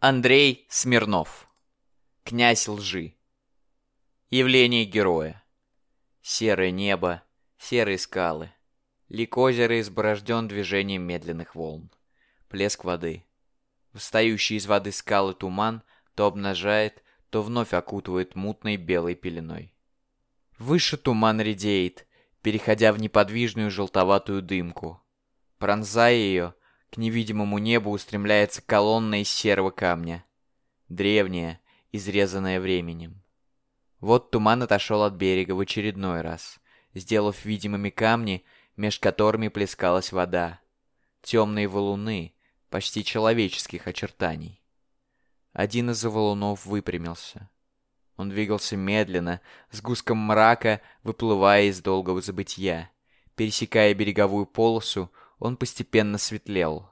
Андрей Смирнов. Князь лжи. Явление героя. Серое небо, серые скалы. Лик озера изборожден движением медленных волн. Плеск воды. Встающий из воды скалы туман то обнажает, то вновь окутывает мутной белой пеленой. Выше туман редеет, переходя в неподвижную желтоватую дымку. Пронзая ее, к невидимому небу устремляется колонна из серого камня. Древняя, изрезанная временем. Вот туман отошел от берега в очередной раз, сделав видимыми камни, меж которыми плескалась вода. Темные валуны, почти человеческих очертаний. Один из валунов выпрямился. Он двигался медленно, с гуском мрака, выплывая из долгого забытья. Пересекая береговую полосу, он постепенно светлел.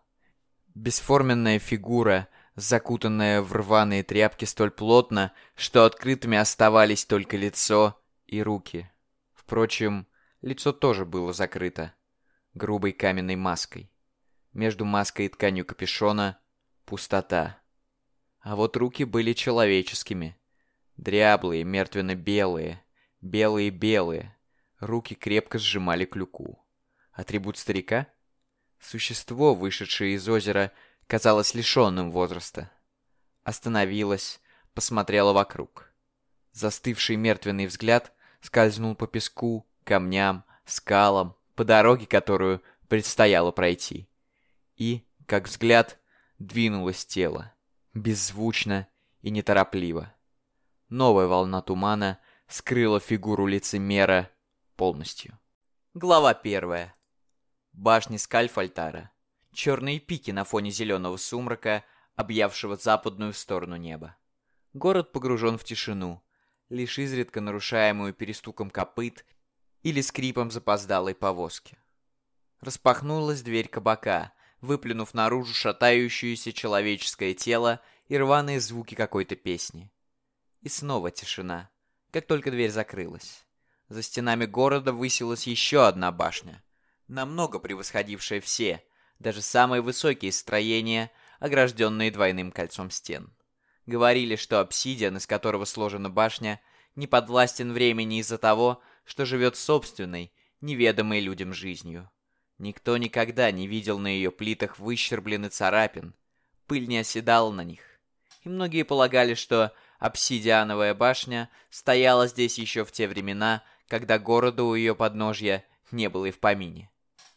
Бесформенная фигура, закутанная в рваные тряпки столь плотно, что открытыми оставались только лицо и руки. Впрочем, лицо тоже было закрыто грубой каменной маской. Между маской и тканью капюшона — пустота. А вот руки были человеческими. Дряблые, мертвенно-белые, белые-белые. Руки крепко сжимали клюку. Атрибут старика — Существо, вышедшее из озера, казалось лишенным возраста. Остановилось, посмотрело вокруг. Застывший мертвенный взгляд скользнул по песку, камням, скалам, по дороге, которую предстояло пройти. И, как взгляд, двинулось тело, беззвучно и неторопливо. Новая волна тумана скрыла фигуру лицемера полностью. Глава первая башни Скальфальтара, черные пики на фоне зеленого сумрака, объявшего западную сторону неба. Город погружен в тишину, лишь изредка нарушаемую перестуком копыт или скрипом запоздалой повозки. Распахнулась дверь кабака, выплюнув наружу шатающееся человеческое тело и рваные звуки какой-то песни. И снова тишина, как только дверь закрылась. За стенами города высилась еще одна башня, намного превосходившая все, даже самые высокие строения, огражденные двойным кольцом стен. Говорили, что обсидиан, из которого сложена башня, не подвластен времени из-за того, что живет собственной, неведомой людям жизнью. Никто никогда не видел на ее плитах выщерблен и царапин, пыль не оседала на них. И многие полагали, что обсидиановая башня стояла здесь еще в те времена, когда города у ее подножья не было и в помине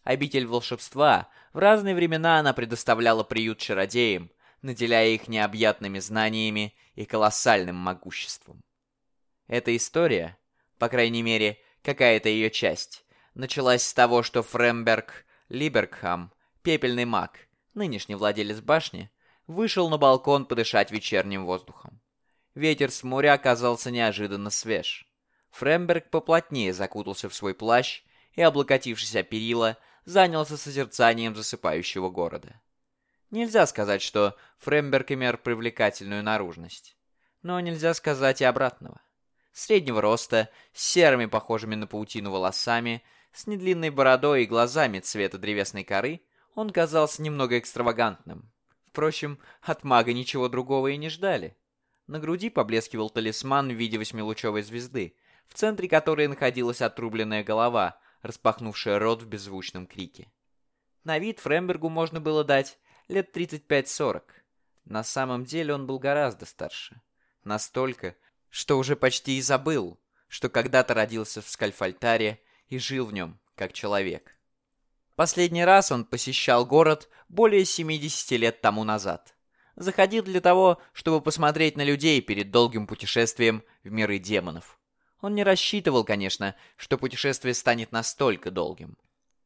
обитель волшебства, в разные времена она предоставляла приют чародеям, наделяя их необъятными знаниями и колоссальным могуществом. Эта история, по крайней мере, какая-то ее часть, началась с того, что Фремберг Либергхам, пепельный маг, нынешний владелец башни, вышел на балкон подышать вечерним воздухом. Ветер с моря оказался неожиданно свеж. Фремберг поплотнее закутался в свой плащ и, облокотившись о перила, занялся созерцанием засыпающего города. Нельзя сказать, что Фремберг имел привлекательную наружность. Но нельзя сказать и обратного. Среднего роста, с серыми, похожими на паутину волосами, с недлинной бородой и глазами цвета древесной коры, он казался немного экстравагантным. Впрочем, от мага ничего другого и не ждали. На груди поблескивал талисман в виде восьмилучевой звезды, в центре которой находилась отрубленная голова, распахнувшая рот в беззвучном крике. На вид Фрембергу можно было дать лет 35-40. На самом деле он был гораздо старше. Настолько, что уже почти и забыл, что когда-то родился в Скальфальтаре и жил в нем, как человек. Последний раз он посещал город более 70 лет тому назад. Заходил для того, чтобы посмотреть на людей перед долгим путешествием в миры демонов. Он не рассчитывал, конечно, что путешествие станет настолько долгим.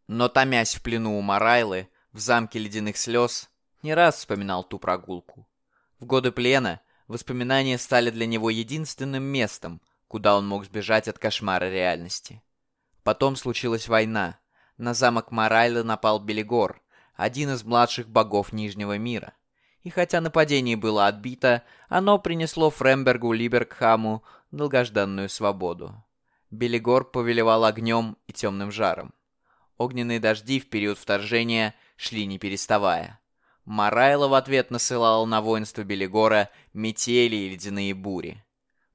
Но, томясь в плену у Марайлы, в замке ледяных слез, не раз вспоминал ту прогулку. В годы плена воспоминания стали для него единственным местом, куда он мог сбежать от кошмара реальности. Потом случилась война. На замок Марайлы напал Белигор, один из младших богов Нижнего мира. И хотя нападение было отбито, оно принесло Фрембергу Либергхаму долгожданную свободу. Белигор повелевал огнем и темным жаром. Огненные дожди в период вторжения шли не переставая. Марайло в ответ насылал на воинство Белигора метели и ледяные бури.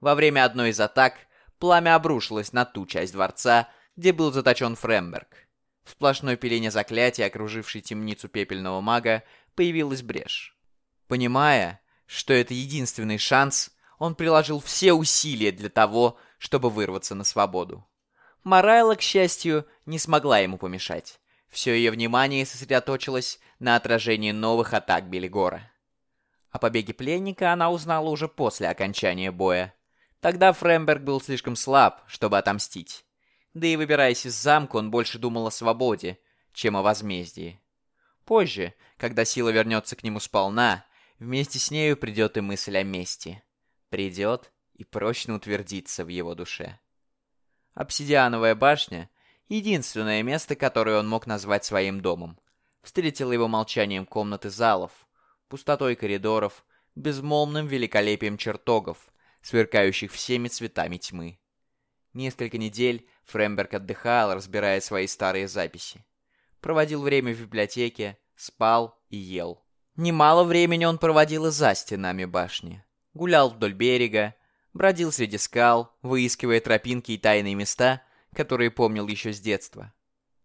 Во время одной из атак пламя обрушилось на ту часть дворца, где был заточен Фремберг. В сплошной пелене заклятия, окружившей темницу пепельного мага, появилась брешь. Понимая, что это единственный шанс, он приложил все усилия для того, чтобы вырваться на свободу. Марайла, к счастью, не смогла ему помешать. Все ее внимание сосредоточилось на отражении новых атак Белигора. О побеге пленника она узнала уже после окончания боя. Тогда Фремберг был слишком слаб, чтобы отомстить. Да и выбираясь из замка, он больше думал о свободе, чем о возмездии. Позже, когда сила вернется к нему сполна, вместе с нею придет и мысль о мести. Придет и прочно утвердится в его душе. Обсидиановая башня — единственное место, которое он мог назвать своим домом. Встретила его молчанием комнаты залов, пустотой коридоров, безмолвным великолепием чертогов, сверкающих всеми цветами тьмы. Несколько недель Фремберг отдыхал, разбирая свои старые записи. Проводил время в библиотеке, спал и ел. Немало времени он проводил и за стенами башни. Гулял вдоль берега, бродил среди скал, выискивая тропинки и тайные места, которые помнил еще с детства.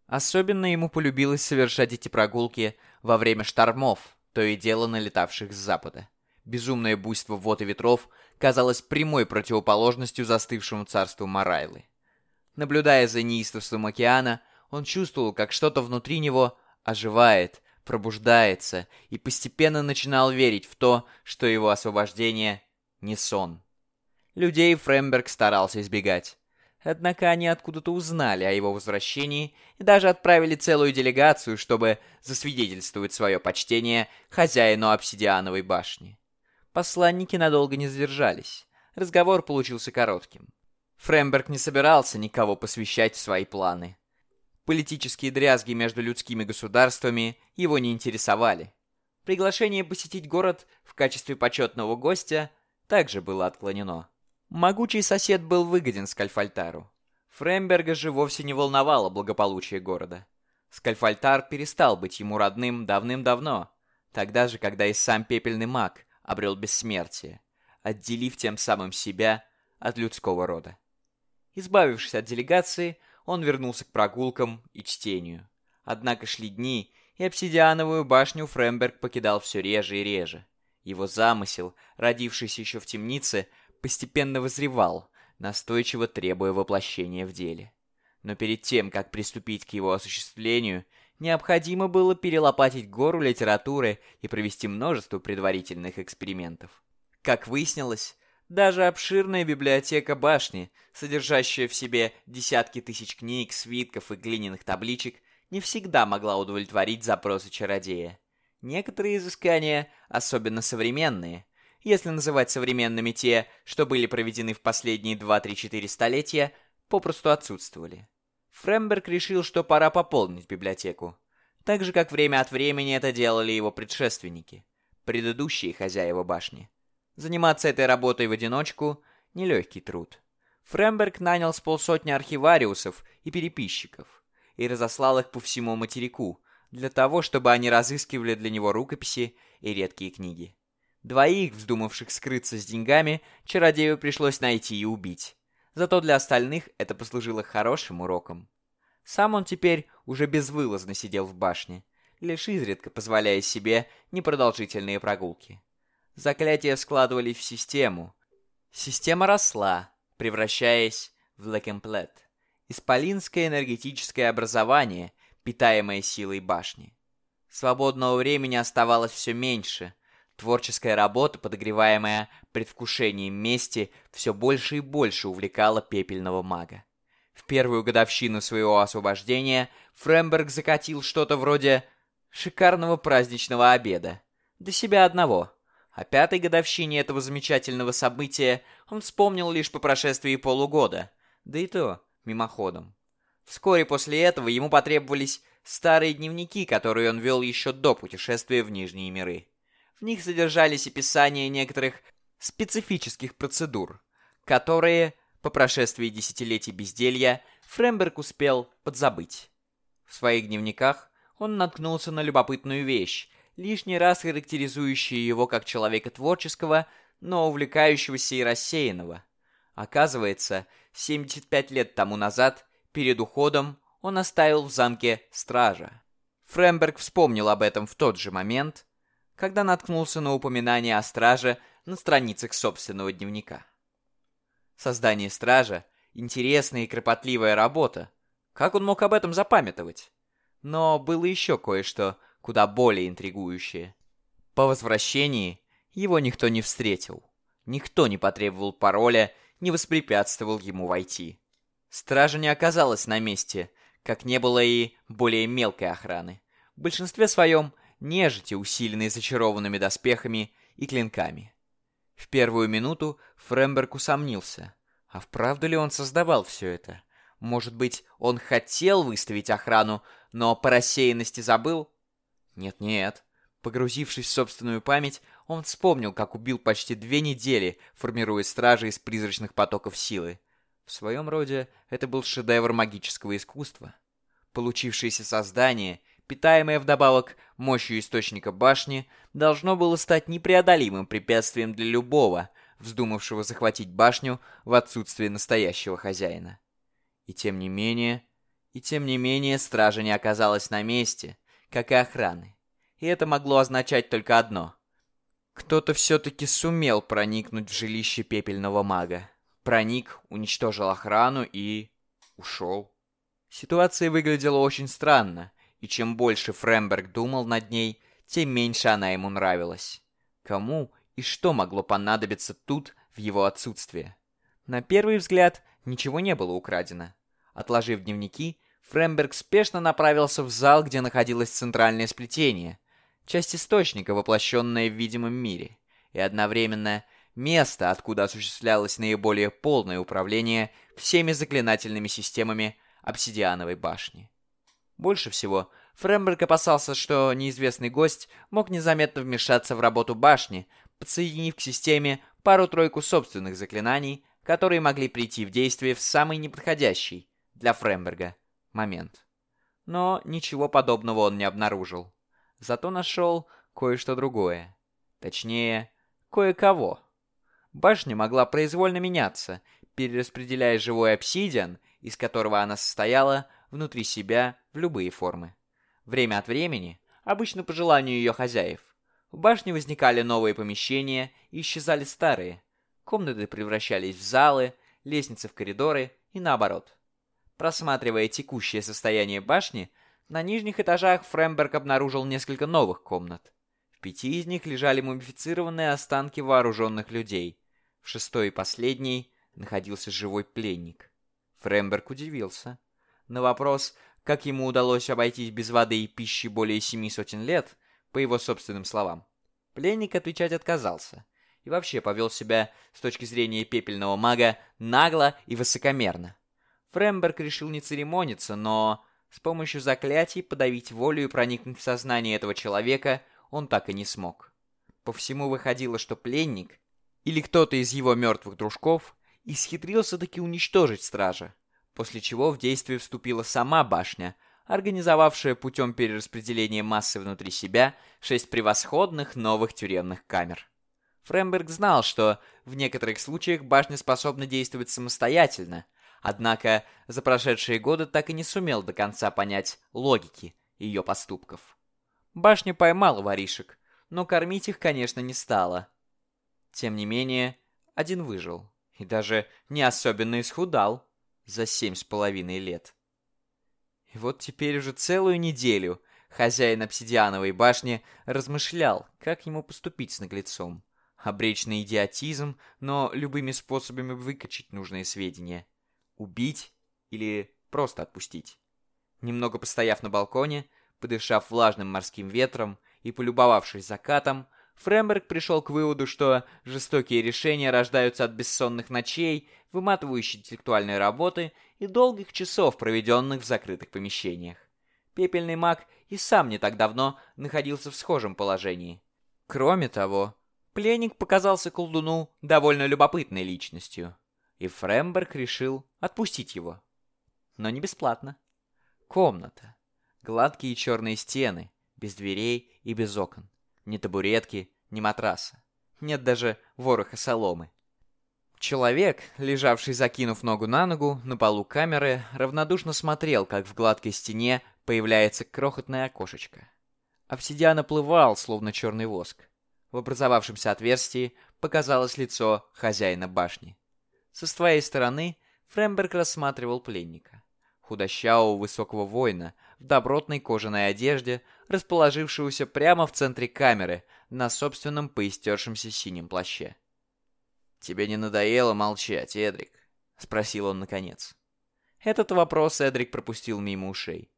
Особенно ему полюбилось совершать эти прогулки во время штормов, то и дело налетавших с запада. Безумное буйство вод и ветров казалось прямой противоположностью застывшему царству Марайлы. Наблюдая за неистовством океана, он чувствовал, как что-то внутри него оживает, пробуждается, и постепенно начинал верить в то, что его освобождение не сон. Людей Фремберг старался избегать. Однако они откуда-то узнали о его возвращении и даже отправили целую делегацию, чтобы засвидетельствовать свое почтение хозяину обсидиановой башни. Посланники надолго не задержались. Разговор получился коротким. Фремберг не собирался никого посвящать в свои планы. Политические дрязги между людскими государствами его не интересовали. Приглашение посетить город в качестве почетного гостя также было отклонено. Могучий сосед был выгоден Скальфальтару. Фремберга же вовсе не волновало благополучие города. Скальфальтар перестал быть ему родным давным-давно, тогда же, когда и сам пепельный маг обрел бессмертие, отделив тем самым себя от людского рода. Избавившись от делегации, он вернулся к прогулкам и чтению. Однако шли дни, и обсидиановую башню Фремберг покидал все реже и реже. Его замысел, родившийся еще в темнице, постепенно вызревал, настойчиво требуя воплощения в деле. Но перед тем, как приступить к его осуществлению, необходимо было перелопатить гору литературы и провести множество предварительных экспериментов. Как выяснилось, даже обширная библиотека башни, содержащая в себе десятки тысяч книг, свитков и глиняных табличек, не всегда могла удовлетворить запросы чародея. Некоторые изыскания, особенно современные, если называть современными те, что были проведены в последние 2-3-4 столетия, попросту отсутствовали. Фремберг решил, что пора пополнить библиотеку. Так же, как время от времени это делали его предшественники, предыдущие хозяева башни. Заниматься этой работой в одиночку – нелегкий труд. Фремберг нанял с полсотни архивариусов и переписчиков и разослал их по всему материку, для того, чтобы они разыскивали для него рукописи и редкие книги. Двоих, вздумавших скрыться с деньгами, чародею пришлось найти и убить. Зато для остальных это послужило хорошим уроком. Сам он теперь уже безвылазно сидел в башне, лишь изредка позволяя себе непродолжительные прогулки. Заклятия складывались в систему. Система росла, превращаясь в Лекемплет. Исполинское энергетическое образование, питаемое силой башни. Свободного времени оставалось все меньше, Творческая работа, подогреваемая предвкушением мести, все больше и больше увлекала пепельного мага. В первую годовщину своего освобождения Фремберг закатил что-то вроде шикарного праздничного обеда. До себя одного. О пятой годовщине этого замечательного события он вспомнил лишь по прошествии полугода, да и то мимоходом. Вскоре после этого ему потребовались старые дневники, которые он вел еще до путешествия в Нижние миры. В них содержались описания некоторых специфических процедур, которые, по прошествии десятилетий безделья, Фремберг успел подзабыть. В своих дневниках он наткнулся на любопытную вещь, лишний раз характеризующие его как человека творческого, но увлекающегося и рассеянного. Оказывается, 75 лет тому назад, перед уходом, он оставил в замке стража. Фремберг вспомнил об этом в тот же момент, когда наткнулся на упоминание о страже на страницах собственного дневника. Создание стража — интересная и кропотливая работа. Как он мог об этом запамятовать? Но было еще кое-что куда более интригующее. По возвращении его никто не встретил. Никто не потребовал пароля, не воспрепятствовал ему войти. Стража не оказалась на месте, как не было и более мелкой охраны. В большинстве своем нежити, усиленные зачарованными доспехами и клинками. В первую минуту Фремберг усомнился. А вправду ли он создавал все это? Может быть, он хотел выставить охрану, но по рассеянности забыл? Нет-нет. Погрузившись в собственную память, он вспомнил, как убил почти две недели, формируя стражи из призрачных потоков силы. В своем роде это был шедевр магического искусства. Получившееся создание, питаемое вдобавок мощью источника башни, должно было стать непреодолимым препятствием для любого, вздумавшего захватить башню в отсутствие настоящего хозяина. И тем не менее, и тем не менее стража не оказалась на месте, как и охраны. И это могло означать только одно. Кто-то все-таки сумел проникнуть в жилище пепельного мага. Проник, уничтожил охрану и... ушел. Ситуация выглядела очень странно, и чем больше Фремберг думал над ней, тем меньше она ему нравилась. Кому и что могло понадобиться тут в его отсутствие? На первый взгляд, ничего не было украдено. Отложив дневники, Фремберг спешно направился в зал, где находилось центральное сплетение, часть источника, воплощенная в видимом мире, и одновременно место, откуда осуществлялось наиболее полное управление всеми заклинательными системами обсидиановой башни. Больше всего Фремберг опасался, что неизвестный гость мог незаметно вмешаться в работу башни, подсоединив к системе пару-тройку собственных заклинаний, которые могли прийти в действие в самый неподходящий для Фремберга момент. Но ничего подобного он не обнаружил. Зато нашел кое-что другое. Точнее, кое-кого. Башня могла произвольно меняться, перераспределяя живой обсидиан, из которого она состояла, внутри себя в любые формы. Время от времени, обычно по желанию ее хозяев, в башне возникали новые помещения и исчезали старые. Комнаты превращались в залы, лестницы в коридоры и наоборот. Просматривая текущее состояние башни, на нижних этажах Фремберг обнаружил несколько новых комнат. В пяти из них лежали мумифицированные останки вооруженных людей. В шестой и последней находился живой пленник. Фремберг удивился. На вопрос, как ему удалось обойтись без воды и пищи более семи сотен лет, по его собственным словам, пленник отвечать отказался и вообще повел себя, с точки зрения пепельного мага, нагло и высокомерно. Фремберг решил не церемониться, но с помощью заклятий подавить волю и проникнуть в сознание этого человека он так и не смог. По всему выходило, что пленник или кто-то из его мертвых дружков исхитрился таки уничтожить стража, после чего в действие вступила сама башня, организовавшая путем перераспределения массы внутри себя шесть превосходных новых тюремных камер. Фремберг знал, что в некоторых случаях башня способна действовать самостоятельно, Однако за прошедшие годы так и не сумел до конца понять логики ее поступков. Башня поймала воришек, но кормить их, конечно, не стала. Тем не менее, один выжил и даже не особенно исхудал за семь с половиной лет. И вот теперь уже целую неделю хозяин обсидиановой башни размышлял, как ему поступить с наглецом. Обречь на идиотизм, но любыми способами выкачать нужные сведения. Убить или просто отпустить? Немного постояв на балконе, подышав влажным морским ветром и полюбовавшись закатом, Фремберг пришел к выводу, что жестокие решения рождаются от бессонных ночей, выматывающей интеллектуальной работы и долгих часов, проведенных в закрытых помещениях. Пепельный маг и сам не так давно находился в схожем положении. Кроме того, пленник показался колдуну довольно любопытной личностью и Фремберг решил отпустить его. Но не бесплатно. Комната. Гладкие черные стены, без дверей и без окон. Ни табуретки, ни матраса. Нет даже вороха соломы. Человек, лежавший закинув ногу на ногу, на полу камеры, равнодушно смотрел, как в гладкой стене появляется крохотное окошечко. Обсидиан оплывал, словно черный воск. В образовавшемся отверстии показалось лицо хозяина башни. Со своей стороны Фремберг рассматривал пленника. Худощавого высокого воина в добротной кожаной одежде, расположившегося прямо в центре камеры на собственном поистершемся синем плаще. «Тебе не надоело молчать, Эдрик?» — спросил он наконец. Этот вопрос Эдрик пропустил мимо ушей.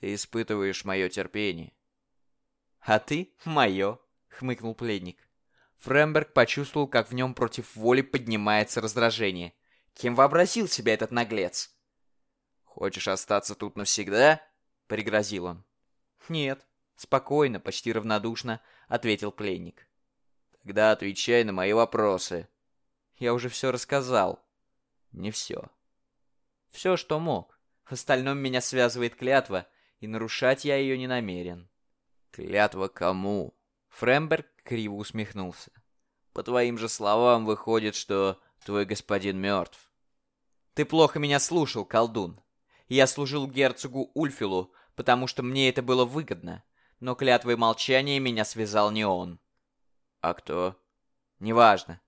«Ты испытываешь мое терпение». «А ты — мое», — хмыкнул пленник. Фремберг почувствовал, как в нем против воли поднимается раздражение. Кем вообразил себя этот наглец? «Хочешь остаться тут навсегда?» — пригрозил он. «Нет», — спокойно, почти равнодушно ответил пленник. «Тогда отвечай на мои вопросы», я уже все рассказал. Не все. Все, что мог. В остальном меня связывает клятва, и нарушать я ее не намерен. Клятва кому? Фремберг криво усмехнулся. По твоим же словам выходит, что твой господин мертв. Ты плохо меня слушал, колдун. Я служил герцогу Ульфилу, потому что мне это было выгодно, но клятвой молчания меня связал не он. А кто? Неважно.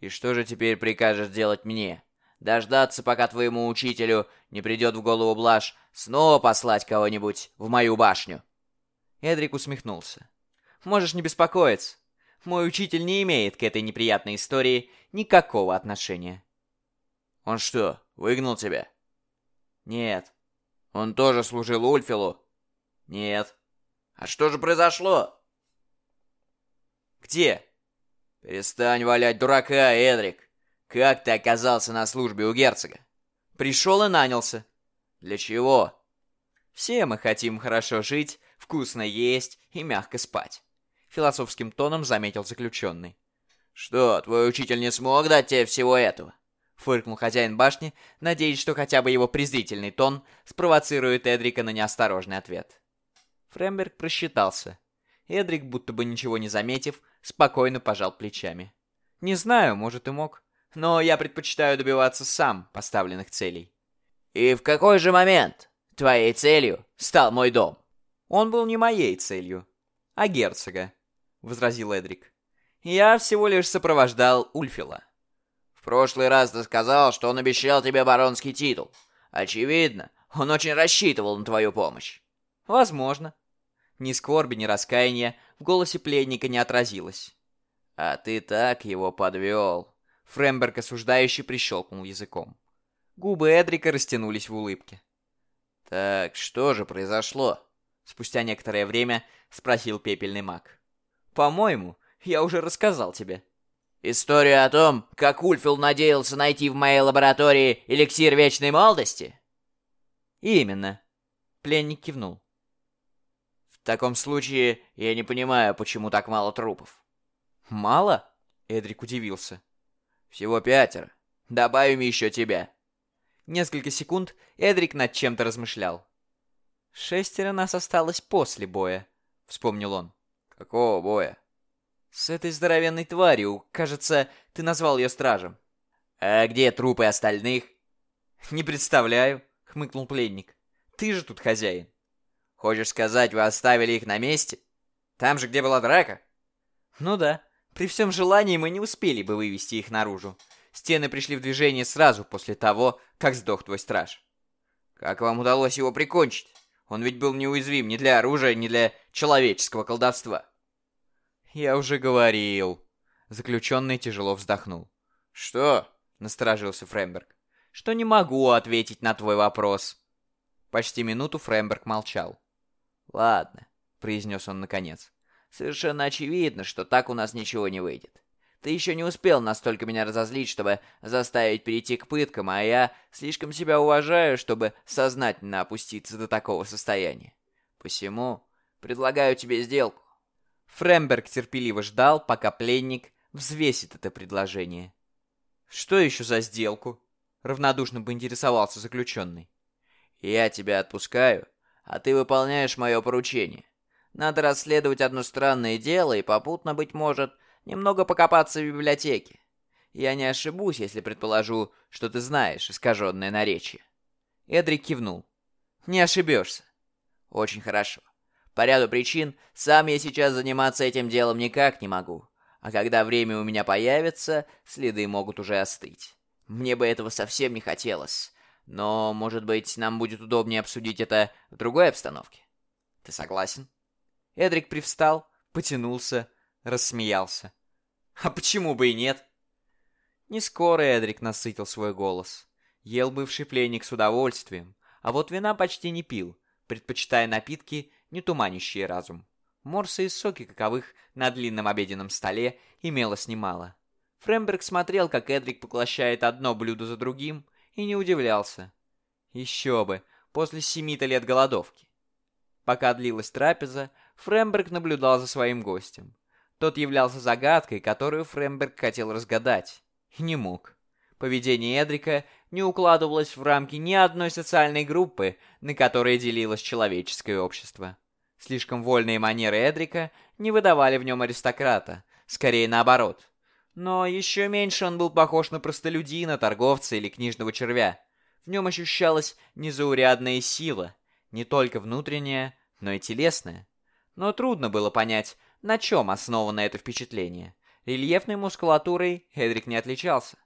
И что же теперь прикажешь делать мне? Дождаться, пока твоему учителю не придет в голову блажь, снова послать кого-нибудь в мою башню?» Эдрик усмехнулся. «Можешь не беспокоиться. Мой учитель не имеет к этой неприятной истории никакого отношения». «Он что, выгнал тебя?» «Нет». «Он тоже служил Ульфилу?» «Нет». «А что же произошло?» «Где?» «Перестань валять дурака, Эдрик! Как ты оказался на службе у герцога?» «Пришел и нанялся». «Для чего?» «Все мы хотим хорошо жить, вкусно есть и мягко спать», — философским тоном заметил заключенный. «Что, твой учитель не смог дать тебе всего этого?» — фыркнул хозяин башни, надеясь, что хотя бы его презрительный тон спровоцирует Эдрика на неосторожный ответ. Фремберг просчитался. Эдрик, будто бы ничего не заметив, спокойно пожал плечами. «Не знаю, может и мог, но я предпочитаю добиваться сам поставленных целей». «И в какой же момент твоей целью стал мой дом?» «Он был не моей целью, а герцога», — возразил Эдрик. «Я всего лишь сопровождал Ульфила». «В прошлый раз ты сказал, что он обещал тебе баронский титул. Очевидно, он очень рассчитывал на твою помощь». «Возможно», ни скорби, ни раскаяния в голосе пленника не отразилось. «А ты так его подвел!» Фремберг осуждающий прищелкнул языком. Губы Эдрика растянулись в улыбке. «Так что же произошло?» Спустя некоторое время спросил пепельный маг. «По-моему, я уже рассказал тебе». «Историю о том, как Ульфил надеялся найти в моей лаборатории эликсир вечной молодости?» «Именно». Пленник кивнул. В таком случае я не понимаю, почему так мало трупов. Мало? Эдрик удивился. Всего пятеро. Добавим еще тебя. Несколько секунд Эдрик над чем-то размышлял. «Шестеро нас осталось после боя», — вспомнил он. «Какого боя?» «С этой здоровенной тварью. Кажется, ты назвал ее стражем». «А где трупы остальных?» «Не представляю», — хмыкнул пленник. «Ты же тут хозяин». Хочешь сказать, вы оставили их на месте? Там же, где была драка? Ну да. При всем желании мы не успели бы вывести их наружу. Стены пришли в движение сразу после того, как сдох твой страж. Как вам удалось его прикончить? Он ведь был неуязвим ни для оружия, ни для человеческого колдовства. Я уже говорил. Заключенный тяжело вздохнул. Что? Насторожился Фремберг. Что не могу ответить на твой вопрос. Почти минуту Фремберг молчал. «Ладно», — произнес он наконец. «Совершенно очевидно, что так у нас ничего не выйдет. Ты еще не успел настолько меня разозлить, чтобы заставить перейти к пыткам, а я слишком себя уважаю, чтобы сознательно опуститься до такого состояния. Посему предлагаю тебе сделку». Фремберг терпеливо ждал, пока пленник взвесит это предложение. «Что еще за сделку?» — равнодушно поинтересовался заключенный. «Я тебя отпускаю, а ты выполняешь мое поручение. Надо расследовать одно странное дело и попутно, быть может, немного покопаться в библиотеке. Я не ошибусь, если предположу, что ты знаешь искаженное наречие». Эдрик кивнул. «Не ошибешься». «Очень хорошо. По ряду причин сам я сейчас заниматься этим делом никак не могу. А когда время у меня появится, следы могут уже остыть. Мне бы этого совсем не хотелось. Но, может быть, нам будет удобнее обсудить это в другой обстановке? Ты согласен? Эдрик привстал, потянулся, рассмеялся. А почему бы и нет? Не скоро Эдрик насытил свой голос. Ел бывший пленник с удовольствием, а вот вина почти не пил, предпочитая напитки, не туманящие разум. Морсы и соки, каковых на длинном обеденном столе имелось немало. Фремберг смотрел, как Эдрик поглощает одно блюдо за другим, и не удивлялся. Еще бы, после семи-то лет голодовки. Пока длилась трапеза, Фремберг наблюдал за своим гостем. Тот являлся загадкой, которую Фремберг хотел разгадать. И не мог. Поведение Эдрика не укладывалось в рамки ни одной социальной группы, на которой делилось человеческое общество. Слишком вольные манеры Эдрика не выдавали в нем аристократа, скорее наоборот. Но еще меньше он был похож на простолюдина, торговца или книжного червя. В нем ощущалась незаурядная сила, не только внутренняя, но и телесная. Но трудно было понять, на чем основано это впечатление. Рельефной мускулатурой Эдрик не отличался.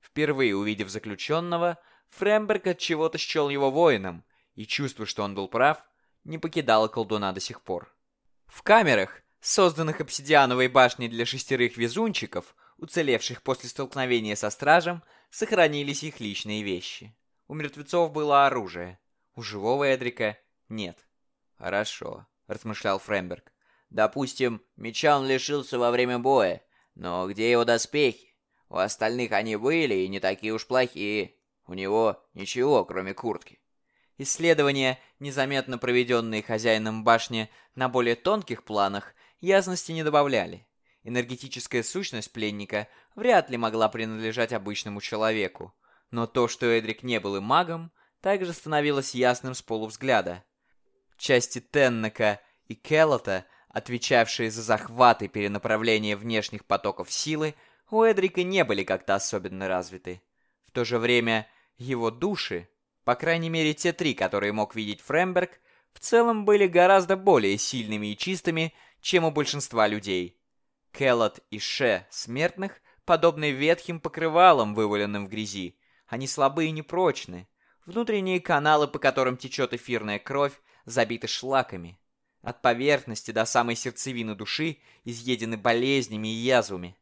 Впервые увидев заключенного, Фремберг от чего-то счел его воином, и чувство, что он был прав, не покидало колдуна до сих пор. В камерах, созданных обсидиановой башней для шестерых везунчиков, уцелевших после столкновения со стражем, сохранились их личные вещи. У мертвецов было оружие, у живого Эдрика нет. «Хорошо», — размышлял Фремберг. «Допустим, меча он лишился во время боя, но где его доспехи? У остальных они были и не такие уж плохие. У него ничего, кроме куртки. Исследования, незаметно проведенные хозяином башни на более тонких планах, ясности не добавляли. Энергетическая сущность пленника вряд ли могла принадлежать обычному человеку. Но то, что Эдрик не был и магом, также становилось ясным с полувзгляда. Части Теннека и Келлота, отвечавшие за захват и перенаправление внешних потоков силы, у Эдрика не были как-то особенно развиты. В то же время его души, по крайней мере, те три, которые мог видеть Фремберг, в целом были гораздо более сильными и чистыми, чем у большинства людей. Келлот и Ше смертных подобны ветхим покрывалам, вываленным в грязи. Они слабые и непрочны. Внутренние каналы, по которым течет эфирная кровь, забиты шлаками. От поверхности до самой сердцевины души изъедены болезнями и язвами.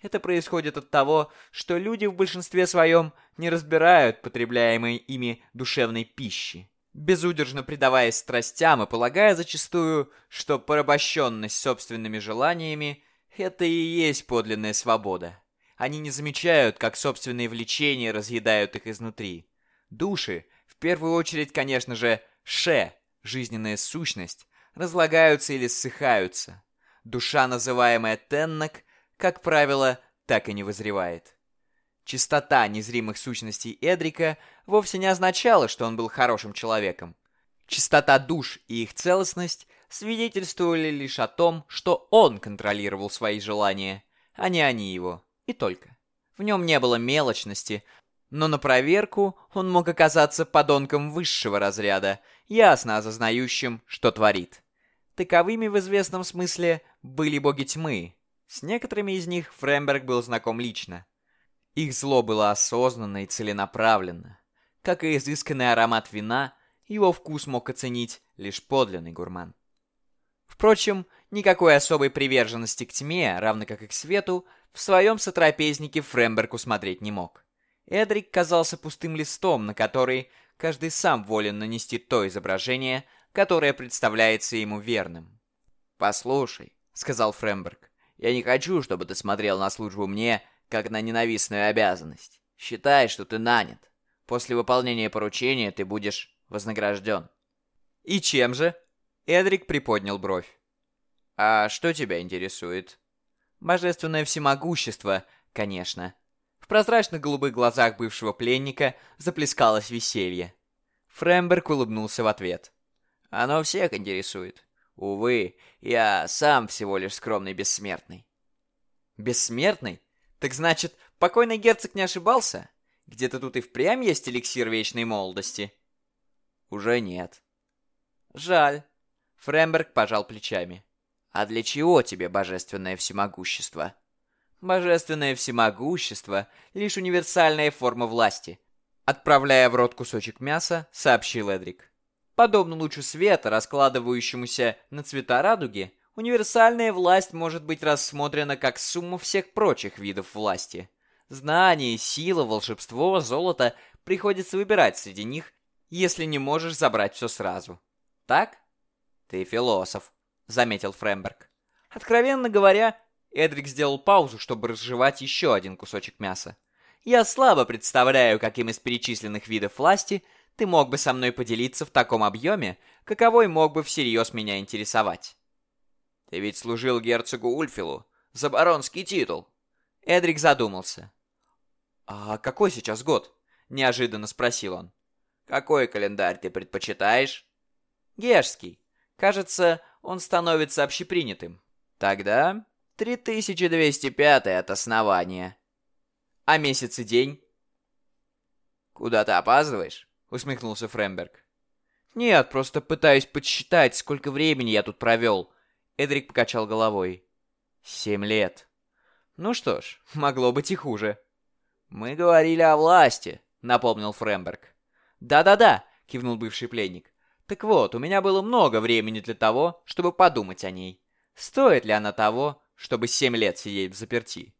Это происходит от того, что люди в большинстве своем не разбирают потребляемой ими душевной пищи, безудержно предаваясь страстям и полагая зачастую, что порабощенность собственными желаниями – это и есть подлинная свобода. Они не замечают, как собственные влечения разъедают их изнутри. Души, в первую очередь, конечно же, ше, жизненная сущность, разлагаются или ссыхаются. Душа, называемая теннок, как правило, так и не вызревает. Чистота незримых сущностей Эдрика вовсе не означала, что он был хорошим человеком. Чистота душ и их целостность свидетельствовали лишь о том, что он контролировал свои желания, а не они его, и только. В нем не было мелочности, но на проверку он мог оказаться подонком высшего разряда, ясно осознающим, что творит. Таковыми в известном смысле были боги тьмы, с некоторыми из них Фремберг был знаком лично. Их зло было осознанно и целенаправленно. Как и изысканный аромат вина, его вкус мог оценить лишь подлинный гурман. Впрочем, никакой особой приверженности к тьме, равно как и к свету, в своем сотрапезнике Фремберг усмотреть не мог. Эдрик казался пустым листом, на который каждый сам волен нанести то изображение, которое представляется ему верным. «Послушай», — сказал Фремберг, я не хочу, чтобы ты смотрел на службу мне, как на ненавистную обязанность. Считай, что ты нанят. После выполнения поручения ты будешь вознагражден». «И чем же?» Эдрик приподнял бровь. «А что тебя интересует?» «Божественное всемогущество, конечно». В прозрачных голубых глазах бывшего пленника заплескалось веселье. Фремберг улыбнулся в ответ. «Оно всех интересует. Увы, я сам всего лишь скромный бессмертный. Бессмертный? Так значит, покойный герцог не ошибался? Где-то тут и впрямь есть эликсир вечной молодости? Уже нет. Жаль. Фремберг пожал плечами. А для чего тебе божественное всемогущество? Божественное всемогущество — лишь универсальная форма власти. Отправляя в рот кусочек мяса, сообщил Эдрик. Подобно лучу света, раскладывающемуся на цвета радуги, универсальная власть может быть рассмотрена как сумма всех прочих видов власти. Знание, сила, волшебство, золото приходится выбирать среди них, если не можешь забрать все сразу. Так? Ты философ, заметил Фремберг. Откровенно говоря, Эдрик сделал паузу, чтобы разжевать еще один кусочек мяса. Я слабо представляю, каким из перечисленных видов власти – ты мог бы со мной поделиться в таком объеме, каковой мог бы всерьез меня интересовать. Ты ведь служил герцогу Ульфилу за баронский титул. Эдрик задумался. «А какой сейчас год?» — неожиданно спросил он. «Какой календарь ты предпочитаешь?» «Гешский. Кажется, он становится общепринятым». «Тогда 3205 от основания». «А месяц и день?» «Куда ты опаздываешь?» — усмехнулся Фремберг. «Нет, просто пытаюсь подсчитать, сколько времени я тут провел». Эдрик покачал головой. «Семь лет». «Ну что ж, могло быть и хуже». «Мы говорили о власти», — напомнил Фремберг. «Да-да-да», — кивнул бывший пленник. «Так вот, у меня было много времени для того, чтобы подумать о ней. Стоит ли она того, чтобы семь лет сидеть в заперти?»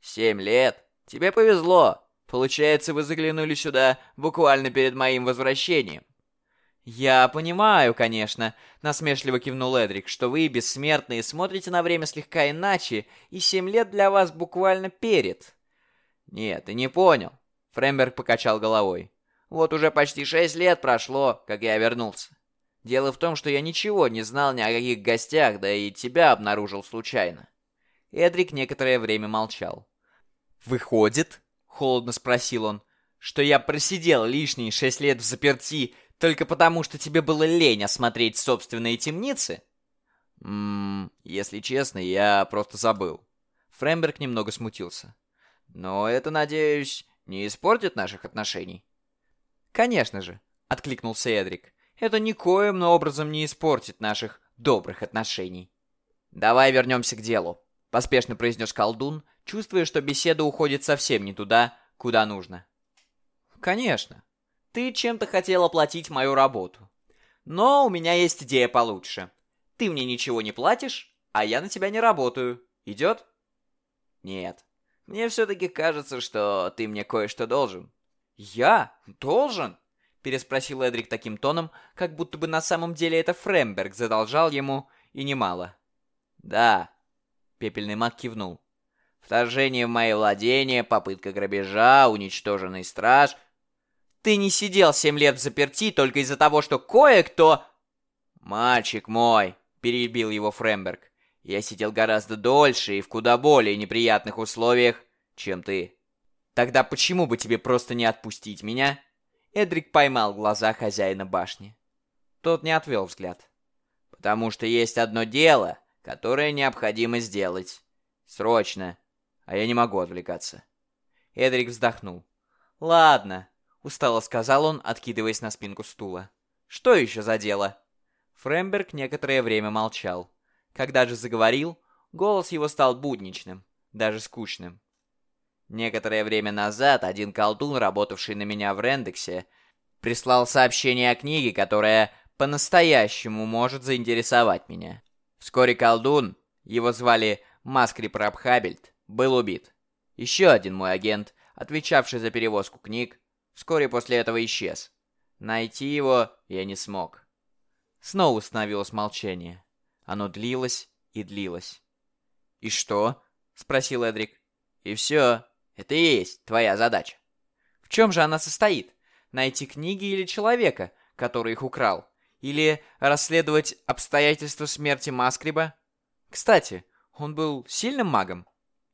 «Семь лет? Тебе повезло. Получается, вы заглянули сюда буквально перед моим возвращением. «Я понимаю, конечно», — насмешливо кивнул Эдрик, «что вы, бессмертные, смотрите на время слегка иначе, и семь лет для вас буквально перед». «Нет, ты не понял», — Фремберг покачал головой. «Вот уже почти шесть лет прошло, как я вернулся. Дело в том, что я ничего не знал ни о каких гостях, да и тебя обнаружил случайно». Эдрик некоторое время молчал. «Выходит, холодно спросил он, что я просидел лишние шесть лет в заперти только потому, что тебе было лень осмотреть собственные темницы? Ммм, если честно, я просто забыл. Фремберг немного смутился. Но это, надеюсь, не испортит наших отношений? Конечно же, откликнулся Эдрик. Это никоим образом не испортит наших добрых отношений. Давай вернемся к делу, поспешно произнес колдун, чувствуя, что беседа уходит совсем не туда, куда нужно. «Конечно. Ты чем-то хотел оплатить мою работу. Но у меня есть идея получше. Ты мне ничего не платишь, а я на тебя не работаю. Идет?» «Нет. Мне все-таки кажется, что ты мне кое-что должен». «Я? Должен?» Переспросил Эдрик таким тоном, как будто бы на самом деле это Фремберг задолжал ему, и немало. «Да». Пепельный маг кивнул. Вторжение в мои владения, попытка грабежа, уничтоженный страж. Ты не сидел семь лет в заперти только из-за того, что кое-кто... Мальчик мой, перебил его Фремберг. Я сидел гораздо дольше и в куда более неприятных условиях, чем ты. Тогда почему бы тебе просто не отпустить меня? Эдрик поймал глаза хозяина башни. Тот не отвел взгляд. Потому что есть одно дело, которое необходимо сделать. Срочно а я не могу отвлекаться. Эдрик вздохнул. «Ладно», — устало сказал он, откидываясь на спинку стула. «Что еще за дело?» Фремберг некоторое время молчал. Когда же заговорил, голос его стал будничным, даже скучным. Некоторое время назад один колдун, работавший на меня в Рендексе, прислал сообщение о книге, которая по-настоящему может заинтересовать меня. Вскоре колдун, его звали Маскри Прабхабельт, был убит. Еще один мой агент, отвечавший за перевозку книг, вскоре после этого исчез. Найти его я не смог. Снова установилось молчание. Оно длилось и длилось. «И что?» — спросил Эдрик. «И все. Это и есть твоя задача». «В чем же она состоит? Найти книги или человека, который их украл? Или расследовать обстоятельства смерти Маскриба? Кстати, он был сильным магом?»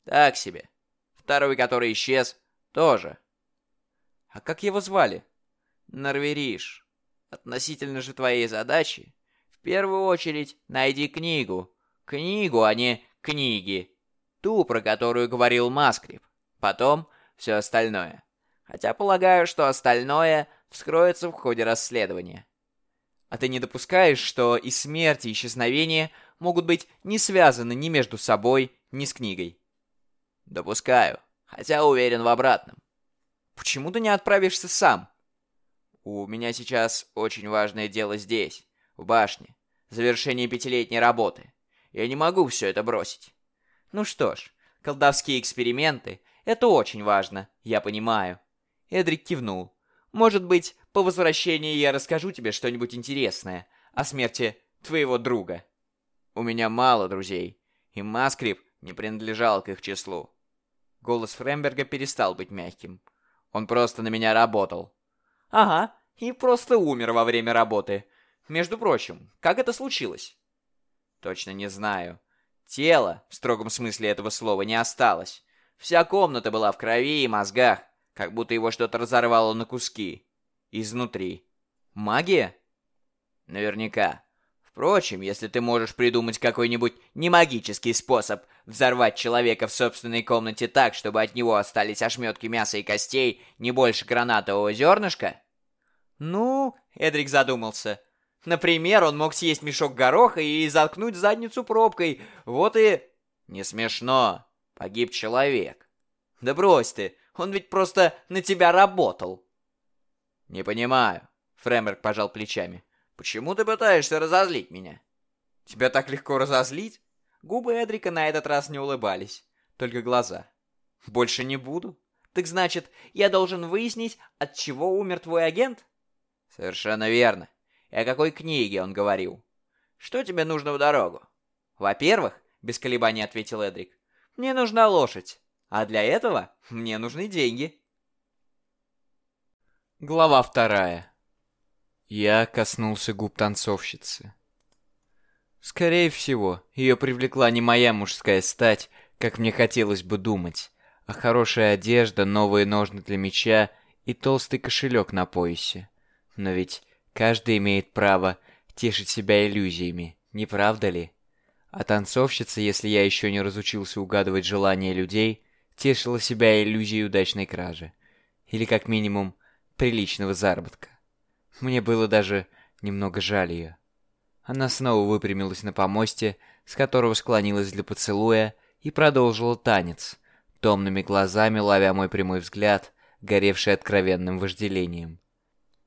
Так себе. Второй, который исчез, тоже. А как его звали? Норвериш. Относительно же твоей задачи, в первую очередь найди книгу. Книгу, а не книги. Ту, про которую говорил Маскрип. Потом все остальное. Хотя полагаю, что остальное вскроется в ходе расследования. А ты не допускаешь, что и смерть, и исчезновение могут быть не связаны ни между собой, ни с книгой? Допускаю, хотя уверен в обратном. Почему ты не отправишься сам? У меня сейчас очень важное дело здесь, в башне. Завершение пятилетней работы. Я не могу все это бросить. Ну что ж, колдовские эксперименты — это очень важно, я понимаю. Эдрик кивнул. Может быть, по возвращении я расскажу тебе что-нибудь интересное о смерти твоего друга. У меня мало друзей, и Маскрип не принадлежал к их числу. Голос Фремберга перестал быть мягким. Он просто на меня работал. Ага, и просто умер во время работы. Между прочим, как это случилось? Точно не знаю. Тело, в строгом смысле этого слова, не осталось. Вся комната была в крови и мозгах, как будто его что-то разорвало на куски. Изнутри. Магия? Наверняка. Впрочем, если ты можешь придумать какой-нибудь немагический способ взорвать человека в собственной комнате так, чтобы от него остались ошметки мяса и костей не больше гранатового зернышка... Ну, Эдрик задумался. Например, он мог съесть мешок гороха и заткнуть задницу пробкой. Вот и... Не смешно. Погиб человек. Да брось ты, он ведь просто на тебя работал. Не понимаю. Фремерк пожал плечами. Почему ты пытаешься разозлить меня? Тебя так легко разозлить? Губы Эдрика на этот раз не улыбались, только глаза. Больше не буду. Так значит, я должен выяснить, от чего умер твой агент? Совершенно верно. И о какой книге он говорил? Что тебе нужно в дорогу? Во-первых, без колебаний ответил Эдрик, мне нужна лошадь. А для этого мне нужны деньги. Глава вторая. Я коснулся губ танцовщицы. Скорее всего, ее привлекла не моя мужская стать, как мне хотелось бы думать, а хорошая одежда, новые ножны для меча и толстый кошелек на поясе. Но ведь каждый имеет право тешить себя иллюзиями, не правда ли? А танцовщица, если я еще не разучился угадывать желания людей, тешила себя иллюзией удачной кражи. Или, как минимум, приличного заработка. Мне было даже немного жаль ее. Она снова выпрямилась на помосте, с которого склонилась для поцелуя, и продолжила танец, томными глазами ловя мой прямой взгляд, горевший откровенным вожделением.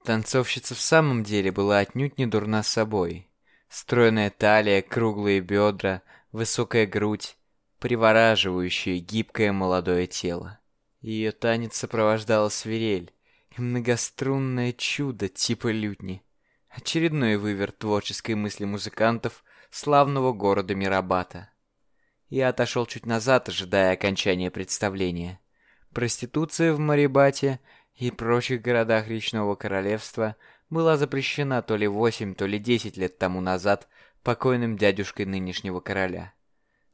Танцовщица в самом деле была отнюдь не дурна собой. Стройная талия, круглые бедра, высокая грудь, привораживающее гибкое молодое тело. Ее танец сопровождала свирель и многострунное чудо типа лютни. Очередной выверт творческой мысли музыкантов славного города Мирабата. Я отошел чуть назад, ожидая окончания представления. Проституция в Марибате и прочих городах Речного Королевства была запрещена то ли восемь, то ли десять лет тому назад покойным дядюшкой нынешнего короля.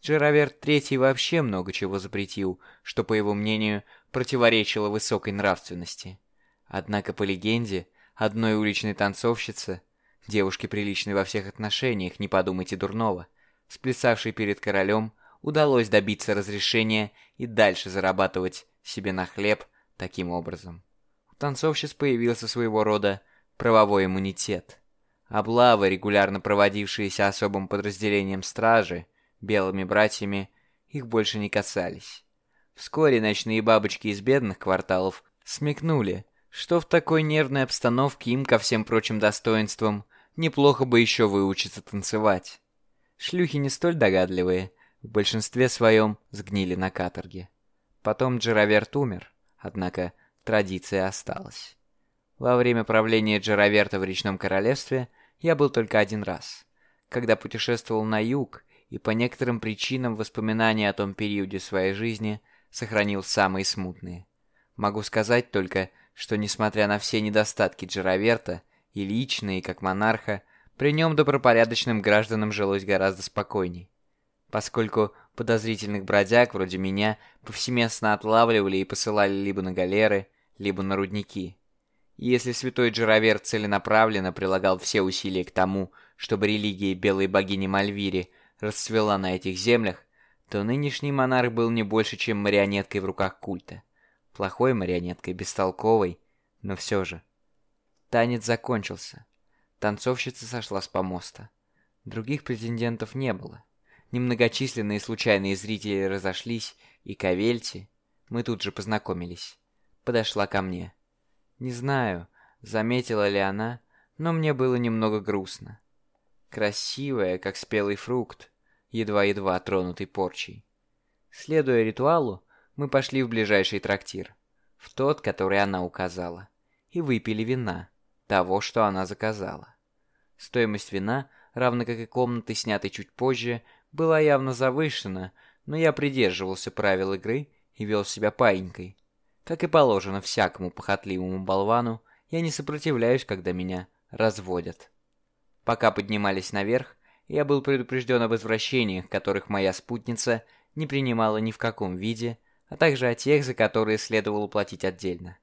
Джераверт III вообще много чего запретил, что, по его мнению, противоречило высокой нравственности. Однако, по легенде, одной уличной танцовщице, девушке приличной во всех отношениях, не подумайте дурного, сплясавшей перед королем, удалось добиться разрешения и дальше зарабатывать себе на хлеб таким образом. У танцовщиц появился своего рода правовой иммунитет. Облавы, регулярно проводившиеся особым подразделением стражи, белыми братьями, их больше не касались. Вскоре ночные бабочки из бедных кварталов смекнули, что в такой нервной обстановке им ко всем прочим достоинствам неплохо бы еще выучиться танцевать. Шлюхи не столь догадливые, в большинстве своем сгнили на каторге. Потом Джераверт умер, однако традиция осталась. Во время правления Джераверта в Речном Королевстве я был только один раз, когда путешествовал на юг и по некоторым причинам воспоминания о том периоде своей жизни сохранил самые смутные. Могу сказать только, что несмотря на все недостатки Джераверта, и личные, как монарха, при нем добропорядочным гражданам жилось гораздо спокойней. Поскольку подозрительных бродяг, вроде меня, повсеместно отлавливали и посылали либо на галеры, либо на рудники. И если святой Джераверт целенаправленно прилагал все усилия к тому, чтобы религия белой богини Мальвири расцвела на этих землях, то нынешний монарх был не больше, чем марионеткой в руках культа. Плохой марионеткой, бестолковой, но все же. Танец закончился. Танцовщица сошла с помоста. Других претендентов не было. Немногочисленные случайные зрители разошлись, и Кавельти, мы тут же познакомились, подошла ко мне. Не знаю, заметила ли она, но мне было немного грустно. Красивая, как спелый фрукт, едва-едва тронутый порчей. Следуя ритуалу, мы пошли в ближайший трактир, в тот, который она указала, и выпили вина, того, что она заказала. Стоимость вина, равно как и комнаты, снятой чуть позже, была явно завышена, но я придерживался правил игры и вел себя паинькой. Как и положено всякому похотливому болвану, я не сопротивляюсь, когда меня разводят. Пока поднимались наверх, я был предупрежден об извращениях, которых моя спутница не принимала ни в каком виде, а также о тех, за которые следовало платить отдельно.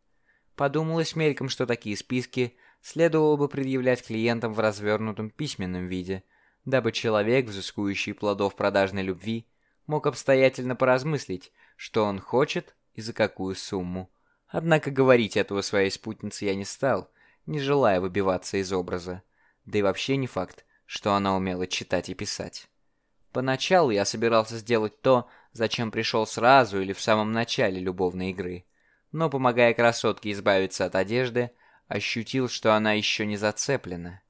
Подумалось мельком, что такие списки следовало бы предъявлять клиентам в развернутом письменном виде, дабы человек, взыскующий плодов продажной любви, мог обстоятельно поразмыслить, что он хочет и за какую сумму. Однако говорить этого своей спутнице я не стал, не желая выбиваться из образа. Да и вообще не факт, что она умела читать и писать. Поначалу я собирался сделать то, зачем пришел сразу или в самом начале любовной игры. Но, помогая красотке избавиться от одежды, ощутил, что она еще не зацеплена.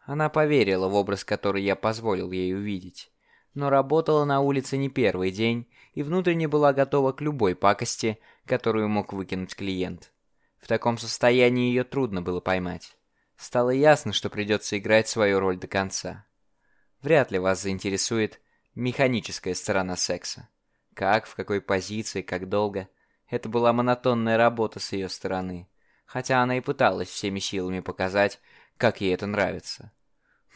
Она поверила в образ, который я позволил ей увидеть. Но работала на улице не первый день и внутренне была готова к любой пакости, которую мог выкинуть клиент. В таком состоянии ее трудно было поймать. Стало ясно, что придется играть свою роль до конца. Вряд ли вас заинтересует механическая сторона секса. Как, в какой позиции, как долго. Это была монотонная работа с ее стороны. Хотя она и пыталась всеми силами показать, как ей это нравится.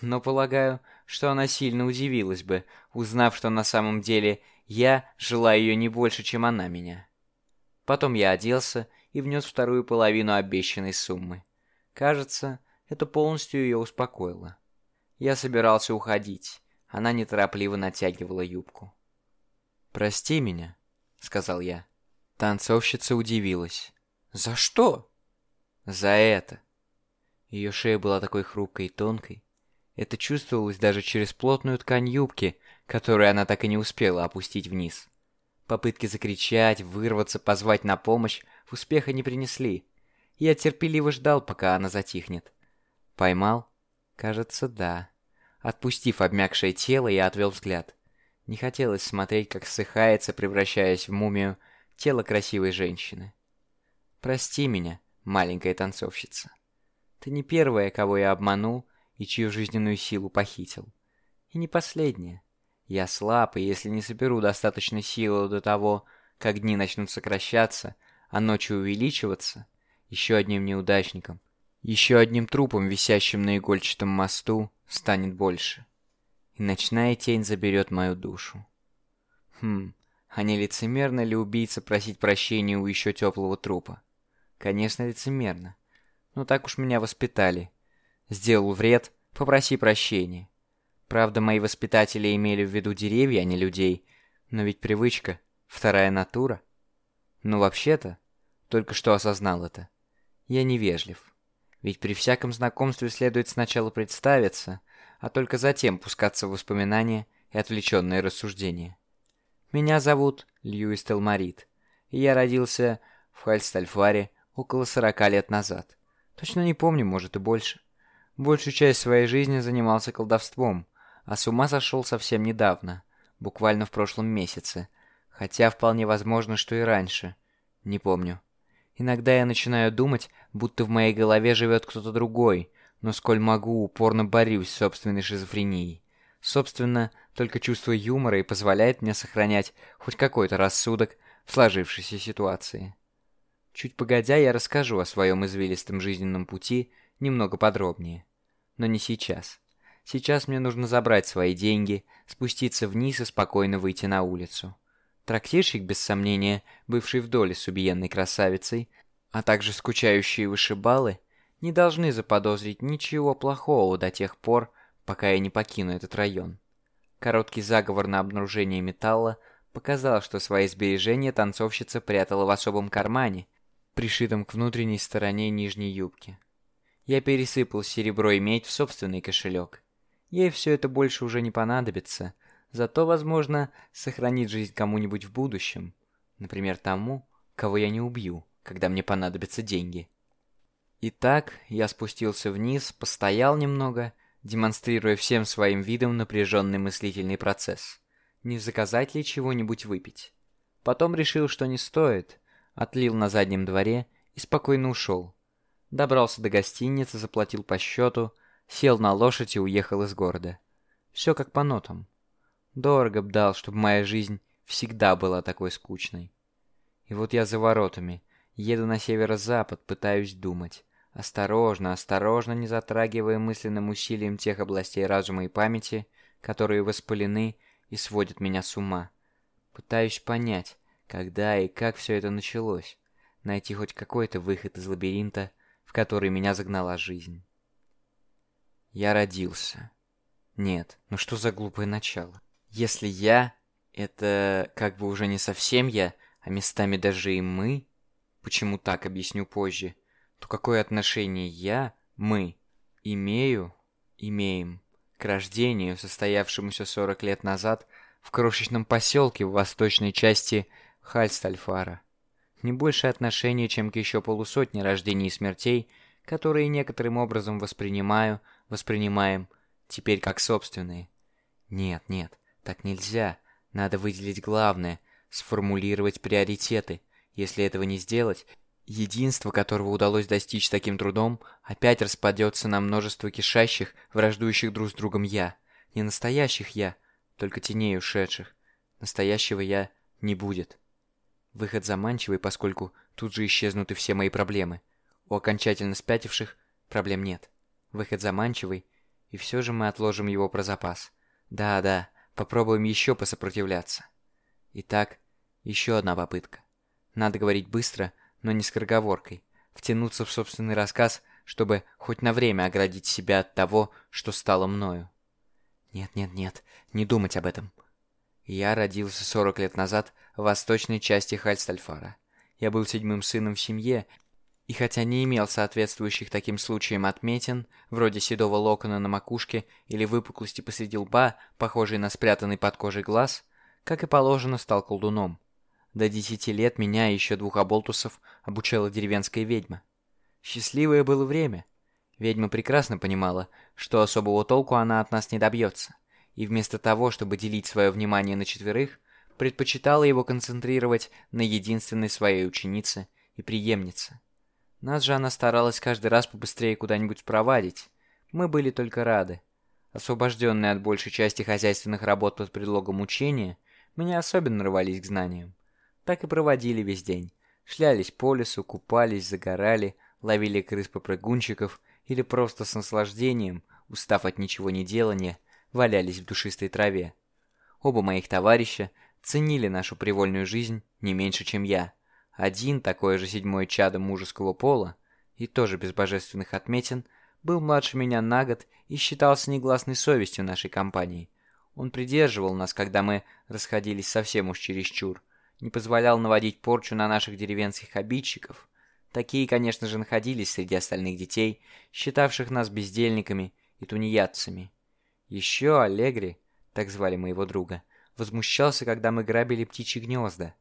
Но полагаю, что она сильно удивилась бы, узнав, что на самом деле я желаю ее не больше, чем она меня. Потом я оделся и внес вторую половину обещанной суммы. Кажется, это полностью ее успокоило. Я собирался уходить. Она неторопливо натягивала юбку. «Прости меня», — сказал я. Танцовщица удивилась. «За что?» «За это». Ее шея была такой хрупкой и тонкой. Это чувствовалось даже через плотную ткань юбки, которую она так и не успела опустить вниз. Попытки закричать, вырваться, позвать на помощь успеха не принесли. Я терпеливо ждал, пока она затихнет. Поймал? Кажется, да. Отпустив обмякшее тело, я отвел взгляд. Не хотелось смотреть, как ссыхается, превращаясь в мумию, тело красивой женщины. Прости меня, маленькая танцовщица. Ты не первая, кого я обманул и чью жизненную силу похитил. И не последняя. Я слаб, и если не соберу достаточно силы до того, как дни начнут сокращаться, а ночи увеличиваться, еще одним неудачником, еще одним трупом, висящим на игольчатом мосту, станет больше. И ночная тень заберет мою душу. Хм, а не лицемерно ли убийца просить прощения у еще теплого трупа? Конечно, лицемерно. Но так уж меня воспитали. Сделал вред, попроси прощения. Правда, мои воспитатели имели в виду деревья, а не людей. Но ведь привычка — вторая натура. Ну, вообще-то, только что осознал это. Я невежлив. Ведь при всяком знакомстве следует сначала представиться, а только затем пускаться в воспоминания и отвлеченные рассуждения. Меня зовут Льюис Телмарит, и я родился в Хальстальфаре около сорока лет назад. Точно не помню, может и больше. Большую часть своей жизни занимался колдовством, а с ума сошел совсем недавно, буквально в прошлом месяце, хотя вполне возможно, что и раньше. Не помню. Иногда я начинаю думать, будто в моей голове живет кто-то другой, но сколь могу, упорно борюсь с собственной шизофренией. Собственно, только чувство юмора и позволяет мне сохранять хоть какой-то рассудок в сложившейся ситуации. Чуть погодя, я расскажу о своем извилистом жизненном пути немного подробнее. Но не сейчас. Сейчас мне нужно забрать свои деньги, спуститься вниз и спокойно выйти на улицу. Трактирщик, без сомнения, бывший в доле с убиенной красавицей, а также скучающие вышибалы, не должны заподозрить ничего плохого до тех пор, пока я не покину этот район. Короткий заговор на обнаружение металла показал, что свои сбережения танцовщица прятала в особом кармане, пришитом к внутренней стороне нижней юбки. Я пересыпал серебро и медь в собственный кошелек. Ей все это больше уже не понадобится, зато, возможно, сохранит жизнь кому-нибудь в будущем. Например, тому, кого я не убью, когда мне понадобятся деньги. Итак, я спустился вниз, постоял немного, демонстрируя всем своим видом напряженный мыслительный процесс. Не заказать ли чего-нибудь выпить? Потом решил, что не стоит, отлил на заднем дворе и спокойно ушел. Добрался до гостиницы, заплатил по счету, сел на лошадь и уехал из города. Все как по нотам. Дорого б дал, чтобы моя жизнь всегда была такой скучной. И вот я за воротами, еду на северо-запад, пытаюсь думать. Осторожно, осторожно, не затрагивая мысленным усилием тех областей разума и памяти, которые воспалены и сводят меня с ума. Пытаюсь понять, когда и как все это началось, найти хоть какой-то выход из лабиринта, в который меня загнала жизнь. Я родился. Нет, ну что за глупое начало? Если я — это как бы уже не совсем я, а местами даже и мы, почему так, объясню позже — то какое отношение я, мы, имею, имеем к рождению, состоявшемуся 40 лет назад в крошечном поселке в восточной части Хальстальфара? Не больше отношения, чем к еще полусотне рождений и смертей, которые некоторым образом воспринимаю, воспринимаем теперь как собственные. Нет, нет, так нельзя. Надо выделить главное, сформулировать приоритеты. Если этого не сделать, Единство, которого удалось достичь таким трудом, опять распадется на множество кишащих, враждующих друг с другом «я». Не настоящих «я», только теней ушедших. Настоящего «я» не будет. Выход заманчивый, поскольку тут же исчезнут и все мои проблемы. У окончательно спятивших проблем нет. Выход заманчивый, и все же мы отложим его про запас. Да-да, попробуем еще посопротивляться. Итак, еще одна попытка. Надо говорить быстро — но не скороговоркой, втянуться в собственный рассказ, чтобы хоть на время оградить себя от того, что стало мною. Нет, нет, нет, не думать об этом. Я родился 40 лет назад в восточной части Хальстальфара. Я был седьмым сыном в семье, и хотя не имел соответствующих таким случаям отметин, вроде седого локона на макушке или выпуклости посреди лба, похожей на спрятанный под кожей глаз, как и положено, стал колдуном. До десяти лет меня и еще двух оболтусов обучала деревенская ведьма. Счастливое было время. Ведьма прекрасно понимала, что особого толку она от нас не добьется, и вместо того, чтобы делить свое внимание на четверых, предпочитала его концентрировать на единственной своей ученице и преемнице. Нас же она старалась каждый раз побыстрее куда-нибудь спровадить. Мы были только рады. Освобожденные от большей части хозяйственных работ под предлогом учения, не особенно рвались к знаниям. Так и проводили весь день. Шлялись по лесу, купались, загорали, ловили крыс-попрыгунчиков или просто с наслаждением, устав от ничего не делания, валялись в душистой траве. Оба моих товарища ценили нашу привольную жизнь не меньше, чем я. Один, такое же седьмое чадо мужеского пола, и тоже без божественных отметин, был младше меня на год и считался негласной совестью нашей компании. Он придерживал нас, когда мы расходились совсем уж чересчур, не позволял наводить порчу на наших деревенских обидчиков. Такие, конечно же, находились среди остальных детей, считавших нас бездельниками и тунеядцами. Еще Аллегри, так звали моего друга, возмущался, когда мы грабили птичьи гнезда.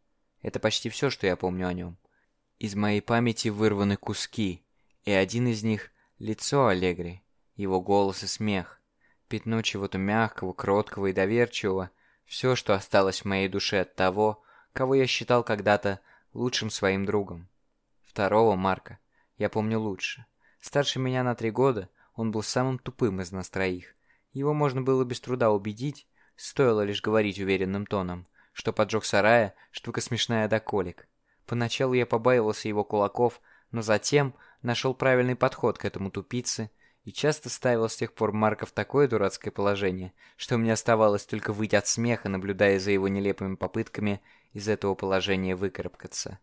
Это почти все, что я помню о нем. Из моей памяти вырваны куски, и один из них — лицо Аллегри, его голос и смех, пятно чего-то мягкого, кроткого и доверчивого, все, что осталось в моей душе от того, кого я считал когда-то лучшим своим другом. Второго Марка я помню лучше. Старше меня на три года, он был самым тупым из нас троих. Его можно было без труда убедить, стоило лишь говорить уверенным тоном, что поджог сарая – штука смешная до колик. Поначалу я побаивался его кулаков, но затем нашел правильный подход к этому тупице и часто ставил с тех пор Марка в такое дурацкое положение, что мне оставалось только выйти от смеха, наблюдая за его нелепыми попытками из этого положения выкарабкаться.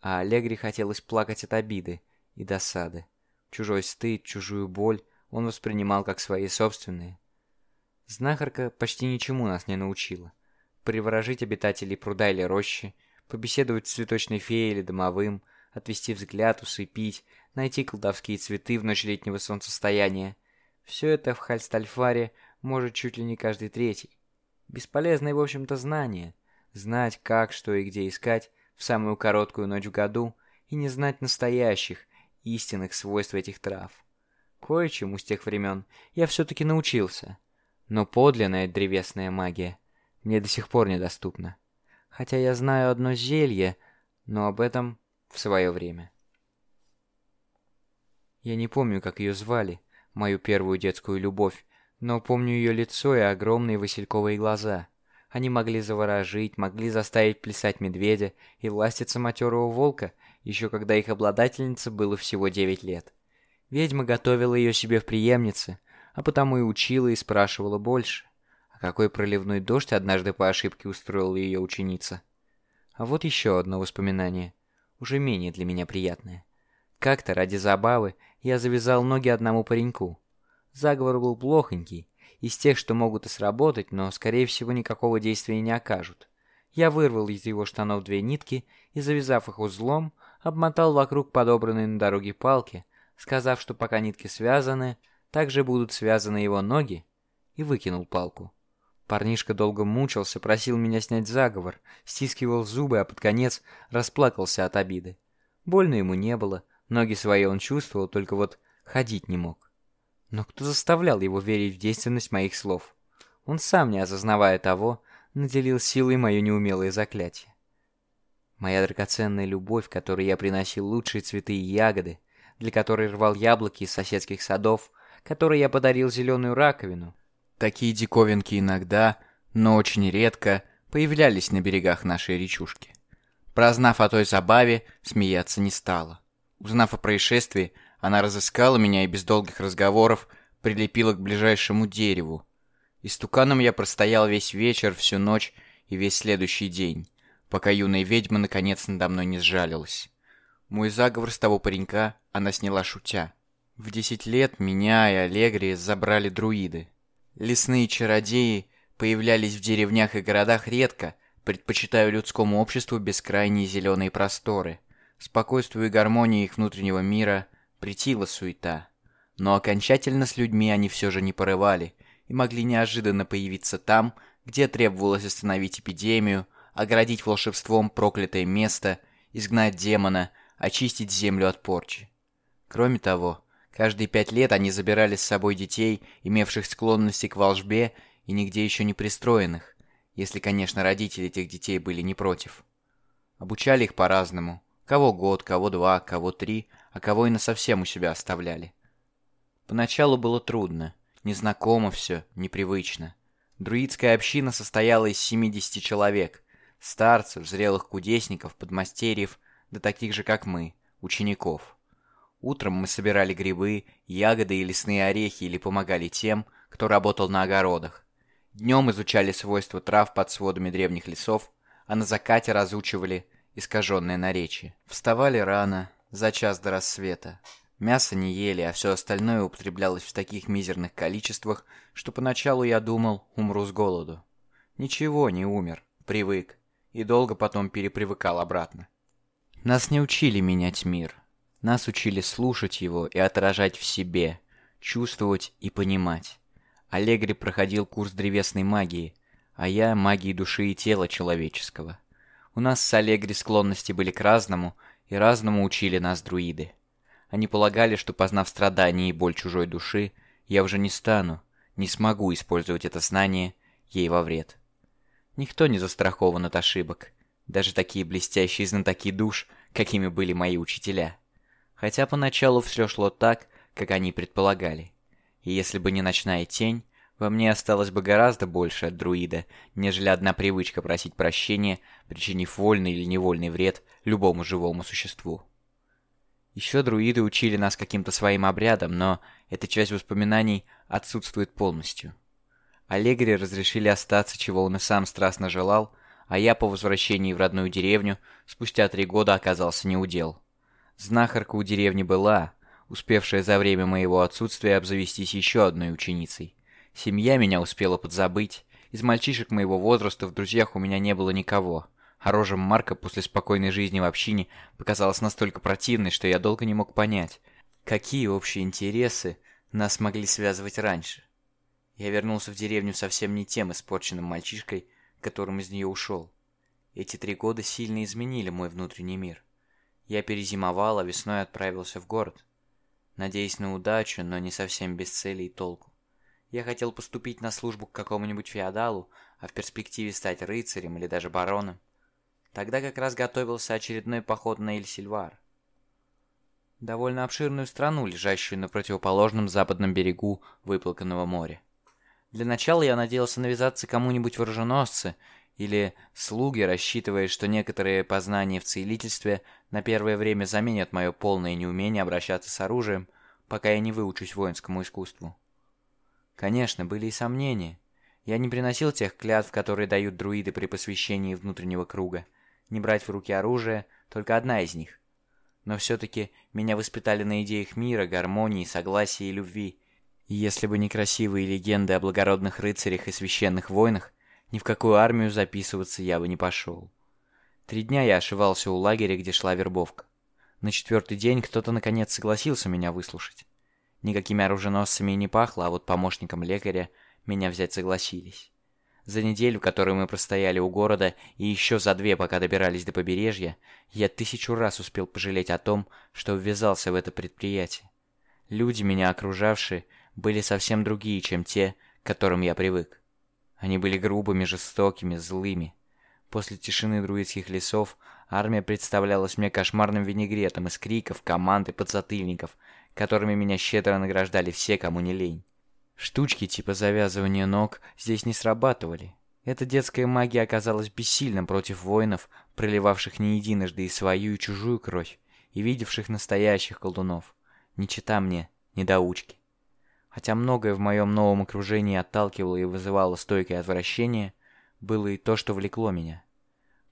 А Аллегри хотелось плакать от обиды и досады. Чужой стыд, чужую боль он воспринимал как свои собственные. Знахарка почти ничему нас не научила. Приворожить обитателей пруда или рощи, побеседовать с цветочной феей или домовым, отвести взгляд, усыпить, найти колдовские цветы в ночь летнего солнцестояния. Все это в Хальстальфаре может чуть ли не каждый третий. Бесполезное, в общем-то, знание. Знать, как, что и где искать в самую короткую ночь в году и не знать настоящих, истинных свойств этих трав. Кое-чему с тех времен я все-таки научился. Но подлинная древесная магия мне до сих пор недоступна. Хотя я знаю одно зелье, но об этом в свое время. Я не помню, как ее звали, мою первую детскую любовь, но помню ее лицо и огромные васильковые глаза. Они могли заворожить, могли заставить плясать медведя и ластиться матерого волка, еще когда их обладательнице было всего девять лет. Ведьма готовила ее себе в преемнице, а потому и учила и спрашивала больше. А какой проливной дождь однажды по ошибке устроила ее ученица. А вот еще одно воспоминание, уже менее для меня приятное. Как-то ради забавы я завязал ноги одному пареньку. Заговор был плохонький, из тех, что могут и сработать, но, скорее всего, никакого действия не окажут. Я вырвал из его штанов две нитки и, завязав их узлом, обмотал вокруг подобранной на дороге палки, сказав, что пока нитки связаны, также будут связаны его ноги, и выкинул палку. Парнишка долго мучился, просил меня снять заговор, стискивал зубы, а под конец расплакался от обиды. Больно ему не было, ноги свои он чувствовал, только вот ходить не мог. Но кто заставлял его верить в действенность моих слов? Он сам, не осознавая того, наделил силой мое неумелое заклятие. Моя драгоценная любовь, которой я приносил лучшие цветы и ягоды, для которой рвал яблоки из соседских садов, которой я подарил зеленую раковину. Такие диковинки иногда, но очень редко, появлялись на берегах нашей речушки. Прознав о той забаве, смеяться не стала. Узнав о происшествии, она разыскала меня и без долгих разговоров прилепила к ближайшему дереву. Истуканом я простоял весь вечер, всю ночь и весь следующий день, пока юная ведьма наконец надо мной не сжалилась. Мой заговор с того паренька она сняла шутя. В десять лет меня и Аллегри забрали друиды. Лесные чародеи появлялись в деревнях и городах редко, предпочитая людскому обществу бескрайние зеленые просторы. Спокойствию и гармонии их внутреннего мира притила суета. Но окончательно с людьми они все же не порывали и могли неожиданно появиться там, где требовалось остановить эпидемию, оградить волшебством проклятое место, изгнать демона, очистить землю от порчи. Кроме того, каждые пять лет они забирали с собой детей, имевших склонности к волжбе и нигде еще не пристроенных, если, конечно, родители этих детей были не против. Обучали их по-разному, кого год, кого два, кого три, а кого и на совсем у себя оставляли. Поначалу было трудно, незнакомо все, непривычно. Друидская община состояла из 70 человек, старцев, зрелых кудесников, подмастерьев, да таких же, как мы, учеников. Утром мы собирали грибы, ягоды и лесные орехи или помогали тем, кто работал на огородах. Днем изучали свойства трав под сводами древних лесов, а на закате разучивали искаженное наречие. Вставали рано, за час до рассвета. Мясо не ели, а все остальное употреблялось в таких мизерных количествах, что поначалу я думал, умру с голоду. Ничего, не умер, привык, и долго потом перепривыкал обратно. Нас не учили менять мир. Нас учили слушать его и отражать в себе, чувствовать и понимать. Аллегри проходил курс древесной магии, а я — магии души и тела человеческого. У нас с Аллегри склонности были к разному, и разному учили нас друиды. Они полагали, что познав страдания и боль чужой души, я уже не стану, не смогу использовать это знание ей во вред. Никто не застрахован от ошибок, даже такие блестящие знатоки душ, какими были мои учителя. Хотя поначалу все шло так, как они предполагали. И если бы не ночная тень, во мне осталось бы гораздо больше от друида, нежели одна привычка просить прощения, причинив вольный или невольный вред любому живому существу. Еще друиды учили нас каким-то своим обрядам, но эта часть воспоминаний отсутствует полностью. Аллегри разрешили остаться, чего он и сам страстно желал, а я по возвращении в родную деревню спустя три года оказался неудел. Знахарка у деревни была, успевшая за время моего отсутствия обзавестись еще одной ученицей. Семья меня успела подзабыть. Из мальчишек моего возраста в друзьях у меня не было никого. А рожа Марка после спокойной жизни в общине показалась настолько противной, что я долго не мог понять, какие общие интересы нас могли связывать раньше. Я вернулся в деревню совсем не тем испорченным мальчишкой, которым из нее ушел. Эти три года сильно изменили мой внутренний мир. Я перезимовал, а весной отправился в город. Надеясь на удачу, но не совсем без цели и толку. Я хотел поступить на службу к какому-нибудь феодалу, а в перспективе стать рыцарем или даже бароном. Тогда как раз готовился очередной поход на Эль-Сильвар. Довольно обширную страну, лежащую на противоположном западном берегу выплаканного моря. Для начала я надеялся навязаться кому-нибудь в или слуги, рассчитывая, что некоторые познания в целительстве на первое время заменят мое полное неумение обращаться с оружием, пока я не выучусь воинскому искусству. Конечно, были и сомнения. Я не приносил тех клятв, которые дают друиды при посвящении внутреннего круга. Не брать в руки оружие — только одна из них. Но все-таки меня воспитали на идеях мира, гармонии, согласия и любви. И если бы не красивые легенды о благородных рыцарях и священных войнах, ни в какую армию записываться я бы не пошел. Три дня я ошивался у лагеря, где шла вербовка. На четвертый день кто-то наконец согласился меня выслушать. Никакими оруженосцами не пахло, а вот помощником лекаря меня взять согласились. За неделю, которую мы простояли у города, и еще за две, пока добирались до побережья, я тысячу раз успел пожалеть о том, что ввязался в это предприятие. Люди, меня окружавшие, были совсем другие, чем те, к которым я привык. Они были грубыми, жестокими, злыми. После тишины друидских лесов армия представлялась мне кошмарным винегретом из криков, команд и подзатыльников, которыми меня щедро награждали все, кому не лень. Штучки типа завязывания ног здесь не срабатывали. Эта детская магия оказалась бессильна против воинов, проливавших не единожды и свою, и чужую кровь, и видевших настоящих колдунов. Не чита мне, недоучки. Хотя многое в моем новом окружении отталкивало и вызывало стойкое отвращение, было и то, что влекло меня.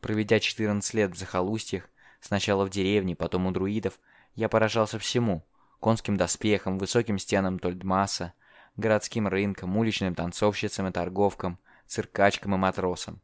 Проведя 14 лет в захолустьях, сначала в деревне, потом у друидов, я поражался всему — конским доспехам, высоким стенам Тольдмаса, городским рынкам, уличным танцовщицам и торговкам, циркачкам и матросам.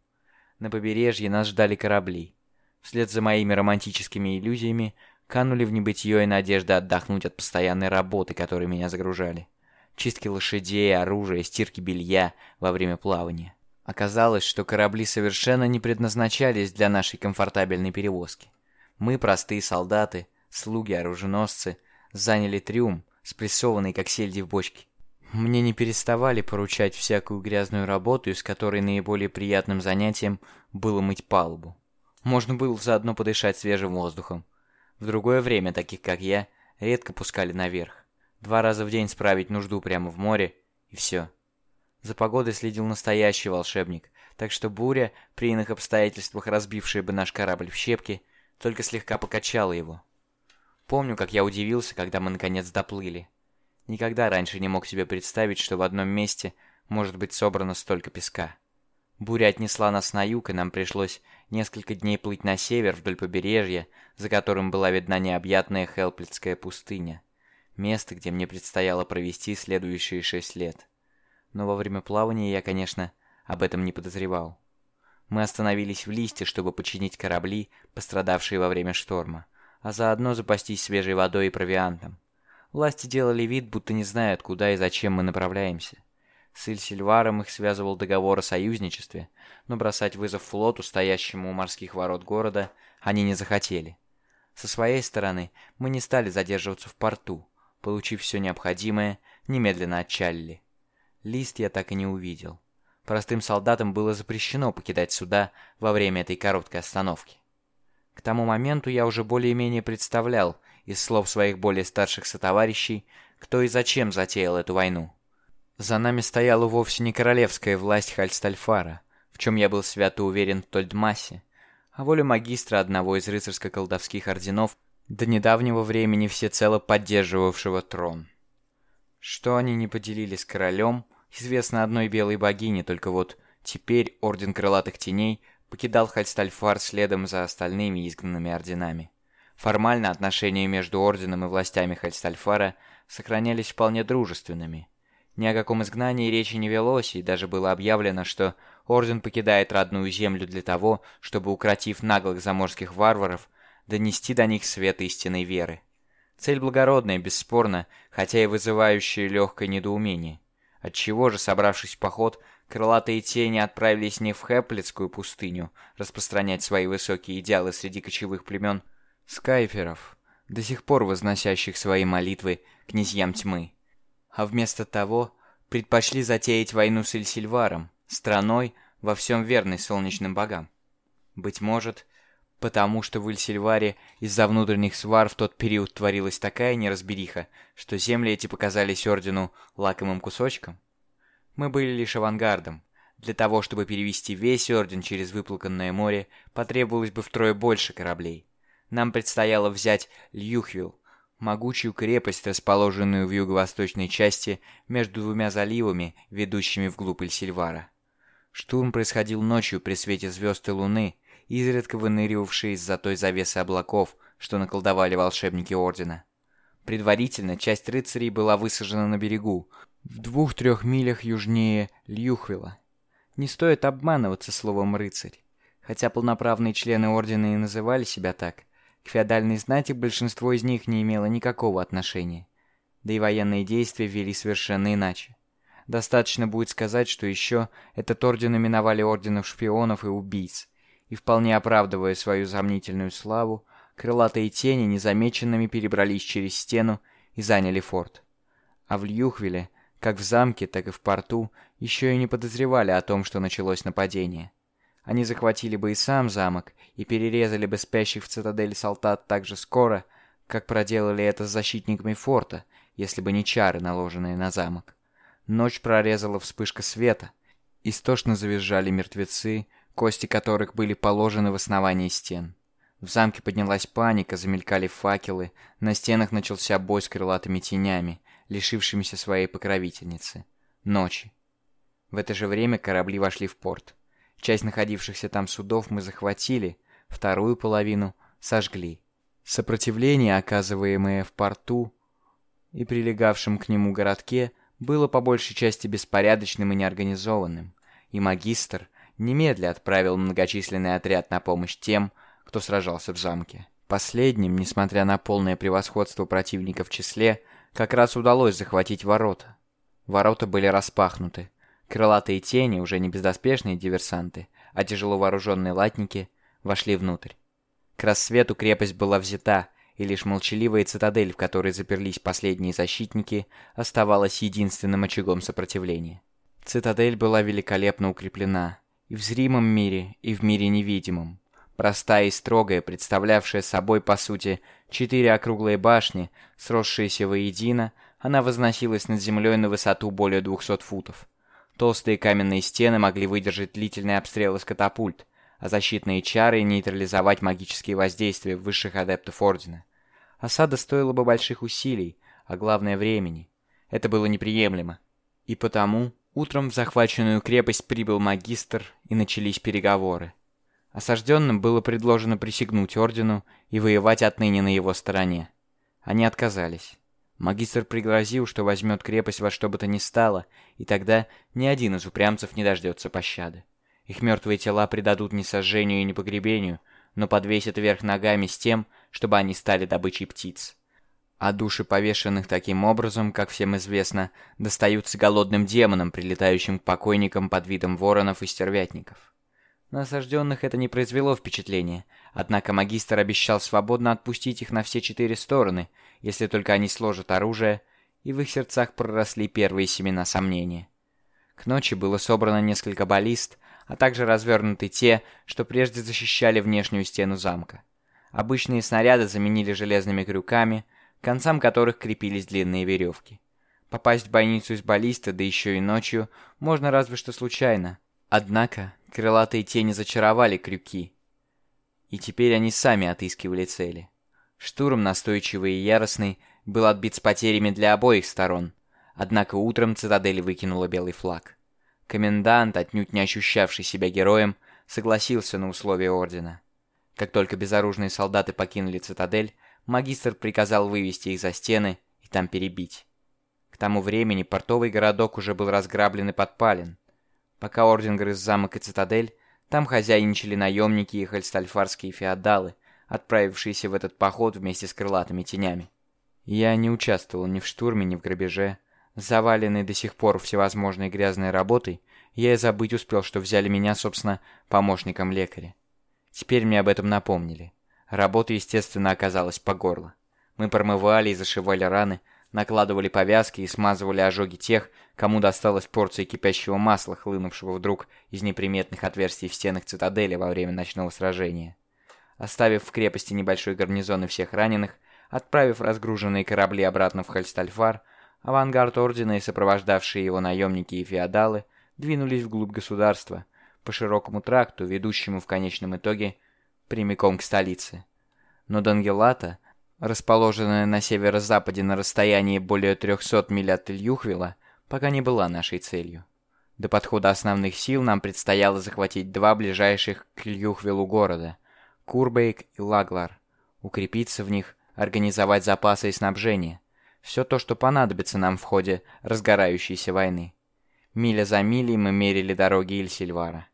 На побережье нас ждали корабли. Вслед за моими романтическими иллюзиями канули в небытие и надежда отдохнуть от постоянной работы, которой меня загружали чистки лошадей, оружия, стирки белья во время плавания. Оказалось, что корабли совершенно не предназначались для нашей комфортабельной перевозки. Мы, простые солдаты, слуги-оруженосцы, заняли трюм, спрессованный как сельди в бочке. Мне не переставали поручать всякую грязную работу, из которой наиболее приятным занятием было мыть палубу. Можно было заодно подышать свежим воздухом. В другое время таких, как я, редко пускали наверх. Два раза в день справить нужду прямо в море, и все. За погодой следил настоящий волшебник, так что буря, при иных обстоятельствах разбившая бы наш корабль в щепки, только слегка покачала его. Помню, как я удивился, когда мы наконец доплыли. Никогда раньше не мог себе представить, что в одном месте может быть собрано столько песка. Буря отнесла нас на юг, и нам пришлось несколько дней плыть на север вдоль побережья, за которым была видна необъятная Хелплицкая пустыня. Место, где мне предстояло провести следующие шесть лет. Но во время плавания я, конечно, об этом не подозревал. Мы остановились в Листе, чтобы починить корабли, пострадавшие во время шторма, а заодно запастись свежей водой и провиантом. Власти делали вид, будто не знают, куда и зачем мы направляемся. С Ильсильваром их связывал договор о союзничестве, но бросать вызов флоту, стоящему у морских ворот города, они не захотели. Со своей стороны, мы не стали задерживаться в порту, Получив все необходимое, немедленно отчалили. Лист я так и не увидел. Простым солдатам было запрещено покидать суда во время этой короткой остановки. К тому моменту я уже более-менее представлял, из слов своих более старших сотоварищей, кто и зачем затеял эту войну. За нами стояла вовсе не королевская власть Хальстальфара, в чем я был свято уверен в Тольдмасе, а воля магистра одного из рыцарско-колдовских орденов – до недавнего времени всецело поддерживавшего трон. Что они не поделили с королем, известно одной белой богине, только вот теперь Орден Крылатых Теней покидал Хальстальфар следом за остальными изгнанными орденами. Формально отношения между Орденом и властями Хальстальфара сохранялись вполне дружественными. Ни о каком изгнании речи не велось, и даже было объявлено, что Орден покидает родную землю для того, чтобы, укротив наглых заморских варваров, донести до них свет истинной веры. Цель благородная, бесспорно, хотя и вызывающая легкое недоумение. Отчего же, собравшись в поход, крылатые тени отправились не в Хэплицкую пустыню распространять свои высокие идеалы среди кочевых племен скайферов, до сих пор возносящих свои молитвы князьям тьмы, а вместо того предпочли затеять войну с Эльсильваром, страной во всем верной солнечным богам. Быть может, потому что в Эльсильваре из-за внутренних свар в тот период творилась такая неразбериха, что земли эти показались Ордену лакомым кусочком? Мы были лишь авангардом. Для того, чтобы перевести весь Орден через выплаканное море, потребовалось бы втрое больше кораблей. Нам предстояло взять Льюхвилл, могучую крепость, расположенную в юго-восточной части между двумя заливами, ведущими вглубь Эльсильвара. Штурм происходил ночью при свете звезд и луны, изредка выныривавшие из-за той завесы облаков, что наколдовали волшебники Ордена. Предварительно часть рыцарей была высажена на берегу, в двух-трех милях южнее Льюхвилла. Не стоит обманываться словом «рыцарь». Хотя полноправные члены Ордена и называли себя так, к феодальной знати большинство из них не имело никакого отношения. Да и военные действия вели совершенно иначе. Достаточно будет сказать, что еще этот орден именовали орденом шпионов и убийц, и вполне оправдывая свою сомнительную славу, крылатые тени незамеченными перебрались через стену и заняли форт. А в Льюхвилле, как в замке, так и в порту, еще и не подозревали о том, что началось нападение. Они захватили бы и сам замок, и перерезали бы спящих в цитадели солдат так же скоро, как проделали это с защитниками форта, если бы не чары, наложенные на замок. Ночь прорезала вспышка света. Истошно завизжали мертвецы, кости которых были положены в основании стен. В замке поднялась паника, замелькали факелы, на стенах начался бой с крылатыми тенями, лишившимися своей покровительницы. Ночи. В это же время корабли вошли в порт. Часть находившихся там судов мы захватили, вторую половину сожгли. Сопротивление, оказываемое в порту и прилегавшем к нему городке, было по большей части беспорядочным и неорганизованным, и магистр немедля отправил многочисленный отряд на помощь тем, кто сражался в замке. Последним, несмотря на полное превосходство противника в числе, как раз удалось захватить ворота. Ворота были распахнуты, Крылатые тени, уже не бездоспешные диверсанты, а тяжело вооруженные латники, вошли внутрь. К рассвету крепость была взята, и лишь молчаливая цитадель, в которой заперлись последние защитники, оставалась единственным очагом сопротивления. Цитадель была великолепно укреплена, и в зримом мире, и в мире невидимом. Простая и строгая, представлявшая собой, по сути, четыре округлые башни, сросшиеся воедино, она возносилась над землей на высоту более двухсот футов. Толстые каменные стены могли выдержать длительные обстрелы с катапульт, а защитные чары нейтрализовать магические воздействия высших адептов Ордена. Осада стоила бы больших усилий, а главное времени. Это было неприемлемо. И потому утром в захваченную крепость прибыл магистр и начались переговоры. Осажденным было предложено присягнуть Ордену и воевать отныне на его стороне. Они отказались. Магистр пригрозил, что возьмет крепость во что бы то ни стало, и тогда ни один из упрямцев не дождется пощады. Их мертвые тела предадут не сожжению и не погребению, но подвесят вверх ногами с тем, чтобы они стали добычей птиц. А души повешенных таким образом, как всем известно, достаются голодным демонам, прилетающим к покойникам под видом воронов и стервятников. На осажденных это не произвело впечатления, однако магистр обещал свободно отпустить их на все четыре стороны, если только они сложат оружие, и в их сердцах проросли первые семена сомнения. К ночи было собрано несколько баллист, а также развернуты те, что прежде защищали внешнюю стену замка. Обычные снаряды заменили железными крюками, концам которых крепились длинные веревки. Попасть в бойницу из баллиста, да еще и ночью, можно разве что случайно. Однако, крылатые тени зачаровали крюки, и теперь они сами отыскивали цели. Штурм, настойчивый и яростный, был отбит с потерями для обоих сторон. Однако утром цитадель выкинула белый флаг. Комендант, отнюдь не ощущавший себя героем, согласился на условия ордена. Как только безоружные солдаты покинули цитадель, магистр приказал вывести их за стены и там перебить. К тому времени портовый городок уже был разграблен и подпален. Пока орден грыз замок и цитадель, там хозяйничали наемники и хальстальфарские феодалы, отправившиеся в этот поход вместе с крылатыми тенями. Я не участвовал ни в штурме, ни в грабеже. Заваленный до сих пор всевозможной грязной работой, я и забыть успел, что взяли меня, собственно, помощником лекаря. Теперь мне об этом напомнили. Работа, естественно, оказалась по горло. Мы промывали и зашивали раны, накладывали повязки и смазывали ожоги тех, кому досталась порция кипящего масла, хлынувшего вдруг из неприметных отверстий в стенах цитадели во время ночного сражения. Оставив в крепости небольшой гарнизон и всех раненых, отправив разгруженные корабли обратно в Хальстальфар, авангард Ордена и сопровождавшие его наемники и феодалы двинулись вглубь государства, по широкому тракту, ведущему в конечном итоге прямиком к столице. Но Дангелата, расположенная на северо-западе на расстоянии более 300 миль от Ильюхвила, пока не была нашей целью. До подхода основных сил нам предстояло захватить два ближайших к Ильюхвилу города – Курбейк и Лаглар, укрепиться в них, организовать запасы и снабжение. Все то, что понадобится нам в ходе разгорающейся войны. Миля за милей мы мерили дороги Ильсильвара.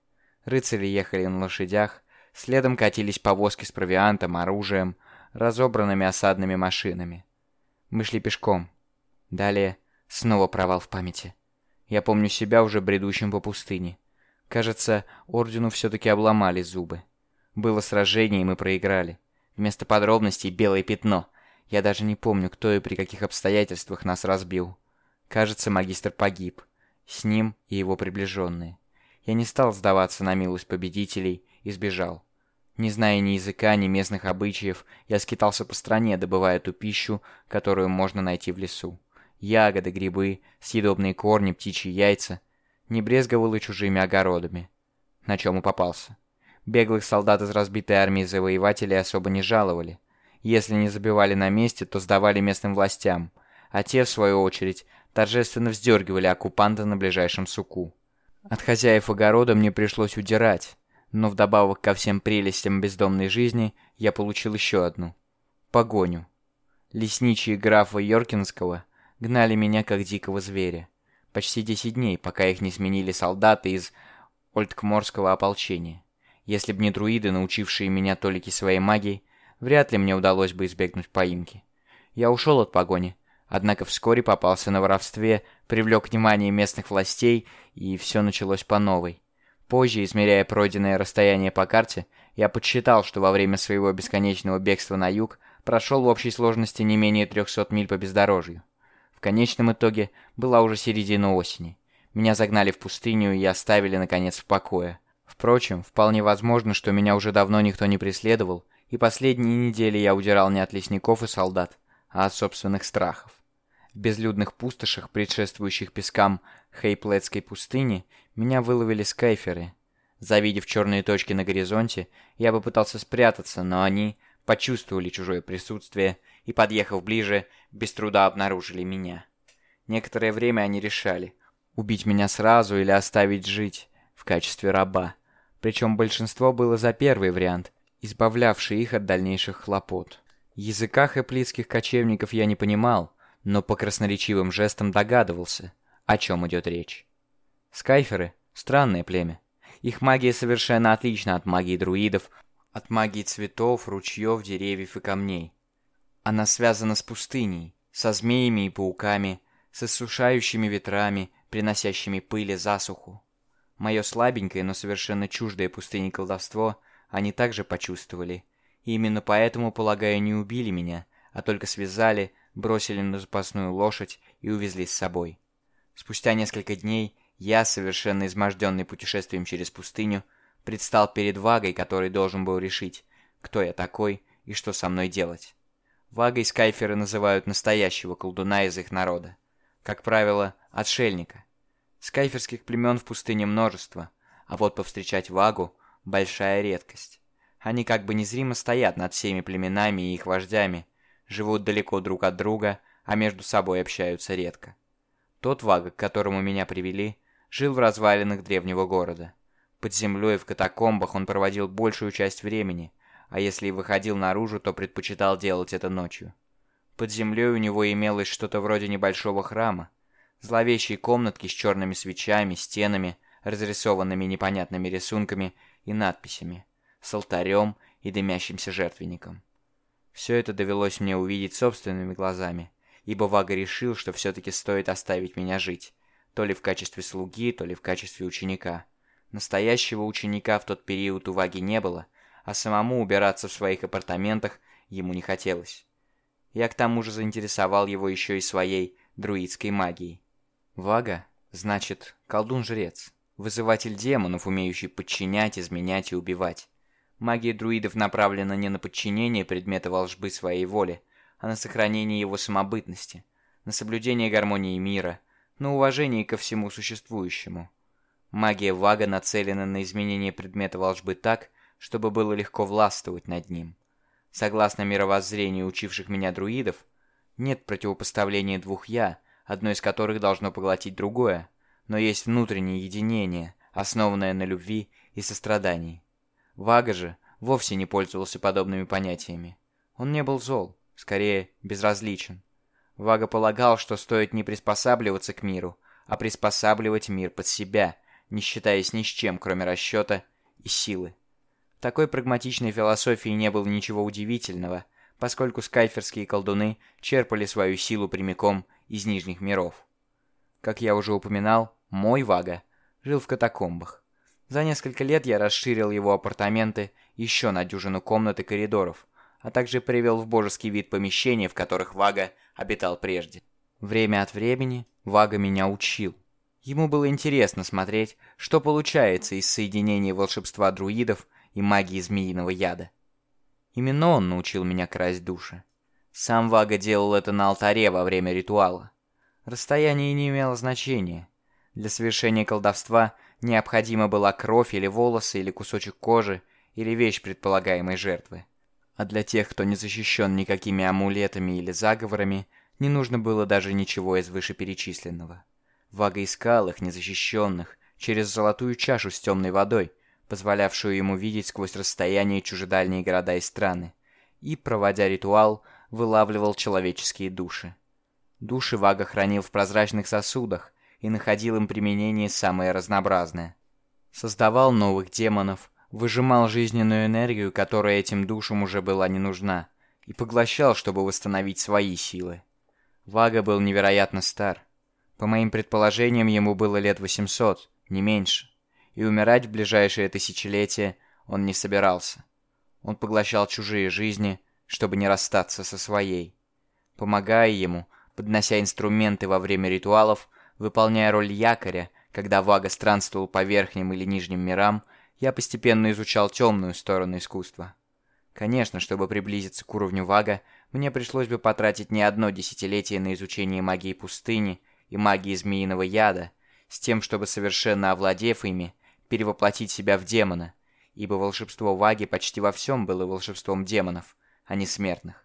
Рыцари ехали на лошадях, следом катились повозки с провиантом, оружием, разобранными осадными машинами. Мы шли пешком. Далее снова провал в памяти. Я помню себя уже бредущим по пустыне. Кажется, ордену все-таки обломали зубы. Было сражение, и мы проиграли. Вместо подробностей белое пятно. Я даже не помню, кто и при каких обстоятельствах нас разбил. Кажется, магистр погиб. С ним и его приближенные. Я не стал сдаваться на милость победителей и сбежал. Не зная ни языка, ни местных обычаев, я скитался по стране, добывая ту пищу, которую можно найти в лесу. Ягоды, грибы, съедобные корни, птичьи яйца. Не брезговал и чужими огородами. На чем и попался. Беглых солдат из разбитой армии завоевателей особо не жаловали. Если не забивали на месте, то сдавали местным властям, а те, в свою очередь, торжественно вздергивали оккупанта на ближайшем суку. От хозяев огорода мне пришлось удирать, но вдобавок ко всем прелестям бездомной жизни я получил еще одну — погоню. Лесничие графа Йоркинского гнали меня как дикого зверя. Почти десять дней, пока их не сменили солдаты из Ольткморского ополчения. Если б не друиды, научившие меня толики своей магии, вряд ли мне удалось бы избегнуть поимки. Я ушел от погони, однако вскоре попался на воровстве, привлек внимание местных властей, и все началось по новой. Позже, измеряя пройденное расстояние по карте, я подсчитал, что во время своего бесконечного бегства на юг прошел в общей сложности не менее 300 миль по бездорожью. В конечном итоге была уже середина осени. Меня загнали в пустыню и оставили, наконец, в покое. Впрочем, вполне возможно, что меня уже давно никто не преследовал, и последние недели я удирал не от лесников и солдат, а от собственных страхов. В безлюдных пустошах, предшествующих пескам Хейплетской пустыни, меня выловили скайферы. Завидев черные точки на горизонте, я попытался спрятаться, но они почувствовали чужое присутствие и, подъехав ближе, без труда обнаружили меня. Некоторое время они решали, убить меня сразу или оставить жить в качестве раба. Причем большинство было за первый вариант, избавлявший их от дальнейших хлопот. Языка хэплитских кочевников я не понимал, но по красноречивым жестам догадывался, о чем идет речь. Скайферы — странное племя. Их магия совершенно отлична от магии друидов, от магии цветов, ручьев, деревьев и камней. Она связана с пустыней, со змеями и пауками, с иссушающими ветрами, приносящими пыль и засуху. Мое слабенькое, но совершенно чуждое пустыне колдовство они также почувствовали, и именно поэтому, полагаю, не убили меня, а только связали, бросили на запасную лошадь и увезли с собой. Спустя несколько дней я, совершенно изможденный путешествием через пустыню, предстал перед Вагой, который должен был решить, кто я такой и что со мной делать. Вагой скайферы называют настоящего колдуна из их народа. Как правило, отшельника. Скайферских племен в пустыне множество, а вот повстречать Вагу – большая редкость. Они как бы незримо стоят над всеми племенами и их вождями, живут далеко друг от друга, а между собой общаются редко. Тот Вага, к которому меня привели, жил в развалинах древнего города. Под землей в катакомбах он проводил большую часть времени, а если и выходил наружу, то предпочитал делать это ночью. Под землей у него имелось что-то вроде небольшого храма, зловещие комнатки с черными свечами, стенами, разрисованными непонятными рисунками и надписями, с алтарем и дымящимся жертвенником. Все это довелось мне увидеть собственными глазами, ибо Вага решил, что все-таки стоит оставить меня жить, то ли в качестве слуги, то ли в качестве ученика. Настоящего ученика в тот период у Ваги не было, а самому убираться в своих апартаментах ему не хотелось. Я к тому же заинтересовал его еще и своей друидской магией. Вага, значит, колдун-жрец, вызыватель демонов, умеющий подчинять, изменять и убивать. Магия друидов направлена не на подчинение предмета волжбы своей воли, а на сохранение его самобытности, на соблюдение гармонии мира, на уважение ко всему существующему. Магия Вага нацелена на изменение предмета волжбы так, чтобы было легко властвовать над ним. Согласно мировоззрению учивших меня друидов, нет противопоставления двух «я», одно из которых должно поглотить другое, но есть внутреннее единение, основанное на любви и сострадании. Вага же вовсе не пользовался подобными понятиями. Он не был зол, скорее безразличен. Вага полагал, что стоит не приспосабливаться к миру, а приспосабливать мир под себя, не считаясь ни с чем, кроме расчета и силы такой прагматичной философии не было ничего удивительного, поскольку скайферские колдуны черпали свою силу прямиком из нижних миров. Как я уже упоминал, мой Вага жил в катакомбах. За несколько лет я расширил его апартаменты еще на дюжину комнат и коридоров, а также привел в божеский вид помещения, в которых Вага обитал прежде. Время от времени Вага меня учил. Ему было интересно смотреть, что получается из соединения волшебства друидов и магии змеиного яда. Именно он научил меня красть души. Сам Вага делал это на алтаре во время ритуала. Расстояние не имело значения. Для совершения колдовства необходима была кровь или волосы, или кусочек кожи, или вещь предполагаемой жертвы. А для тех, кто не защищен никакими амулетами или заговорами, не нужно было даже ничего из вышеперечисленного. Вага искал их, незащищенных, через золотую чашу с темной водой, позволявшую ему видеть сквозь расстояние чужедальние города и страны, и, проводя ритуал, вылавливал человеческие души. Души Вага хранил в прозрачных сосудах и находил им применение самое разнообразное. Создавал новых демонов, выжимал жизненную энергию, которая этим душам уже была не нужна, и поглощал, чтобы восстановить свои силы. Вага был невероятно стар. По моим предположениям, ему было лет 800, не меньше и умирать в ближайшее тысячелетие он не собирался. Он поглощал чужие жизни, чтобы не расстаться со своей. Помогая ему, поднося инструменты во время ритуалов, выполняя роль якоря, когда Вага странствовал по верхним или нижним мирам, я постепенно изучал темную сторону искусства. Конечно, чтобы приблизиться к уровню Вага, мне пришлось бы потратить не одно десятилетие на изучение магии пустыни и магии змеиного яда, с тем, чтобы совершенно овладев ими, перевоплотить себя в демона, ибо волшебство Ваги почти во всем было волшебством демонов, а не смертных.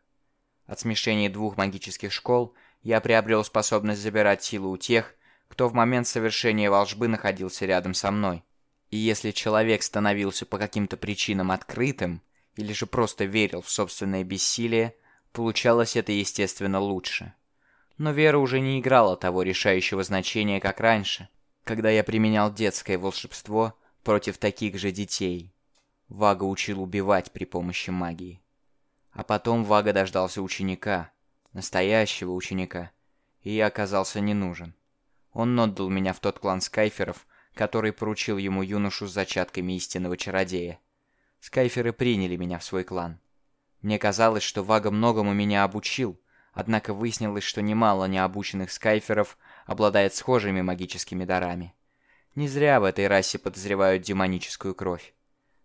От смешения двух магических школ я приобрел способность забирать силу у тех, кто в момент совершения волшбы находился рядом со мной. И если человек становился по каким-то причинам открытым, или же просто верил в собственное бессилие, получалось это, естественно, лучше. Но вера уже не играла того решающего значения, как раньше – когда я применял детское волшебство против таких же детей. Вага учил убивать при помощи магии. А потом Вага дождался ученика, настоящего ученика, и я оказался не нужен. Он отдал меня в тот клан скайферов, который поручил ему юношу с зачатками истинного чародея. Скайферы приняли меня в свой клан. Мне казалось, что Вага многому меня обучил, однако выяснилось, что немало необученных скайферов обладает схожими магическими дарами. Не зря в этой расе подозревают демоническую кровь.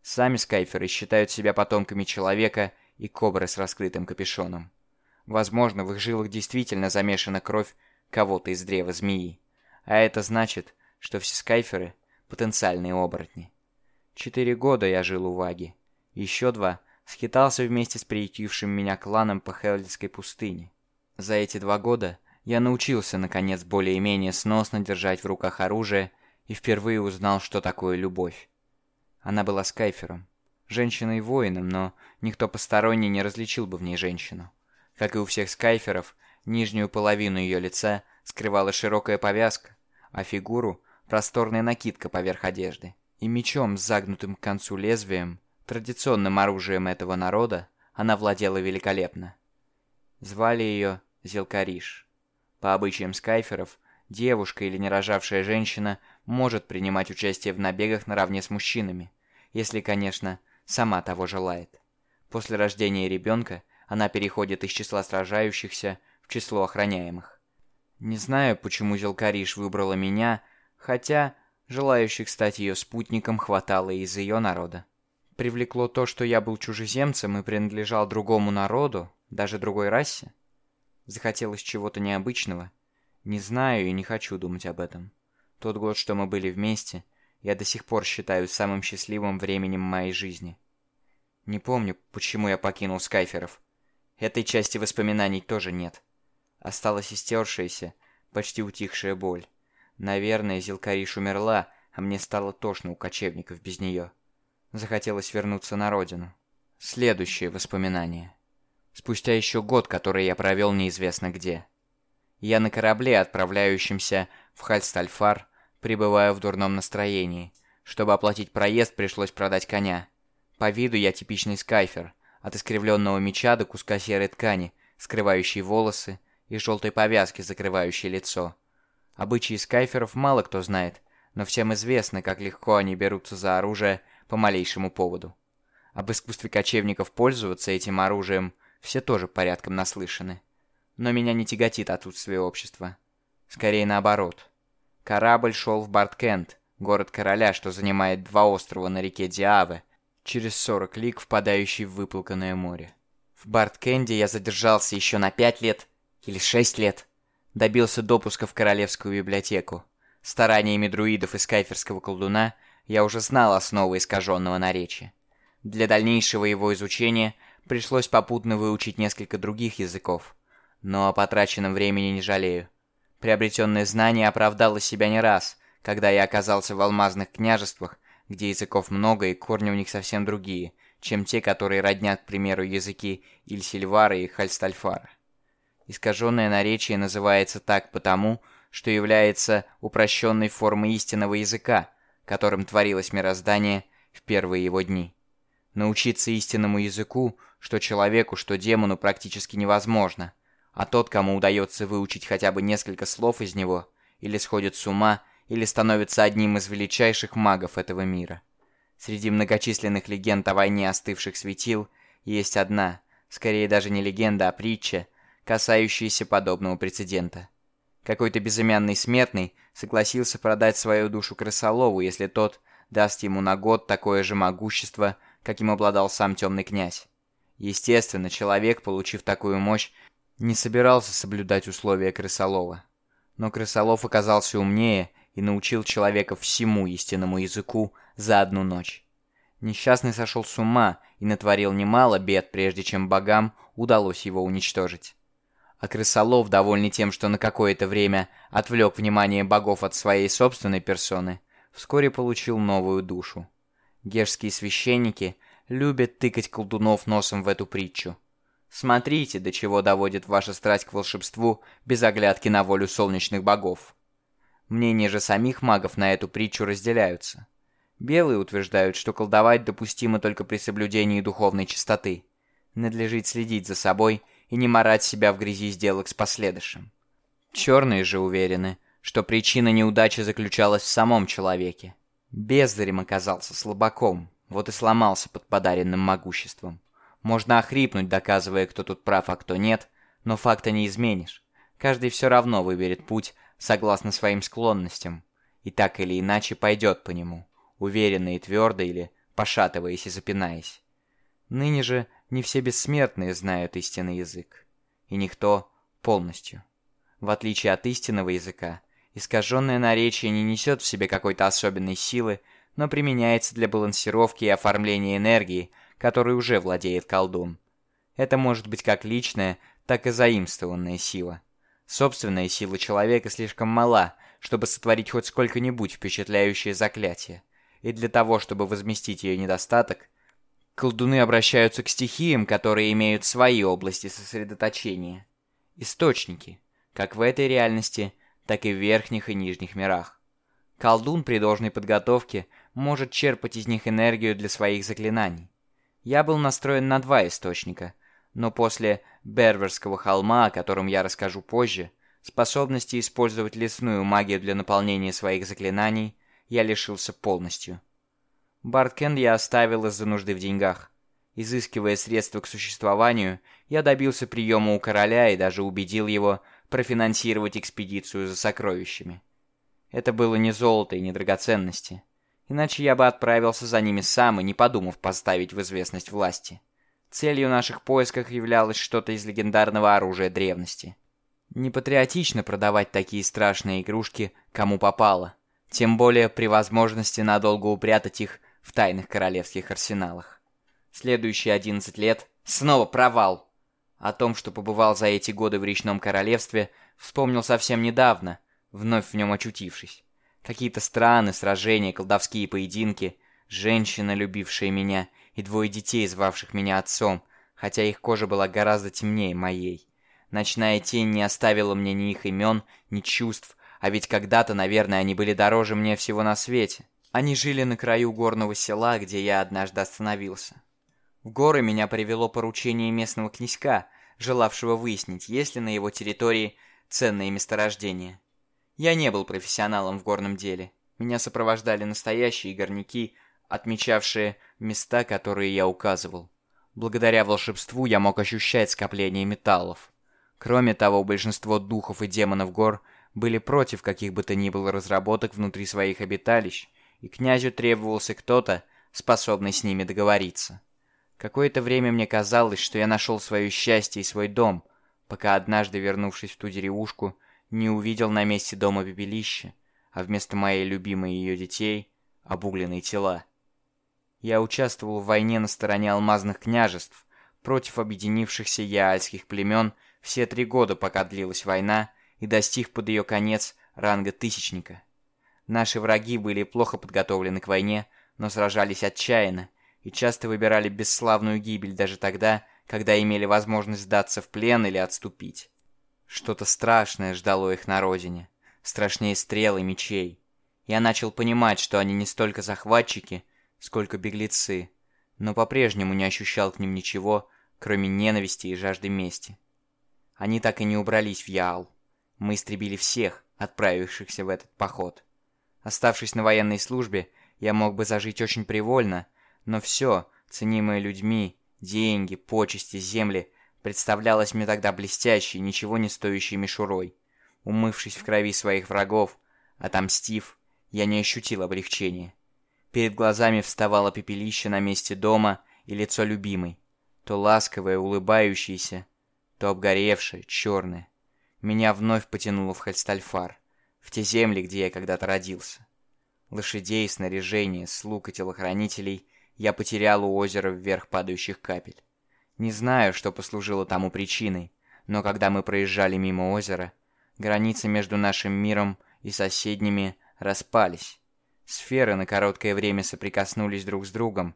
Сами скайферы считают себя потомками человека и кобры с раскрытым капюшоном. Возможно, в их жилах действительно замешана кровь кого-то из древа змеи. А это значит, что все скайферы — потенциальные оборотни. Четыре года я жил у Ваги. Еще два скитался вместе с приютившим меня кланом по Хелдинской пустыне. За эти два года я научился, наконец, более-менее сносно держать в руках оружие и впервые узнал, что такое любовь. Она была скайфером. женщиной воином, но никто посторонний не различил бы в ней женщину. Как и у всех скайферов, нижнюю половину ее лица скрывала широкая повязка, а фигуру – просторная накидка поверх одежды. И мечом с загнутым к концу лезвием, традиционным оружием этого народа, она владела великолепно. Звали ее Зелкариш. По обычаям скайферов, девушка или нерожавшая женщина может принимать участие в набегах наравне с мужчинами, если, конечно, сама того желает. После рождения ребенка она переходит из числа сражающихся в число охраняемых. Не знаю, почему Зелкариш выбрала меня, хотя желающих стать ее спутником хватало из ее народа. Привлекло то, что я был чужеземцем и принадлежал другому народу, даже другой расе. Захотелось чего-то необычного. Не знаю и не хочу думать об этом. Тот год, что мы были вместе, я до сих пор считаю самым счастливым временем моей жизни. Не помню, почему я покинул Скайферов. Этой части воспоминаний тоже нет. Осталась истершаяся, почти утихшая боль. Наверное, Зилкариш умерла, а мне стало тошно у кочевников без нее. Захотелось вернуться на родину. Следующее воспоминание. Спустя еще год, который я провел неизвестно где. Я на корабле, отправляющемся в Хальстальфар, пребываю в дурном настроении. Чтобы оплатить проезд, пришлось продать коня. По виду я типичный скайфер, от искривленного меча до куска серой ткани, скрывающей волосы, и желтой повязки, закрывающей лицо. Обычаи скайферов мало кто знает, но всем известно, как легко они берутся за оружие по малейшему поводу. Об искусстве кочевников пользоваться этим оружием все тоже порядком наслышаны. Но меня не тяготит отсутствие общества. Скорее наоборот. Корабль шел в Барткент, город короля, что занимает два острова на реке Диаве, через 40 лиг, впадающий в выплаканное море. В Барткенде я задержался еще на 5 лет или 6 лет. Добился допуска в Королевскую библиотеку. Стараниями друидов и скайферского колдуна я уже знал основы искаженного наречия. Для дальнейшего его изучения пришлось попутно выучить несколько других языков. Но о потраченном времени не жалею. Приобретенное знание оправдало себя не раз, когда я оказался в алмазных княжествах где языков много и корни у них совсем другие, чем те, которые роднят, к примеру, языки Ильсильвара и Хальстальфара. Искаженное наречие называется так потому, что является упрощенной формой истинного языка, которым творилось мироздание в первые его дни. Научиться истинному языку, что человеку, что демону практически невозможно, а тот, кому удается выучить хотя бы несколько слов из него, или сходит с ума, или становится одним из величайших магов этого мира. Среди многочисленных легенд о войне остывших светил есть одна, скорее даже не легенда, а притча, касающаяся подобного прецедента. Какой-то безымянный смертный согласился продать свою душу крысолову, если тот даст ему на год такое же могущество, каким обладал сам темный князь. Естественно, человек, получив такую мощь, не собирался соблюдать условия крысолова. Но крысолов оказался умнее и научил человека всему истинному языку за одну ночь. Несчастный сошел с ума и натворил немало бед, прежде чем богам удалось его уничтожить. А крысолов, довольный тем, что на какое-то время отвлек внимание богов от своей собственной персоны, вскоре получил новую душу. Гешские священники любят тыкать колдунов носом в эту притчу. Смотрите, до чего доводит ваша страсть к волшебству без оглядки на волю солнечных богов. Мнения же самих магов на эту притчу разделяются. Белые утверждают, что колдовать допустимо только при соблюдении духовной чистоты. Надлежит следить за собой и не морать себя в грязи сделок с последующим. Черные же уверены, что причина неудачи заключалась в самом человеке. Бездарем оказался слабаком, вот и сломался под подаренным могуществом. Можно охрипнуть, доказывая, кто тут прав, а кто нет, но факта не изменишь. Каждый все равно выберет путь, согласно своим склонностям, и так или иначе пойдет по нему, уверенно и твердо или пошатываясь и запинаясь. Ныне же не все бессмертные знают истинный язык, и никто полностью. В отличие от истинного языка, искаженное наречие не несет в себе какой-то особенной силы, но применяется для балансировки и оформления энергии, которой уже владеет колдун. Это может быть как личная, так и заимствованная сила. Собственная сила человека слишком мала, чтобы сотворить хоть сколько-нибудь впечатляющее заклятие. И для того, чтобы возместить ее недостаток, Колдуны обращаются к стихиям, которые имеют свои области сосредоточения. Источники, как в этой реальности, так и в верхних и нижних мирах. Колдун при должной подготовке может черпать из них энергию для своих заклинаний. Я был настроен на два источника, но после Берверского холма, о котором я расскажу позже, способности использовать лесную магию для наполнения своих заклинаний я лишился полностью. Барткен я оставил из-за нужды в деньгах. Изыскивая средства к существованию, я добился приема у короля и даже убедил его профинансировать экспедицию за сокровищами. Это было не золото и не драгоценности. Иначе я бы отправился за ними сам и не подумав поставить в известность власти. Целью наших поисков являлось что-то из легендарного оружия древности. Не патриотично продавать такие страшные игрушки кому попало, тем более при возможности надолго упрятать их в тайных королевских арсеналах. Следующие 11 лет снова провал. О том, что побывал за эти годы в речном королевстве, вспомнил совсем недавно, вновь в нем очутившись. Какие-то страны, сражения, колдовские поединки, женщина, любившая меня, и двое детей, звавших меня отцом, хотя их кожа была гораздо темнее моей. Ночная тень не оставила мне ни их имен, ни чувств, а ведь когда-то, наверное, они были дороже мне всего на свете. Они жили на краю горного села, где я однажды остановился. В горы меня привело поручение местного князька, желавшего выяснить, есть ли на его территории ценные месторождения. Я не был профессионалом в горном деле. Меня сопровождали настоящие горняки, отмечавшие места, которые я указывал. Благодаря волшебству я мог ощущать скопление металлов. Кроме того, большинство духов и демонов гор были против каких бы то ни было разработок внутри своих обиталищ, и князю требовался кто-то, способный с ними договориться. Какое-то время мне казалось, что я нашел свое счастье и свой дом, пока однажды, вернувшись в ту деревушку, не увидел на месте дома пепелище, а вместо моей любимой ее детей — обугленные тела. Я участвовал в войне на стороне алмазных княжеств против объединившихся яальских племен все три года, пока длилась война, и достиг под ее конец ранга тысячника. Наши враги были плохо подготовлены к войне, но сражались отчаянно и часто выбирали бесславную гибель даже тогда, когда имели возможность сдаться в плен или отступить. Что-то страшное ждало их на родине, страшнее стрел и мечей. Я начал понимать, что они не столько захватчики, сколько беглецы, но по-прежнему не ощущал к ним ничего, кроме ненависти и жажды мести. Они так и не убрались в Яал. Мы истребили всех, отправившихся в этот поход. Оставшись на военной службе, я мог бы зажить очень привольно, но все, ценимое людьми, деньги, почести, земли, представлялось мне тогда блестящей, ничего не стоящей мишурой. Умывшись в крови своих врагов, отомстив, я не ощутил облегчения. Перед глазами вставало пепелище на месте дома и лицо любимой, то ласковое, улыбающееся, то обгоревшее, черное. Меня вновь потянуло в Хальстальфар в те земли, где я когда-то родился. Лошадей, снаряжение, слуг и телохранителей я потерял у озера вверх падающих капель. Не знаю, что послужило тому причиной, но когда мы проезжали мимо озера, границы между нашим миром и соседними распались. Сферы на короткое время соприкоснулись друг с другом,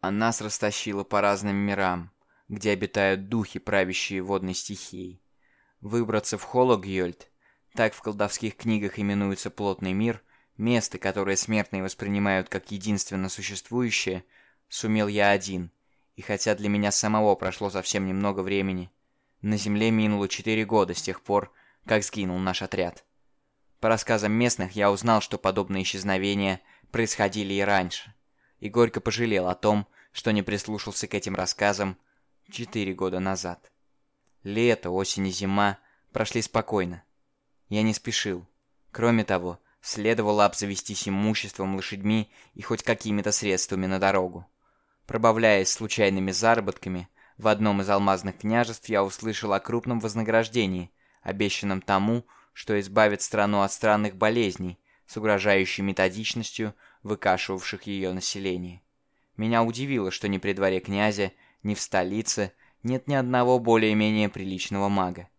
а нас растащило по разным мирам, где обитают духи, правящие водной стихией. Выбраться в Хологьёльд так в колдовских книгах именуется плотный мир, место, которое смертные воспринимают как единственно существующее, сумел я один. И хотя для меня самого прошло совсем немного времени, на Земле минуло четыре года с тех пор, как сгинул наш отряд. По рассказам местных я узнал, что подобные исчезновения происходили и раньше, и горько пожалел о том, что не прислушался к этим рассказам четыре года назад. Лето, осень и зима прошли спокойно. Я не спешил. Кроме того, следовало обзавестись имуществом, лошадьми и хоть какими-то средствами на дорогу. Пробавляясь случайными заработками, в одном из алмазных княжеств я услышал о крупном вознаграждении, обещанном тому, что избавит страну от странных болезней, с угрожающей методичностью выкашивавших ее население. Меня удивило, что ни при дворе князя, ни в столице нет ни одного более-менее приличного мага.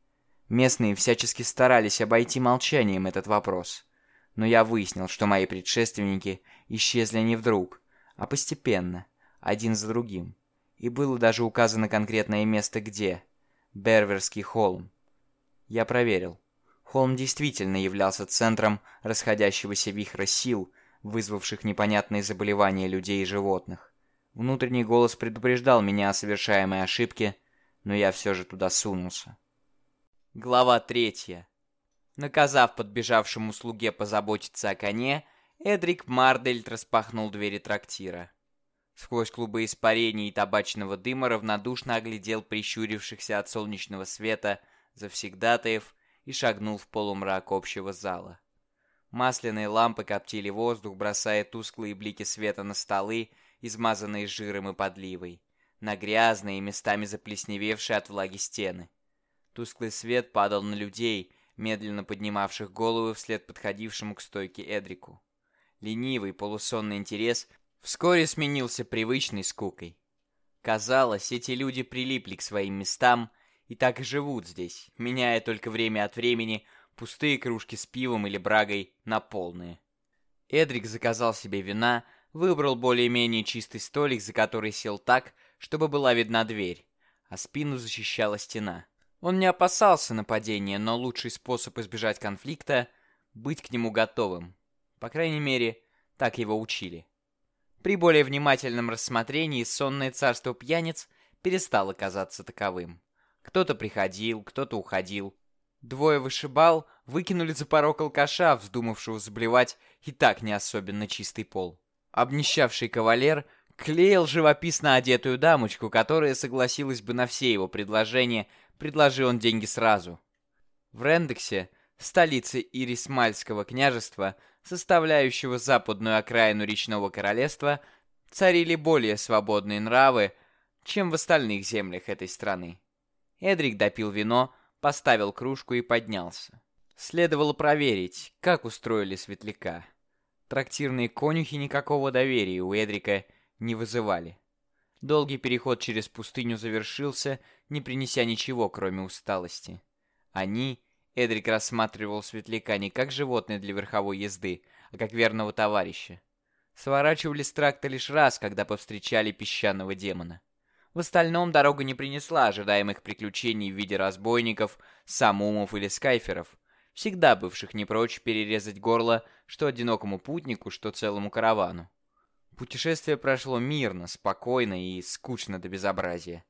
Местные всячески старались обойти молчанием этот вопрос. Но я выяснил, что мои предшественники исчезли не вдруг, а постепенно, один за другим. И было даже указано конкретное место где. Берверский холм. Я проверил. Холм действительно являлся центром расходящегося вихра сил, вызвавших непонятные заболевания людей и животных. Внутренний голос предупреждал меня о совершаемой ошибке, но я все же туда сунулся. Глава третья. Наказав подбежавшему слуге позаботиться о коне, Эдрик Мардельт распахнул двери трактира. Сквозь клубы испарений и табачного дыма равнодушно оглядел прищурившихся от солнечного света завсегдатаев и шагнул в полумрак общего зала. Масляные лампы коптили воздух, бросая тусклые блики света на столы, измазанные жиром и подливой, на грязные, местами заплесневевшие от влаги стены. Тусклый свет падал на людей, медленно поднимавших головы вслед подходившему к стойке Эдрику. Ленивый, полусонный интерес вскоре сменился привычной скукой. Казалось, эти люди прилипли к своим местам и так и живут здесь, меняя только время от времени пустые кружки с пивом или брагой на полные. Эдрик заказал себе вина, выбрал более-менее чистый столик, за который сел так, чтобы была видна дверь, а спину защищала стена. Он не опасался нападения, но лучший способ избежать конфликта — быть к нему готовым. По крайней мере, так его учили. При более внимательном рассмотрении сонное царство пьяниц перестало казаться таковым. Кто-то приходил, кто-то уходил. Двое вышибал выкинули за порог алкаша, вздумавшего заблевать и так не особенно чистый пол. Обнищавший кавалер клеил живописно одетую дамочку, которая согласилась бы на все его предложения, предложил он деньги сразу. В Рендексе, столице Ирисмальского княжества, составляющего западную окраину речного королевства, царили более свободные нравы, чем в остальных землях этой страны. Эдрик допил вино, поставил кружку и поднялся. Следовало проверить, как устроили светляка. Трактирные конюхи никакого доверия у Эдрика не вызывали. Долгий переход через пустыню завершился, не принеся ничего, кроме усталости. Они, Эдрик рассматривал светляка не как животное для верховой езды, а как верного товарища. Сворачивали с тракта лишь раз, когда повстречали песчаного демона. В остальном дорога не принесла ожидаемых приключений в виде разбойников, самумов или скайферов, всегда бывших не прочь перерезать горло что одинокому путнику, что целому каравану. Путешествие прошло мирно, спокойно и скучно до безобразия.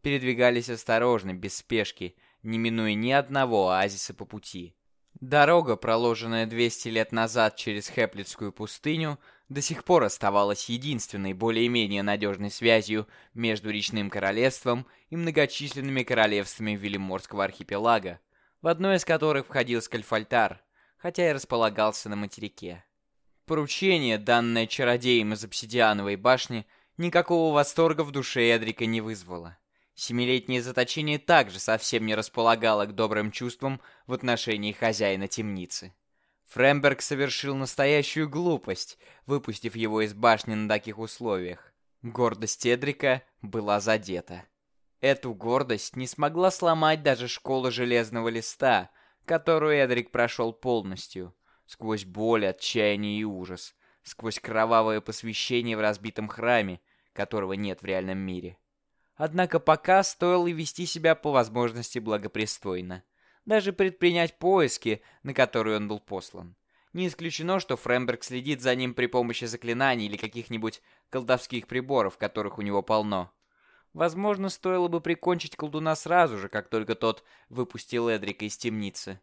Передвигались осторожно, без спешки, не минуя ни одного оазиса по пути. Дорога, проложенная 200 лет назад через Хеплицкую пустыню, до сих пор оставалась единственной более-менее надежной связью между речным королевством и многочисленными королевствами Велиморского архипелага, в одно из которых входил Скальфальтар, хотя и располагался на материке. Поручение, данное чародеем из обсидиановой башни, никакого восторга в душе Эдрика не вызвало. Семилетнее заточение также совсем не располагало к добрым чувствам в отношении хозяина темницы. Фремберг совершил настоящую глупость, выпустив его из башни на таких условиях. Гордость Эдрика была задета. Эту гордость не смогла сломать даже школа Железного Листа, которую Эдрик прошел полностью, сквозь боль, отчаяние и ужас, сквозь кровавое посвящение в разбитом храме, которого нет в реальном мире. Однако пока стоило вести себя по возможности благопристойно. Даже предпринять поиски, на которые он был послан. Не исключено, что Фремберг следит за ним при помощи заклинаний или каких-нибудь колдовских приборов, которых у него полно. Возможно, стоило бы прикончить колдуна сразу же, как только тот выпустил Эдрика из темницы.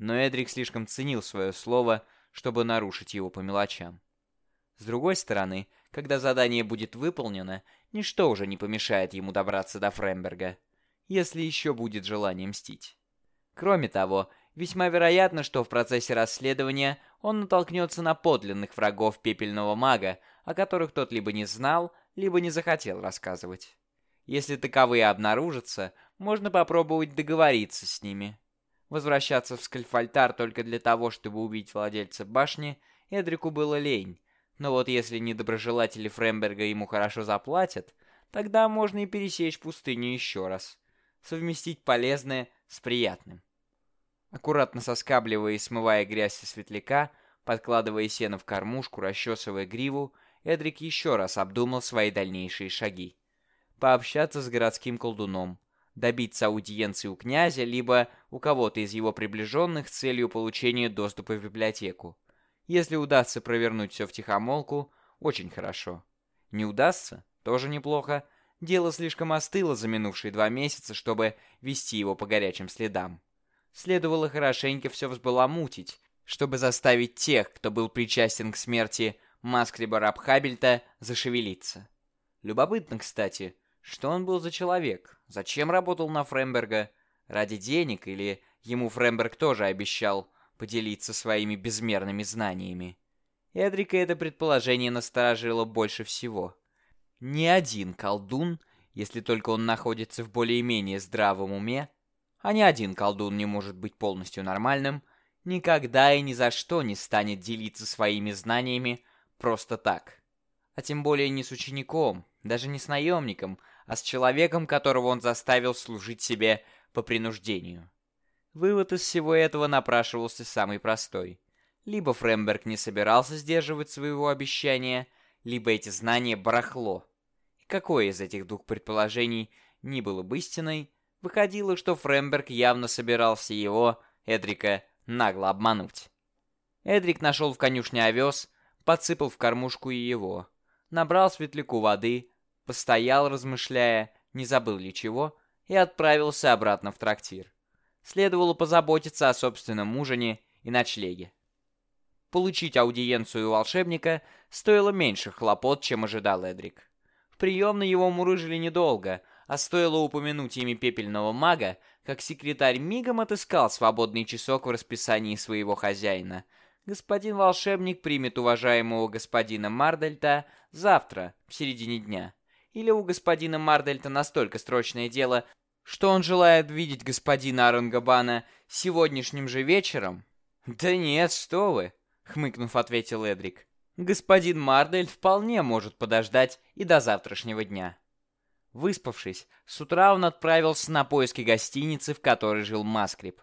Но Эдрик слишком ценил свое слово, чтобы нарушить его по мелочам. С другой стороны, когда задание будет выполнено, ничто уже не помешает ему добраться до Фремберга, если еще будет желание мстить. Кроме того, весьма вероятно, что в процессе расследования он натолкнется на подлинных врагов пепельного мага, о которых тот либо не знал, либо не захотел рассказывать. Если таковые обнаружатся, можно попробовать договориться с ними. Возвращаться в Скальфальтар только для того, чтобы убить владельца башни, Эдрику было лень. Но вот если недоброжелатели Фремберга ему хорошо заплатят, тогда можно и пересечь пустыню еще раз. Совместить полезное с приятным. Аккуратно соскабливая и смывая грязь со светляка, подкладывая сено в кормушку, расчесывая гриву, Эдрик еще раз обдумал свои дальнейшие шаги. пообщаться с городским колдуном, добиться аудиенции у князя, либо у кого-то из его приближенных с целью получения доступа в библиотеку. Если удастся провернуть все втихомолку, очень хорошо. Не удастся, тоже неплохо. Дело слишком остыло за минувшие два месяца, чтобы вести его по горячим следам. Следовало хорошенько все взбаламутить, чтобы заставить тех, кто был причастен к смерти Маскриба Рабхабельта, зашевелиться. Любопытно, кстати, что он был за человек? Зачем работал на Фремберга? Ради денег или ему Фремберг тоже обещал поделиться своими безмерными знаниями? Эдрика это предположение насторожило больше всего. Ни один колдун, если только он находится в более-менее здравом уме, а ни один колдун не может быть полностью нормальным, никогда и ни за что не станет делиться своими знаниями просто так. А тем более не с учеником, даже не с наемником, а с человеком, которого он заставил служить себе по принуждению. Вывод из всего этого напрашивался самый простой. Либо Фремберг не собирался сдерживать своего обещания, либо эти знания барахло. И какое из этих двух предположений ни было бы истиной, выходило, что Фремберг явно собирался его, Эдрика, нагло обмануть. Эдрик нашел в конюшне овес, подсыпал в кормушку и его, набрал светляку воды, постоял, размышляя, не забыл ли чего, и отправился обратно в трактир. Следовало позаботиться о собственном ужине и ночлеге. Получить аудиенцию у волшебника стоило меньше хлопот, чем ожидал Эдрик. В приемной его мурыжили недолго, а стоило упомянуть имя пепельного мага, как секретарь мигом отыскал свободный часок в расписании своего хозяина. Господин волшебник примет уважаемого господина Мардельта завтра, в середине дня. Или у господина Мардельта настолько срочное дело, что он желает видеть господина Арангабана сегодняшним же вечером? Да нет, что вы, хмыкнув, ответил Эдрик. Господин Мардельт вполне может подождать и до завтрашнего дня. Выспавшись, с утра он отправился на поиски гостиницы, в которой жил Маскрип.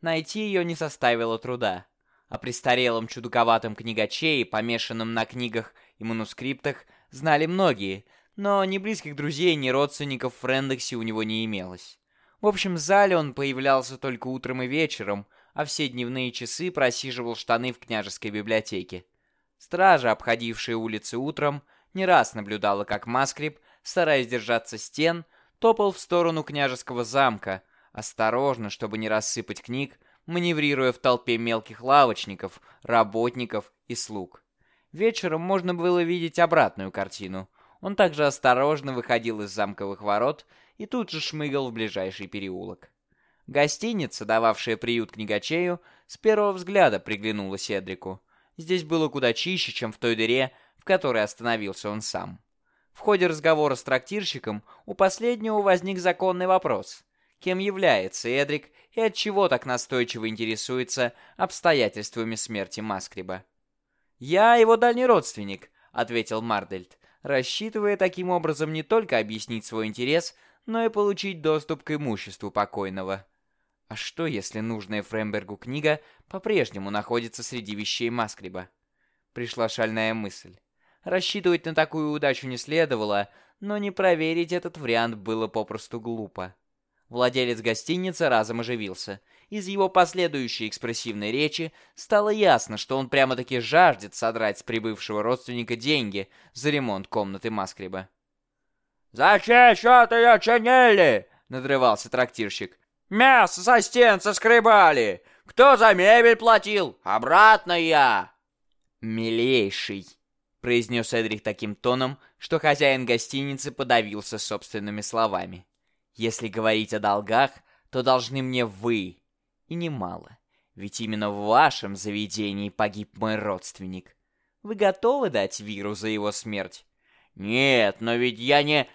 Найти ее не составило труда. О престарелом чудаковатом книгачее, помешанном на книгах и манускриптах, знали многие, но ни близких друзей, ни родственников в Френдексе у него не имелось. В общем зале он появлялся только утром и вечером, а все дневные часы просиживал штаны в княжеской библиотеке. Стража, обходившая улицы утром, не раз наблюдала, как Маскрип, стараясь держаться стен, топал в сторону княжеского замка, осторожно, чтобы не рассыпать книг, маневрируя в толпе мелких лавочников, работников и слуг. Вечером можно было видеть обратную картину. Он также осторожно выходил из замковых ворот и тут же шмыгал в ближайший переулок. Гостиница, дававшая приют книгачею, с первого взгляда приглянулась Седрику. Здесь было куда чище, чем в той дыре, в которой остановился он сам. В ходе разговора с трактирщиком у последнего возник законный вопрос. Кем является Эдрик и от чего так настойчиво интересуется обстоятельствами смерти Маскриба? «Я его дальний родственник», — ответил Мардельт рассчитывая таким образом не только объяснить свой интерес, но и получить доступ к имуществу покойного. А что, если нужная Фрембергу книга по-прежнему находится среди вещей Маскриба? Пришла шальная мысль. Рассчитывать на такую удачу не следовало, но не проверить этот вариант было попросту глупо. Владелец гостиницы разом оживился. Из его последующей экспрессивной речи стало ясно, что он прямо-таки жаждет содрать с прибывшего родственника деньги за ремонт комнаты Маскриба. «Зачем что-то ее чинили?» — надрывался трактирщик. «Мясо со стен соскребали! Кто за мебель платил? Обратно я!» «Милейший!» — произнес Эдрих таким тоном, что хозяин гостиницы подавился собственными словами. Если говорить о долгах, то должны мне вы. И немало. Ведь именно в вашем заведении погиб мой родственник. Вы готовы дать Виру за его смерть? Нет, но ведь я не...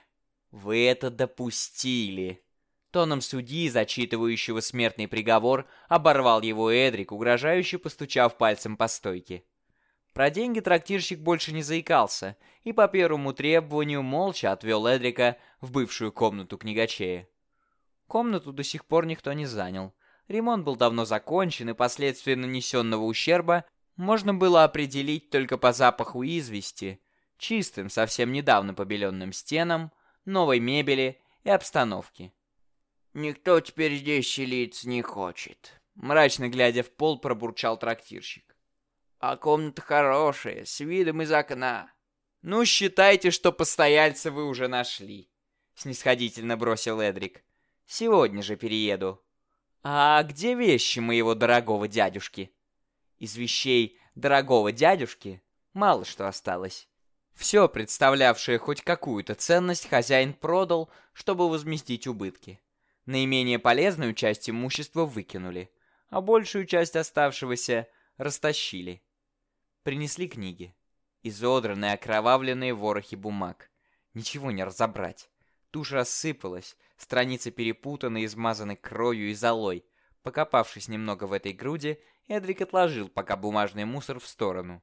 Вы это допустили. Тоном судьи, зачитывающего смертный приговор, оборвал его Эдрик, угрожающе постучав пальцем по стойке. Про деньги трактирщик больше не заикался и по первому требованию молча отвел Эдрика в бывшую комнату книгачея. Комнату до сих пор никто не занял. Ремонт был давно закончен, и последствия нанесенного ущерба можно было определить только по запаху извести, чистым, совсем недавно побеленным стенам, новой мебели и обстановки. «Никто теперь здесь селиться не хочет», — мрачно глядя в пол, пробурчал трактирщик. «А комната хорошая, с видом из окна». «Ну, считайте, что постояльца вы уже нашли», — снисходительно бросил Эдрик. «Сегодня же перееду». «А где вещи моего дорогого дядюшки?» Из вещей дорогого дядюшки мало что осталось. Все, представлявшее хоть какую-то ценность, хозяин продал, чтобы возместить убытки. Наименее полезную часть имущества выкинули, а большую часть оставшегося растащили. Принесли книги. Изодранные, окровавленные ворохи бумаг. Ничего не разобрать. Тушь рассыпалась, страницы перепутаны, измазаны кровью и золой. Покопавшись немного в этой груди, Эдрик отложил пока бумажный мусор в сторону.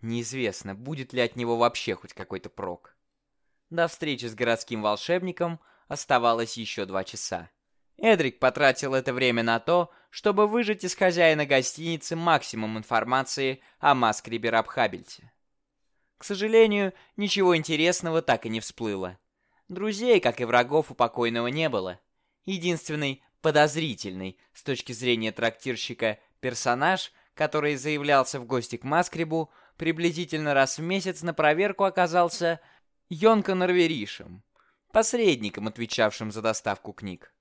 Неизвестно, будет ли от него вообще хоть какой-то прок. До встречи с городским волшебником оставалось еще два часа. Эдрик потратил это время на то, чтобы выжать из хозяина гостиницы максимум информации о Маскрибе Рабхабельте. К сожалению, ничего интересного так и не всплыло. Друзей, как и врагов, у покойного не было. Единственный подозрительный с точки зрения трактирщика персонаж, который заявлялся в гости к Маскрибу, приблизительно раз в месяц на проверку оказался Йонка Норверишем, посредником, отвечавшим за доставку книг.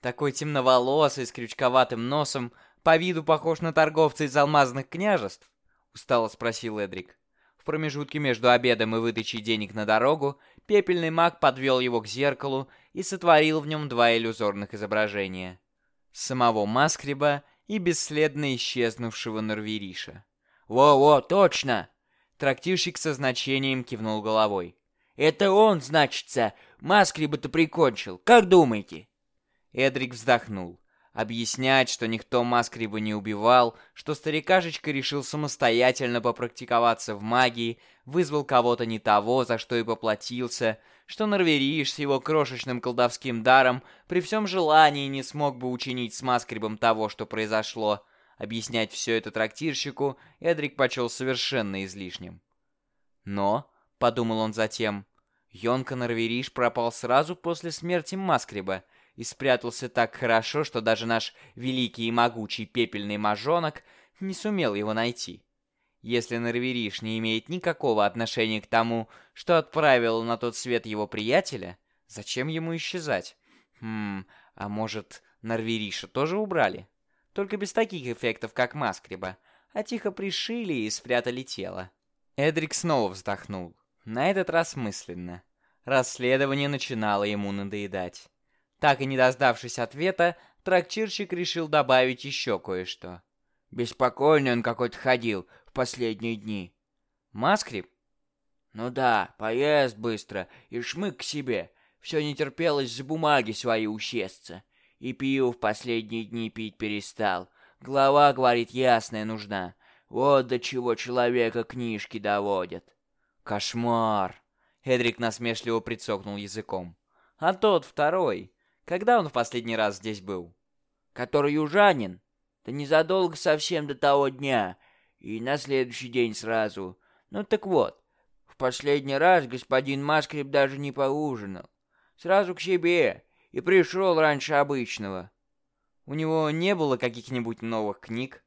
Такой темноволосый, с крючковатым носом, по виду похож на торговца из алмазных княжеств? Устало спросил Эдрик. В промежутке между обедом и выдачей денег на дорогу пепельный маг подвел его к зеркалу и сотворил в нем два иллюзорных изображения. Самого Маскриба и бесследно исчезнувшего Норвериша. «Во-во, точно!» Трактирщик со значением кивнул головой. «Это он, значится, Маскриба-то прикончил, как думаете?» Эдрик вздохнул. Объяснять, что никто Маскриба не убивал, что старикашечка решил самостоятельно попрактиковаться в магии, вызвал кого-то не того, за что и поплатился, что Норвериш с его крошечным колдовским даром при всем желании не смог бы учинить с Маскрибом того, что произошло. Объяснять все это трактирщику Эдрик почел совершенно излишним. Но, — подумал он затем, — Йонка Норвериш пропал сразу после смерти Маскриба, и спрятался так хорошо, что даже наш великий и могучий пепельный мажонок не сумел его найти. Если Норвериш не имеет никакого отношения к тому, что отправил на тот свет его приятеля, зачем ему исчезать? Хм, а может, Норвериша тоже убрали? Только без таких эффектов, как Маскриба, а тихо пришили и спрятали тело. Эдрик снова вздохнул, на этот раз мысленно. Расследование начинало ему надоедать. Так и не дождавшись ответа, трактирщик решил добавить еще кое-что. Беспокойный он какой-то ходил в последние дни. Маскрип? Ну да, поест быстро и шмык к себе. Все не терпелось за бумаги свои ущесться. И пью в последние дни пить перестал. Голова, говорит, ясная нужна. Вот до чего человека книжки доводят. Кошмар! Эдрик насмешливо прицокнул языком. А тот второй, когда он в последний раз здесь был? Который южанин? Да незадолго совсем до того дня. И на следующий день сразу. Ну так вот, в последний раз господин Маскрип даже не поужинал. Сразу к себе. И пришел раньше обычного. У него не было каких-нибудь новых книг?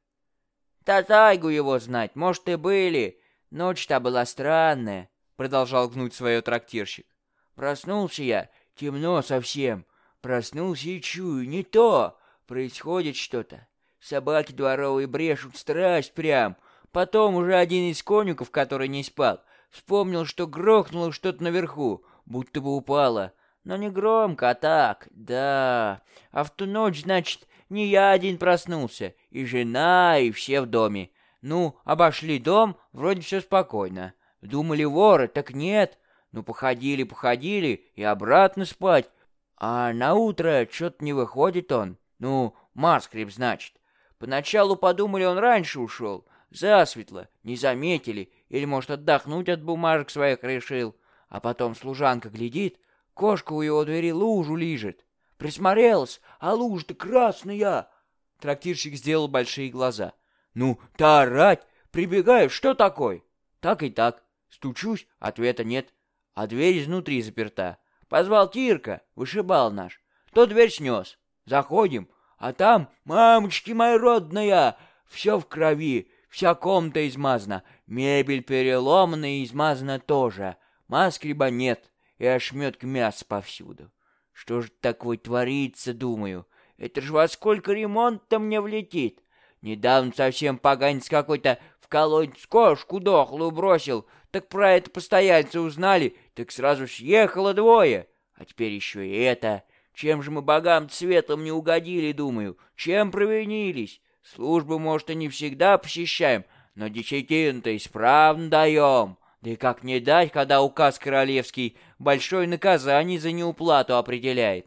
Татайгу его знать, может и были. Ночь-то была странная, продолжал гнуть свое трактирщик. Проснулся я, темно совсем. Проснулся и чую, не то. Происходит что-то. Собаки дворовые брешут страсть прям. Потом уже один из конюков, который не спал, вспомнил, что грохнуло что-то наверху, будто бы упало. Но не громко, а так, да. А в ту ночь, значит, не я один проснулся, и жена, и все в доме. Ну, обошли дом, вроде все спокойно. Думали воры, так нет. Ну, походили, походили, и обратно спать. А на утро что-то не выходит он. Ну, Маскрип, значит. Поначалу подумали, он раньше ушел. Засветло, не заметили. Или, может, отдохнуть от бумажек своих решил. А потом служанка глядит, кошка у его двери лужу лижет. Присмотрелась, а лужа-то красная. Трактирщик сделал большие глаза. Ну, тарать, прибегаю, что такое? Так и так. Стучусь, ответа нет. а дверь изнутри заперта. Позвал Тирка, вышибал наш. То дверь снес. Заходим, а там, мамочки моя родная, все в крови, вся комната измазана, мебель переломана и измазана тоже. Маскриба нет, и ошметки мяса повсюду. Что же такое творится, думаю? Это ж во сколько ремонт-то мне влетит? Недавно совсем поганец какой-то в колодец кошку дохлую бросил, так про это постояльцы узнали, так сразу съехало двое. А теперь еще и это. Чем же мы богам светом не угодили, думаю? Чем провинились? Службы, может, и не всегда посещаем, но десятин-то исправно даем. Да и как не дать, когда указ королевский большое наказание за неуплату определяет?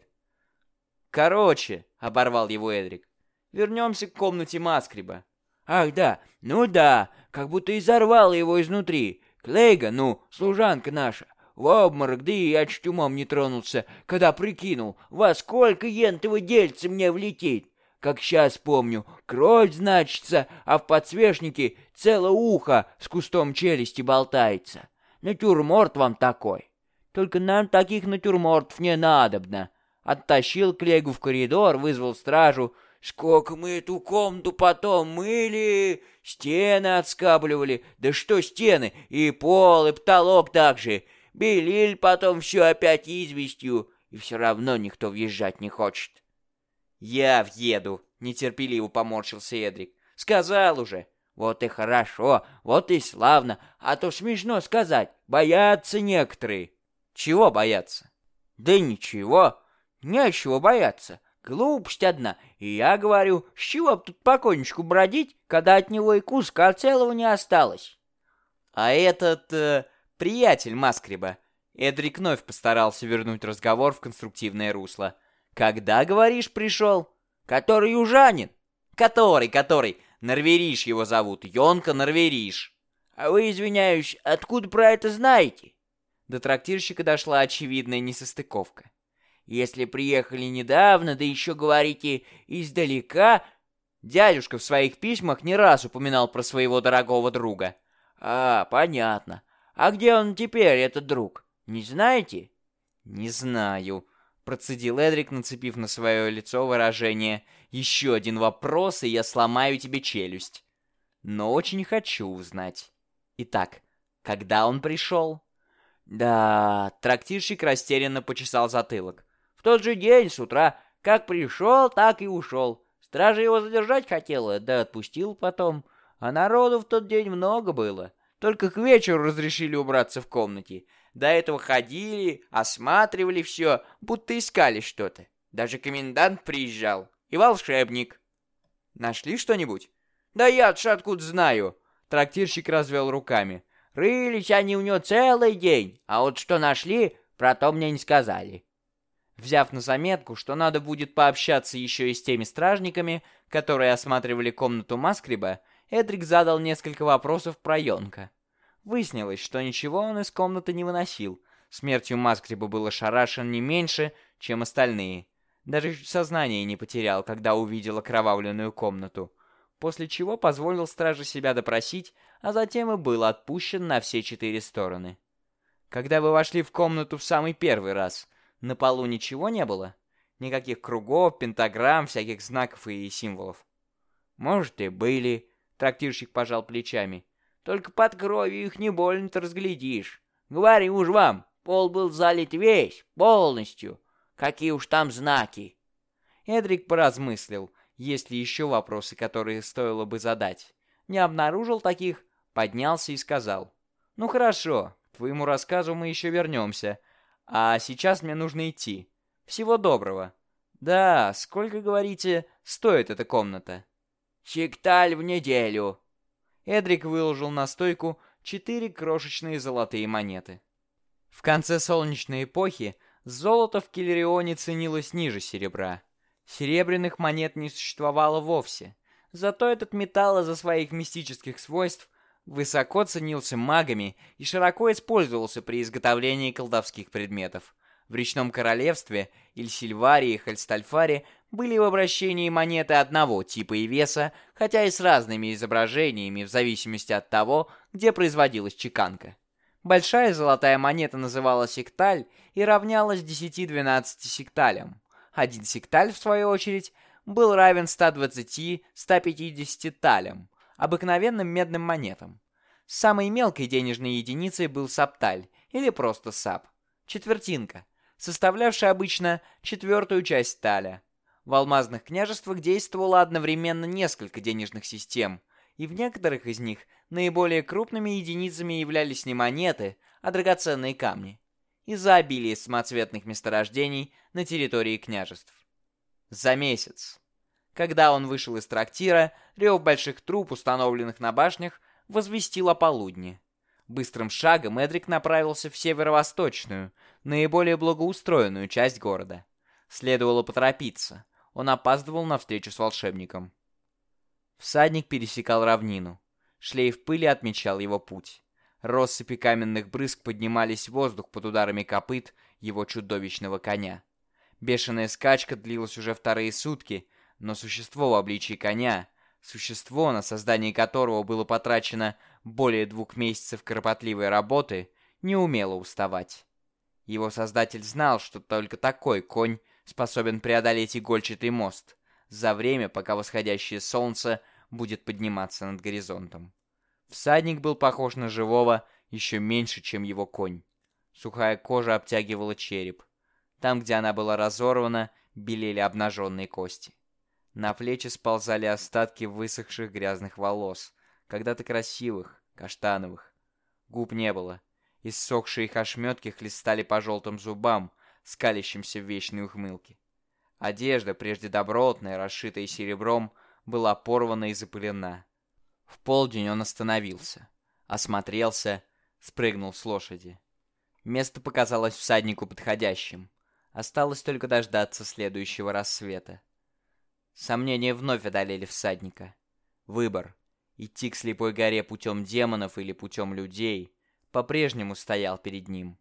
Короче, — оборвал его Эдрик, — вернемся к комнате Маскриба. Ах, да, ну да, как будто изорвало его изнутри. Клейга, ну, служанка наша, в обморок, да и я чуть не тронулся, когда прикинул, во сколько ентого дельца мне влетит. Как сейчас помню, кровь значится, а в подсвечнике целое ухо с кустом челюсти болтается. Натюрморт вам такой. Только нам таких натюрмортов не надобно. Оттащил Клегу в коридор, вызвал стражу. Сколько мы эту комнату потом мыли, стены отскабливали. Да что стены, и пол, и потолок также. Белили потом все опять известью, и все равно никто въезжать не хочет. «Я въеду», — нетерпеливо поморщился Эдрик. «Сказал уже». «Вот и хорошо, вот и славно, а то смешно сказать, боятся некоторые». «Чего бояться?» «Да ничего, нечего бояться, глупость одна, и я говорю, с чего б тут покойничку бродить, когда от него и куска целого не осталось?» «А этот э, приятель Маскриба...» Эдрик вновь постарался вернуть разговор в конструктивное русло. Когда, говоришь, пришел? Который южанин. Который, который. Норвериш его зовут. Йонка Норвериш. А вы, извиняюсь, откуда про это знаете? До трактирщика дошла очевидная несостыковка. Если приехали недавно, да еще говорите издалека... Дядюшка в своих письмах не раз упоминал про своего дорогого друга. А, понятно. А где он теперь, этот друг? Не знаете? Не знаю, Процедил Эдрик, нацепив на свое лицо выражение «Еще один вопрос, и я сломаю тебе челюсть». Но очень хочу узнать. Итак, когда он пришел? Да, трактирщик растерянно почесал затылок. В тот же день с утра, как пришел, так и ушел. Стража его задержать хотела, да отпустил потом. А народу в тот день много было. Только к вечеру разрешили убраться в комнате. До этого ходили, осматривали все, будто искали что-то. Даже комендант приезжал. И волшебник. Нашли что-нибудь? Да я-то откуда знаю. Трактирщик развел руками. Рылись они у него целый день, а вот что нашли, про то мне не сказали. Взяв на заметку, что надо будет пообщаться еще и с теми стражниками, которые осматривали комнату Маскриба, Эдрик задал несколько вопросов про Йонка. Выяснилось, что ничего он из комнаты не выносил. Смертью Маскриба был ошарашен не меньше, чем остальные. Даже сознание не потерял, когда увидел окровавленную комнату. После чего позволил страже себя допросить, а затем и был отпущен на все четыре стороны. Когда вы вошли в комнату в самый первый раз, на полу ничего не было? Никаких кругов, пентаграмм, всяких знаков и символов? Может и были, трактирщик пожал плечами. Только под кровью их не больно-то разглядишь. Говорю уж вам, пол был залит весь, полностью. Какие уж там знаки. Эдрик поразмыслил, есть ли еще вопросы, которые стоило бы задать. Не обнаружил таких, поднялся и сказал. «Ну хорошо, к твоему рассказу мы еще вернемся. А сейчас мне нужно идти. Всего доброго. Да, сколько, говорите, стоит эта комната?» «Секталь в неделю», Эдрик выложил на стойку четыре крошечные золотые монеты. В конце солнечной эпохи золото в Киллерионе ценилось ниже серебра. Серебряных монет не существовало вовсе. Зато этот металл из-за своих мистических свойств высоко ценился магами и широко использовался при изготовлении колдовских предметов. В речном королевстве Ильсильваре и Хальстальфаре были в обращении монеты одного типа и веса, хотя и с разными изображениями в зависимости от того, где производилась чеканка. Большая золотая монета называлась секталь и равнялась 10-12 секталям. Один секталь, в свою очередь, был равен 120-150 талям, обыкновенным медным монетам. Самой мелкой денежной единицей был сапталь, или просто сап, четвертинка, составлявшая обычно четвертую часть таля. В алмазных княжествах действовало одновременно несколько денежных систем, и в некоторых из них наиболее крупными единицами являлись не монеты, а драгоценные камни, из-за обилия самоцветных месторождений на территории княжеств. За месяц. Когда он вышел из трактира, рев больших труб, установленных на башнях, возвестил о полудне. Быстрым шагом Эдрик направился в северо-восточную, наиболее благоустроенную часть города. Следовало поторопиться. Он опаздывал на встречу с волшебником. Всадник пересекал равнину. Шлейф пыли отмечал его путь. Россыпи каменных брызг поднимались в воздух под ударами копыт его чудовищного коня. Бешеная скачка длилась уже вторые сутки, но существо в обличии коня, существо, на создание которого было потрачено более двух месяцев кропотливой работы, не умело уставать. Его создатель знал, что только такой конь способен преодолеть игольчатый мост за время, пока восходящее солнце будет подниматься над горизонтом. Всадник был похож на живого еще меньше, чем его конь. Сухая кожа обтягивала череп. Там, где она была разорвана, белели обнаженные кости. На плечи сползали остатки высохших грязных волос, когда-то красивых, каштановых. Губ не было. Иссохшие их ошметки хлестали по желтым зубам, скалящимся в вечной ухмылке. Одежда, прежде добротная, расшитая серебром, была порвана и запылена. В полдень он остановился, осмотрелся, спрыгнул с лошади. Место показалось всаднику подходящим. Осталось только дождаться следующего рассвета. Сомнения вновь одолели всадника. Выбор — идти к слепой горе путем демонов или путем людей — по-прежнему стоял перед ним.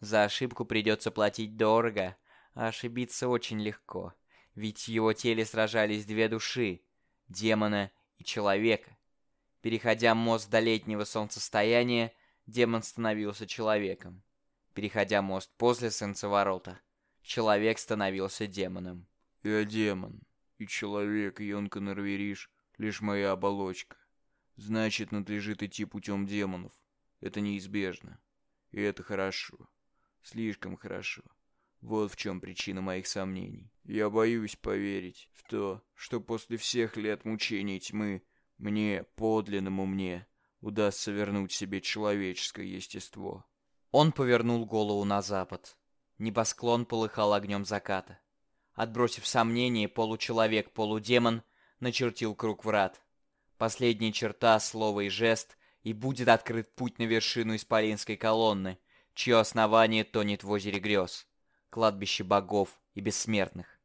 За ошибку придется платить дорого, а ошибиться очень легко, ведь в его теле сражались две души — демона и человека. Переходя мост до летнего солнцестояния, демон становился человеком. Переходя мост после солнцеворота, человек становился демоном. «Я демон, и человек, Йонка Норвериш, лишь моя оболочка. Значит, надлежит идти путем демонов. Это неизбежно. И это хорошо. Слишком хорошо. Вот в чем причина моих сомнений. Я боюсь поверить в то, что после всех лет мучений тьмы мне, подлинному мне, удастся вернуть себе человеческое естество. Он повернул голову на запад. Небосклон полыхал огнем заката. Отбросив сомнения, получеловек-полудемон начертил круг врат. Последняя черта, слово и жест, и будет открыт путь на вершину Исполинской колонны, чье основание тонет в озере грез, кладбище богов и бессмертных.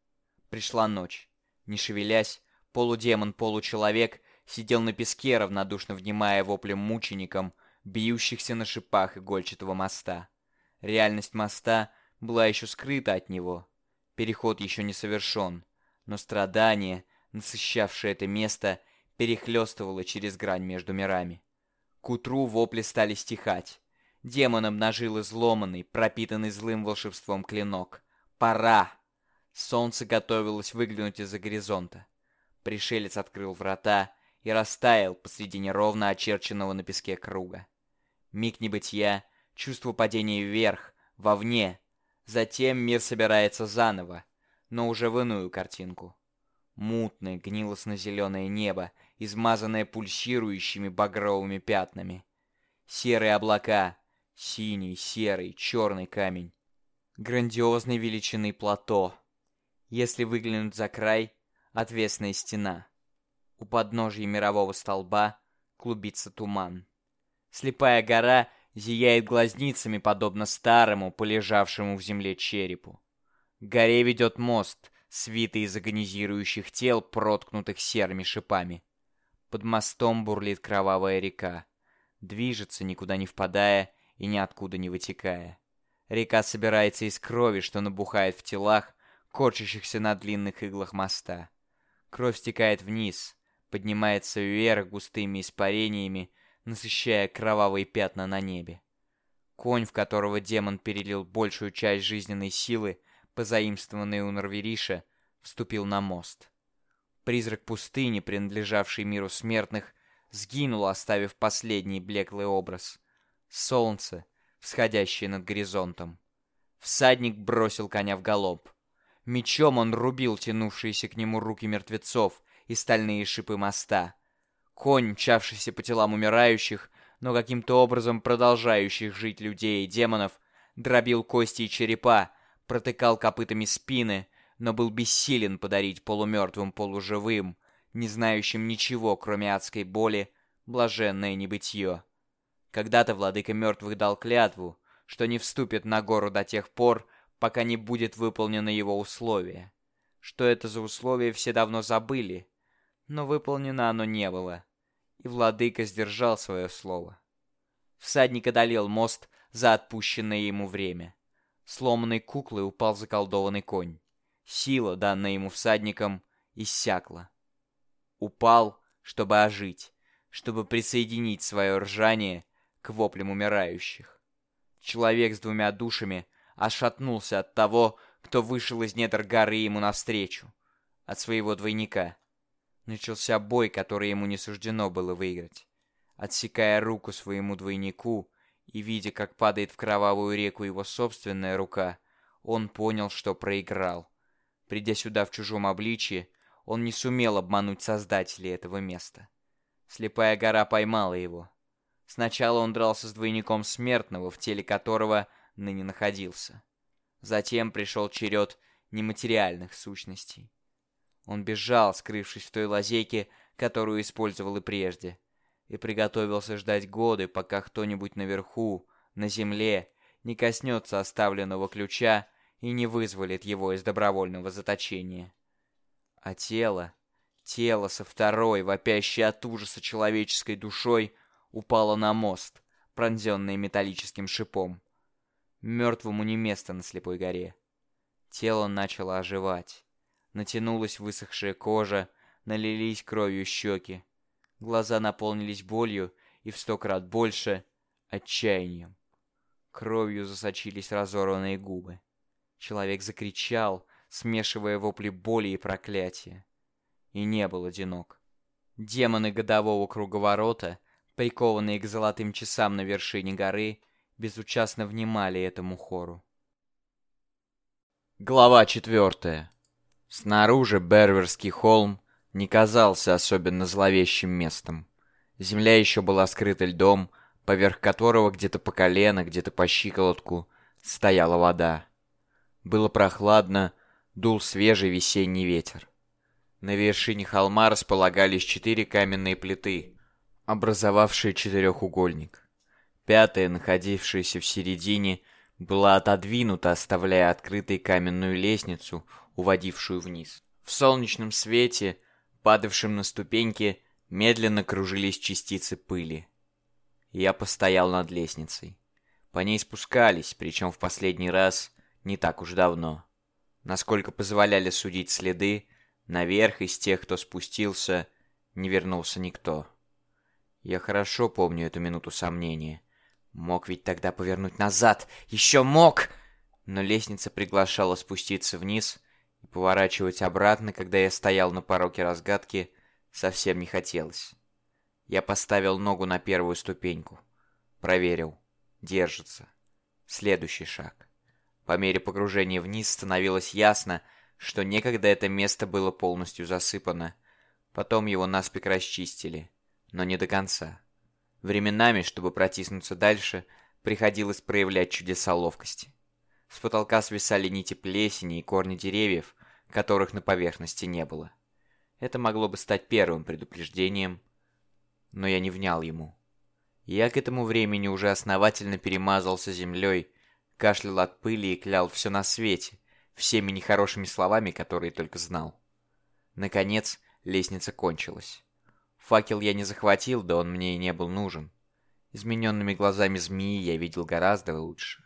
Пришла ночь. Не шевелясь, полудемон-получеловек сидел на песке, равнодушно внимая воплем мученикам, бьющихся на шипах игольчатого моста. Реальность моста была еще скрыта от него. Переход еще не совершен, но страдание, насыщавшее это место, перехлестывало через грань между мирами. К утру вопли стали стихать. Демон обнажил изломанный, пропитанный злым волшебством клинок. «Пора!» Солнце готовилось выглянуть из-за горизонта. Пришелец открыл врата и растаял посреди неровно очерченного на песке круга. Миг небытия, чувство падения вверх, вовне. Затем мир собирается заново, но уже в иную картинку. Мутное, гнилостно-зеленое небо, измазанное пульсирующими багровыми пятнами. Серые облака, синий, серый, черный камень. Грандиозной величины плато. Если выглянуть за край, отвесная стена. У подножия мирового столба клубится туман. Слепая гора зияет глазницами, подобно старому, полежавшему в земле черепу. К горе ведет мост, свитый из агонизирующих тел, проткнутых серыми шипами. Под мостом бурлит кровавая река. Движется, никуда не впадая и ниоткуда не вытекая. Река собирается из крови, что набухает в телах, корчащихся на длинных иглах моста. Кровь стекает вниз, поднимается вверх густыми испарениями, насыщая кровавые пятна на небе. Конь, в которого демон перелил большую часть жизненной силы, позаимствованной у Норвериша, вступил на мост. Призрак пустыни, принадлежавший миру смертных, сгинул, оставив последний блеклый образ. Солнце, всходящее над горизонтом. Всадник бросил коня в галоп. Мечом он рубил тянувшиеся к нему руки мертвецов и стальные шипы моста. Конь, мчавшийся по телам умирающих, но каким-то образом продолжающих жить людей и демонов, дробил кости и черепа, протыкал копытами спины, но был бессилен подарить полумертвым полуживым, не знающим ничего, кроме адской боли, блаженное небытие. Когда-то владыка мертвых дал клятву, что не вступит на гору до тех пор, пока не будет выполнено его условие. Что это за условие, все давно забыли, но выполнено оно не было и владыка сдержал свое слово. Всадник одолел мост за отпущенное ему время. Сломанной куклой упал заколдованный конь. Сила, данная ему всадником, иссякла. Упал, чтобы ожить, чтобы присоединить свое ржание к воплям умирающих. Человек с двумя душами ошатнулся от того, кто вышел из недр горы ему навстречу, от своего двойника. Начался бой, который ему не суждено было выиграть. Отсекая руку своему двойнику и видя, как падает в кровавую реку его собственная рука, он понял, что проиграл. Придя сюда в чужом обличье, он не сумел обмануть создателей этого места. Слепая гора поймала его. Сначала он дрался с двойником смертного, в теле которого ныне находился. Затем пришел черед нематериальных сущностей. Он бежал, скрывшись в той лазейке, которую использовал и прежде, и приготовился ждать годы, пока кто-нибудь наверху, на земле, не коснется оставленного ключа и не вызволит его из добровольного заточения. А тело, тело со второй, вопящей от ужаса человеческой душой, упало на мост, пронзенный металлическим шипом. Мертвому не место на слепой горе. Тело начало оживать. Натянулась высохшая кожа, налились кровью щеки. Глаза наполнились болью и в сто крат больше — отчаянием. Кровью засочились разорванные губы. Человек закричал, смешивая вопли боли и проклятия. И не был одинок. Демоны годового круговорота, прикованные к золотым часам на вершине горы, безучастно внимали этому хору. Глава четвертая. Снаружи Берверский холм не казался особенно зловещим местом. Земля еще была скрыта льдом, поверх которого где-то по колено, где-то по щиколотку стояла вода. Было прохладно, дул свежий весенний ветер. На вершине холма располагались четыре каменные плиты, образовавшие четырехугольник. Пятая, находившаяся в середине, была отодвинута, оставляя открытой каменную лестницу, уводившую вниз. В солнечном свете, падавшем на ступеньки, медленно кружились частицы пыли. Я постоял над лестницей. По ней спускались, причем в последний раз не так уж давно. Насколько позволяли судить следы, наверх из тех, кто спустился, не вернулся никто. Я хорошо помню эту минуту сомнения. Мог ведь тогда повернуть назад, еще мог! Но лестница приглашала спуститься вниз, и поворачивать обратно, когда я стоял на пороге разгадки, совсем не хотелось. Я поставил ногу на первую ступеньку. Проверил. Держится. Следующий шаг. По мере погружения вниз становилось ясно, что некогда это место было полностью засыпано. Потом его наспех расчистили, но не до конца. Временами, чтобы протиснуться дальше, приходилось проявлять чудеса ловкости. С потолка свисали нити плесени и корни деревьев, которых на поверхности не было. Это могло бы стать первым предупреждением, но я не внял ему. Я к этому времени уже основательно перемазался землей, кашлял от пыли и клял все на свете, всеми нехорошими словами, которые только знал. Наконец, лестница кончилась. Факел я не захватил, да он мне и не был нужен. Измененными глазами змеи я видел гораздо лучше.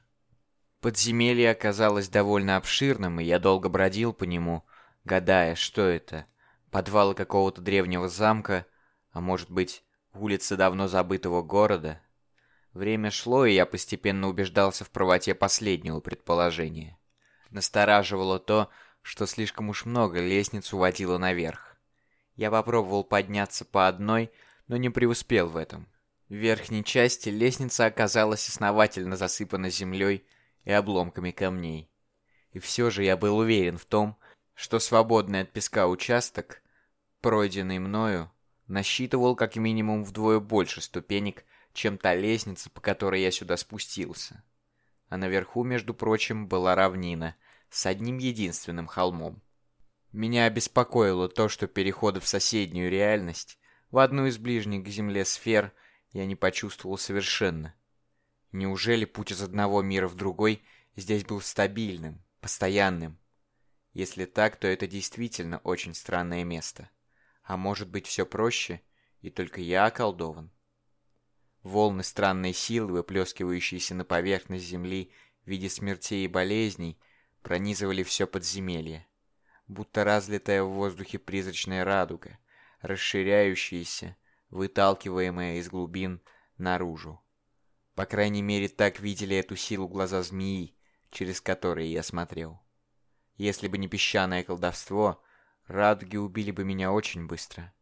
Подземелье оказалось довольно обширным, и я долго бродил по нему, гадая, что это. Подвалы какого-то древнего замка, а может быть, улицы давно забытого города. Время шло, и я постепенно убеждался в правоте последнего предположения. Настораживало то, что слишком уж много лестниц уводило наверх. Я попробовал подняться по одной, но не преуспел в этом. В верхней части лестница оказалась основательно засыпана землей и обломками камней. И все же я был уверен в том, что свободный от песка участок, пройденный мною, насчитывал как минимум вдвое больше ступенек, чем та лестница, по которой я сюда спустился. А наверху, между прочим, была равнина с одним единственным холмом. Меня обеспокоило то, что переходы в соседнюю реальность, в одну из ближних к Земле сфер – я не почувствовал совершенно. Неужели путь из одного мира в другой здесь был стабильным, постоянным? Если так, то это действительно очень странное место. А может быть все проще, и только я околдован? Волны странной силы, выплескивающиеся на поверхность Земли в виде смертей и болезней, пронизывали все подземелье. Будто разлитая в воздухе призрачная радуга, расширяющаяся, выталкиваемая из глубин наружу. По крайней мере, так видели эту силу глаза змеи, через которые я смотрел. Если бы не песчаное колдовство, радуги убили бы меня очень быстро.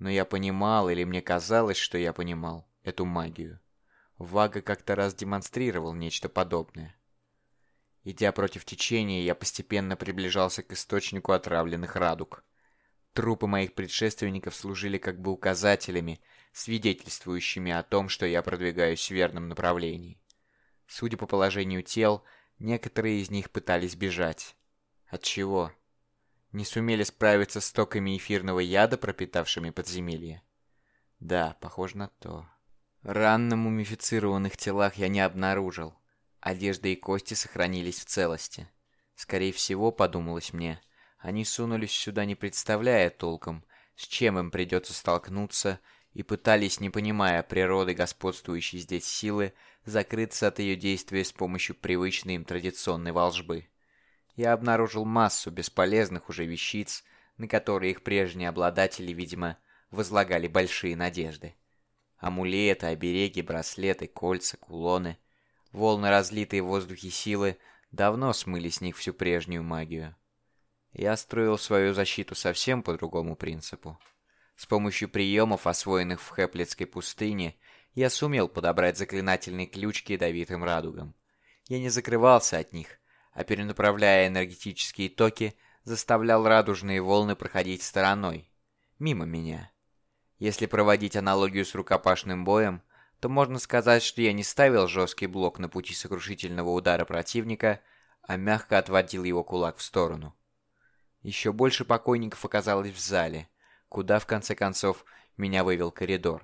Но я понимал, или мне казалось, что я понимал, эту магию. Вага как-то раз демонстрировал нечто подобное. Идя против течения, я постепенно приближался к источнику отравленных радуг. Трупы моих предшественников служили как бы указателями, свидетельствующими о том, что я продвигаюсь в верном направлении. Судя по положению тел, некоторые из них пытались бежать. От чего? Не сумели справиться с токами эфирного яда, пропитавшими подземелье? Да, похоже на то. Ран на мумифицированных телах я не обнаружил. Одежда и кости сохранились в целости. Скорее всего, подумалось мне, — они сунулись сюда, не представляя толком, с чем им придется столкнуться, и пытались, не понимая природы господствующей здесь силы, закрыться от ее действия с помощью привычной им традиционной волжбы. Я обнаружил массу бесполезных уже вещиц, на которые их прежние обладатели, видимо, возлагали большие надежды. Амулеты, обереги, браслеты, кольца, кулоны. Волны, разлитые в воздухе силы, давно смыли с них всю прежнюю магию. Я строил свою защиту совсем по другому принципу. С помощью приемов, освоенных в Хэплицкой пустыне, я сумел подобрать заклинательные ключ к ядовитым радугам. Я не закрывался от них, а перенаправляя энергетические токи, заставлял радужные волны проходить стороной, мимо меня. Если проводить аналогию с рукопашным боем, то можно сказать, что я не ставил жесткий блок на пути сокрушительного удара противника, а мягко отводил его кулак в сторону. Еще больше покойников оказалось в зале, куда, в конце концов, меня вывел коридор.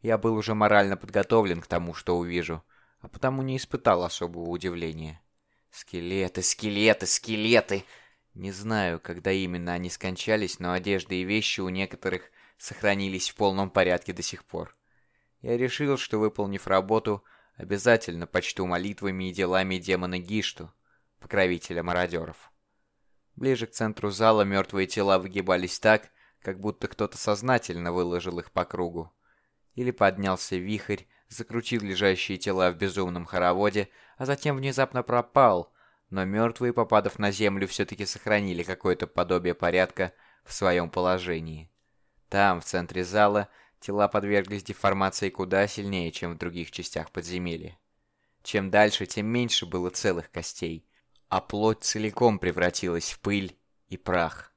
Я был уже морально подготовлен к тому, что увижу, а потому не испытал особого удивления. Скелеты, скелеты, скелеты! Не знаю, когда именно они скончались, но одежда и вещи у некоторых сохранились в полном порядке до сих пор. Я решил, что, выполнив работу, обязательно почту молитвами и делами демона Гишту, покровителя мародеров. Ближе к центру зала мертвые тела выгибались так, как будто кто-то сознательно выложил их по кругу. Или поднялся вихрь, закрутил лежащие тела в безумном хороводе, а затем внезапно пропал, но мертвые, попадав на землю, все-таки сохранили какое-то подобие порядка в своем положении. Там, в центре зала, тела подверглись деформации куда сильнее, чем в других частях подземелья. Чем дальше, тем меньше было целых костей, а плоть целиком превратилась в пыль и прах.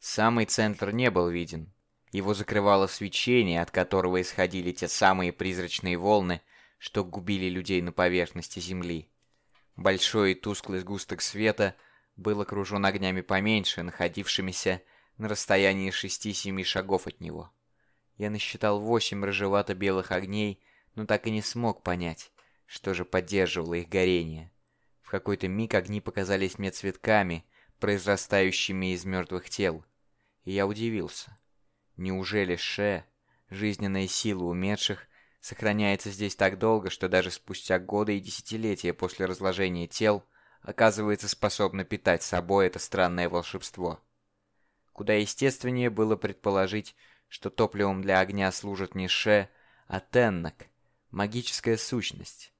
Самый центр не был виден. Его закрывало свечение, от которого исходили те самые призрачные волны, что губили людей на поверхности Земли. Большой и тусклый сгусток света был окружен огнями поменьше, находившимися на расстоянии шести-семи шагов от него. Я насчитал восемь рыжевато-белых огней, но так и не смог понять, что же поддерживало их горение. В какой-то миг огни показались мне цветками, произрастающими из мертвых тел. И я удивился. Неужели Ше, жизненная сила умерших, сохраняется здесь так долго, что даже спустя годы и десятилетия после разложения тел оказывается способна питать собой это странное волшебство? Куда естественнее было предположить, что топливом для огня служит не Ше, а Теннок, Магическая сущность.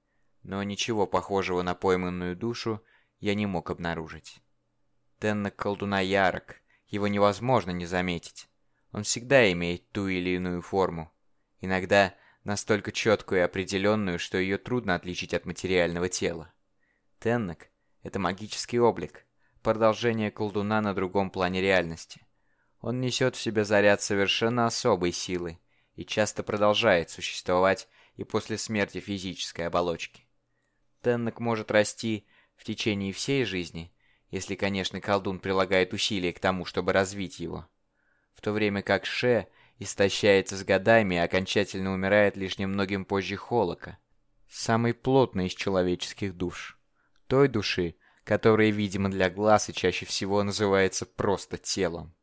Но ничего похожего на пойманную душу я не мог обнаружить. Теннок колдуна ярок, его невозможно не заметить. Он всегда имеет ту или иную форму. Иногда настолько четкую и определенную, что ее трудно отличить от материального тела. Теннок — это магический облик, продолжение колдуна на другом плане реальности. Он несет в себе заряд совершенно особой силы и часто продолжает существовать и после смерти физической оболочки. Теннок может расти в течение всей жизни, если, конечно, колдун прилагает усилия к тому, чтобы развить его. В то время как Ше истощается с годами и окончательно умирает лишь немногим позже Холока, самый плотный из человеческих душ. Той души, которая, видимо, для глаз и чаще всего называется просто телом.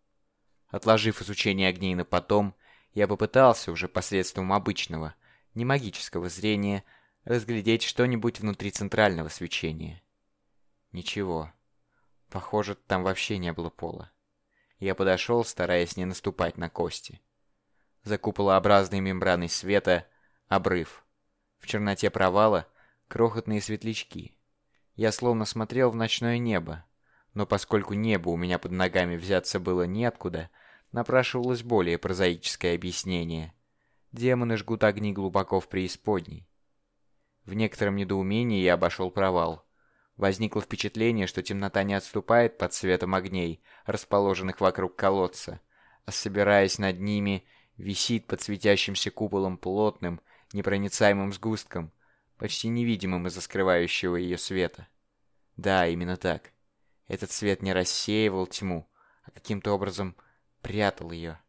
Отложив изучение огней на потом, я попытался уже посредством обычного, не магического зрения, разглядеть что-нибудь внутри центрального свечения. Ничего. Похоже, там вообще не было пола. Я подошел, стараясь не наступать на кости. За куполообразной мембраной света — обрыв. В черноте провала — крохотные светлячки. Я словно смотрел в ночное небо, но поскольку небо у меня под ногами взяться было неоткуда, напрашивалось более прозаическое объяснение. Демоны жгут огни глубоко в преисподней. В некотором недоумении я обошел провал. Возникло впечатление, что темнота не отступает под светом огней, расположенных вокруг колодца, а собираясь над ними, висит под светящимся куполом плотным, непроницаемым сгустком, почти невидимым из-за скрывающего ее света. Да, именно так. Этот свет не рассеивал тьму, а каким-то образом прятал ее.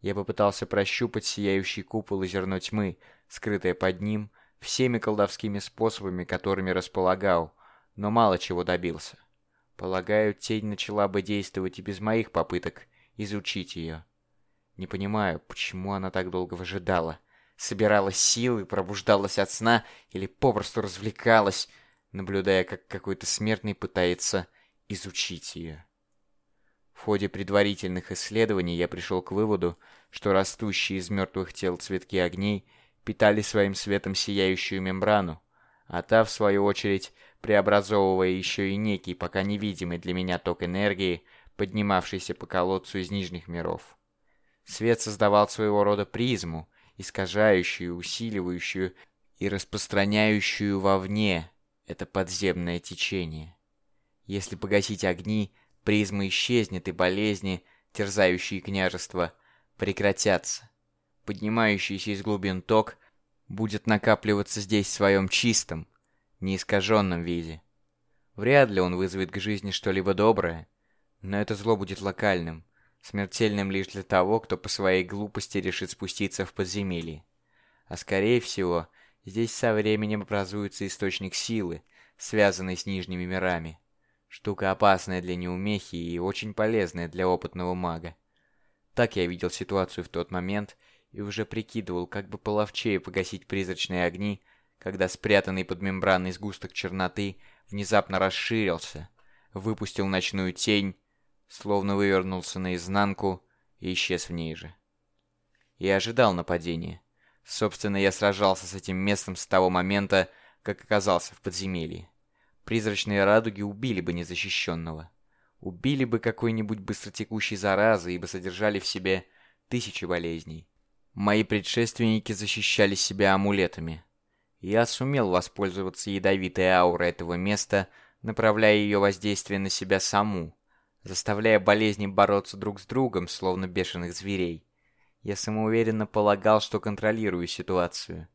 Я попытался прощупать сияющий купол и зерно тьмы, скрытое под ним, всеми колдовскими способами, которыми располагал, но мало чего добился. Полагаю, тень начала бы действовать и без моих попыток изучить ее. Не понимаю, почему она так долго выжидала. Собиралась силы, пробуждалась от сна или попросту развлекалась, наблюдая, как какой-то смертный пытается изучить ее. В ходе предварительных исследований я пришел к выводу, что растущие из мертвых тел цветки огней питали своим светом сияющую мембрану, а та, в свою очередь, преобразовывая еще и некий, пока невидимый для меня ток энергии, поднимавшийся по колодцу из нижних миров. Свет создавал своего рода призму, искажающую, усиливающую и распространяющую вовне это подземное течение. Если погасить огни, призма исчезнет, и болезни, терзающие княжество, прекратятся. Поднимающийся из глубин ток будет накапливаться здесь в своем чистом, неискаженном виде. Вряд ли он вызовет к жизни что-либо доброе, но это зло будет локальным, смертельным лишь для того, кто по своей глупости решит спуститься в подземелье. А скорее всего, здесь со временем образуется источник силы, связанный с нижними мирами. Штука опасная для неумехи и очень полезная для опытного мага. Так я видел ситуацию в тот момент и уже прикидывал, как бы половчее погасить призрачные огни, когда спрятанный под мембраной сгусток черноты внезапно расширился, выпустил ночную тень, словно вывернулся наизнанку и исчез в ней же. Я ожидал нападения. Собственно, я сражался с этим местом с того момента, как оказался в подземелье. Призрачные радуги убили бы незащищенного. Убили бы какой-нибудь быстротекущей заразы, ибо содержали в себе тысячи болезней. Мои предшественники защищали себя амулетами. Я сумел воспользоваться ядовитой аурой этого места, направляя ее воздействие на себя саму, заставляя болезни бороться друг с другом, словно бешеных зверей. Я самоуверенно полагал, что контролирую ситуацию.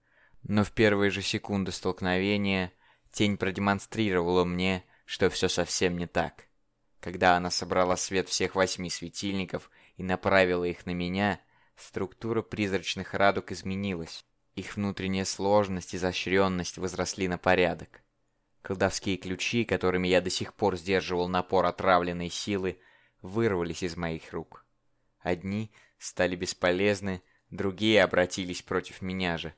Но в первые же секунды столкновения тень продемонстрировала мне, что все совсем не так. Когда она собрала свет всех восьми светильников и направила их на меня, Структура призрачных радуг изменилась. Их внутренняя сложность и изощренность возросли на порядок. Колдовские ключи, которыми я до сих пор сдерживал напор отравленной силы, вырвались из моих рук. Одни стали бесполезны, другие обратились против меня же.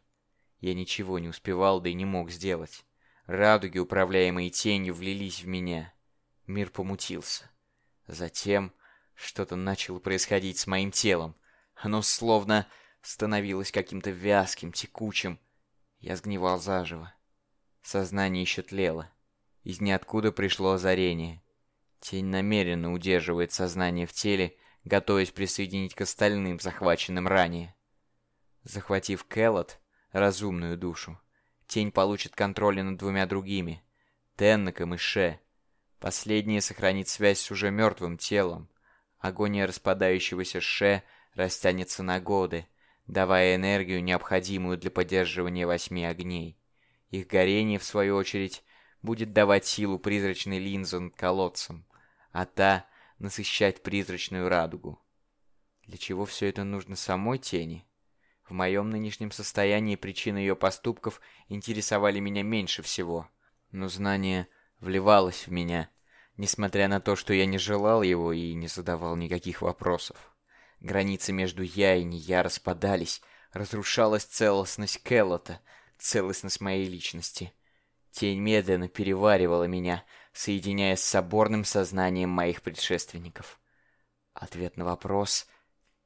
Я ничего не успевал, да и не мог сделать. Радуги, управляемые тенью, влились в меня. Мир помутился. Затем что-то начало происходить с моим телом. Оно словно становилось каким-то вязким, текучим Я сгнивал заживо. Сознание еще тлело. Из ниоткуда пришло озарение. Тень намеренно удерживает сознание в теле, готовясь присоединить к остальным, захваченным ранее. Захватив Келлот, разумную душу, тень получит контроль над двумя другими, Теннеком и Ше. Последнее сохранит связь с уже мертвым телом. Агония распадающегося Ше растянется на годы, давая энергию, необходимую для поддерживания восьми огней. Их горение, в свою очередь, будет давать силу призрачной линзы над колодцем, а та — насыщать призрачную радугу. Для чего все это нужно самой тени? В моем нынешнем состоянии причины ее поступков интересовали меня меньше всего, но знание вливалось в меня, несмотря на то, что я не желал его и не задавал никаких вопросов. Границы между «я» и «не я» распадались, разрушалась целостность Келлота, целостность моей личности. Тень медленно переваривала меня, соединяясь с соборным сознанием моих предшественников. Ответ на вопрос —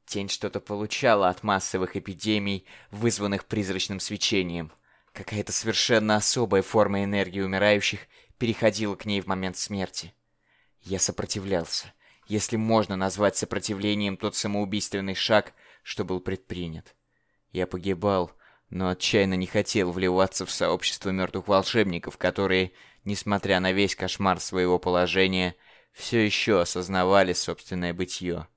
тень что-то получала от массовых эпидемий, вызванных призрачным свечением. Какая-то совершенно особая форма энергии умирающих переходила к ней в момент смерти. Я сопротивлялся, если можно назвать сопротивлением тот самоубийственный шаг, что был предпринят. Я погибал, но отчаянно не хотел вливаться в сообщество мертвых волшебников, которые, несмотря на весь кошмар своего положения, все еще осознавали собственное бытие.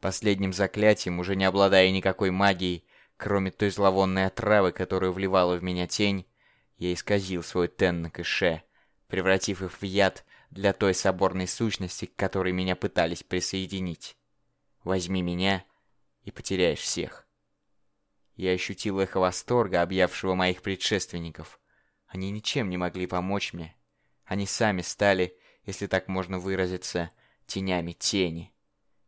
Последним заклятием, уже не обладая никакой магией, кроме той зловонной отравы, которую вливала в меня тень, я исказил свой теннок и ше, превратив их в яд для той соборной сущности, к которой меня пытались присоединить. Возьми меня и потеряешь всех. Я ощутил эхо восторга, объявшего моих предшественников. Они ничем не могли помочь мне. Они сами стали, если так можно выразиться, тенями тени.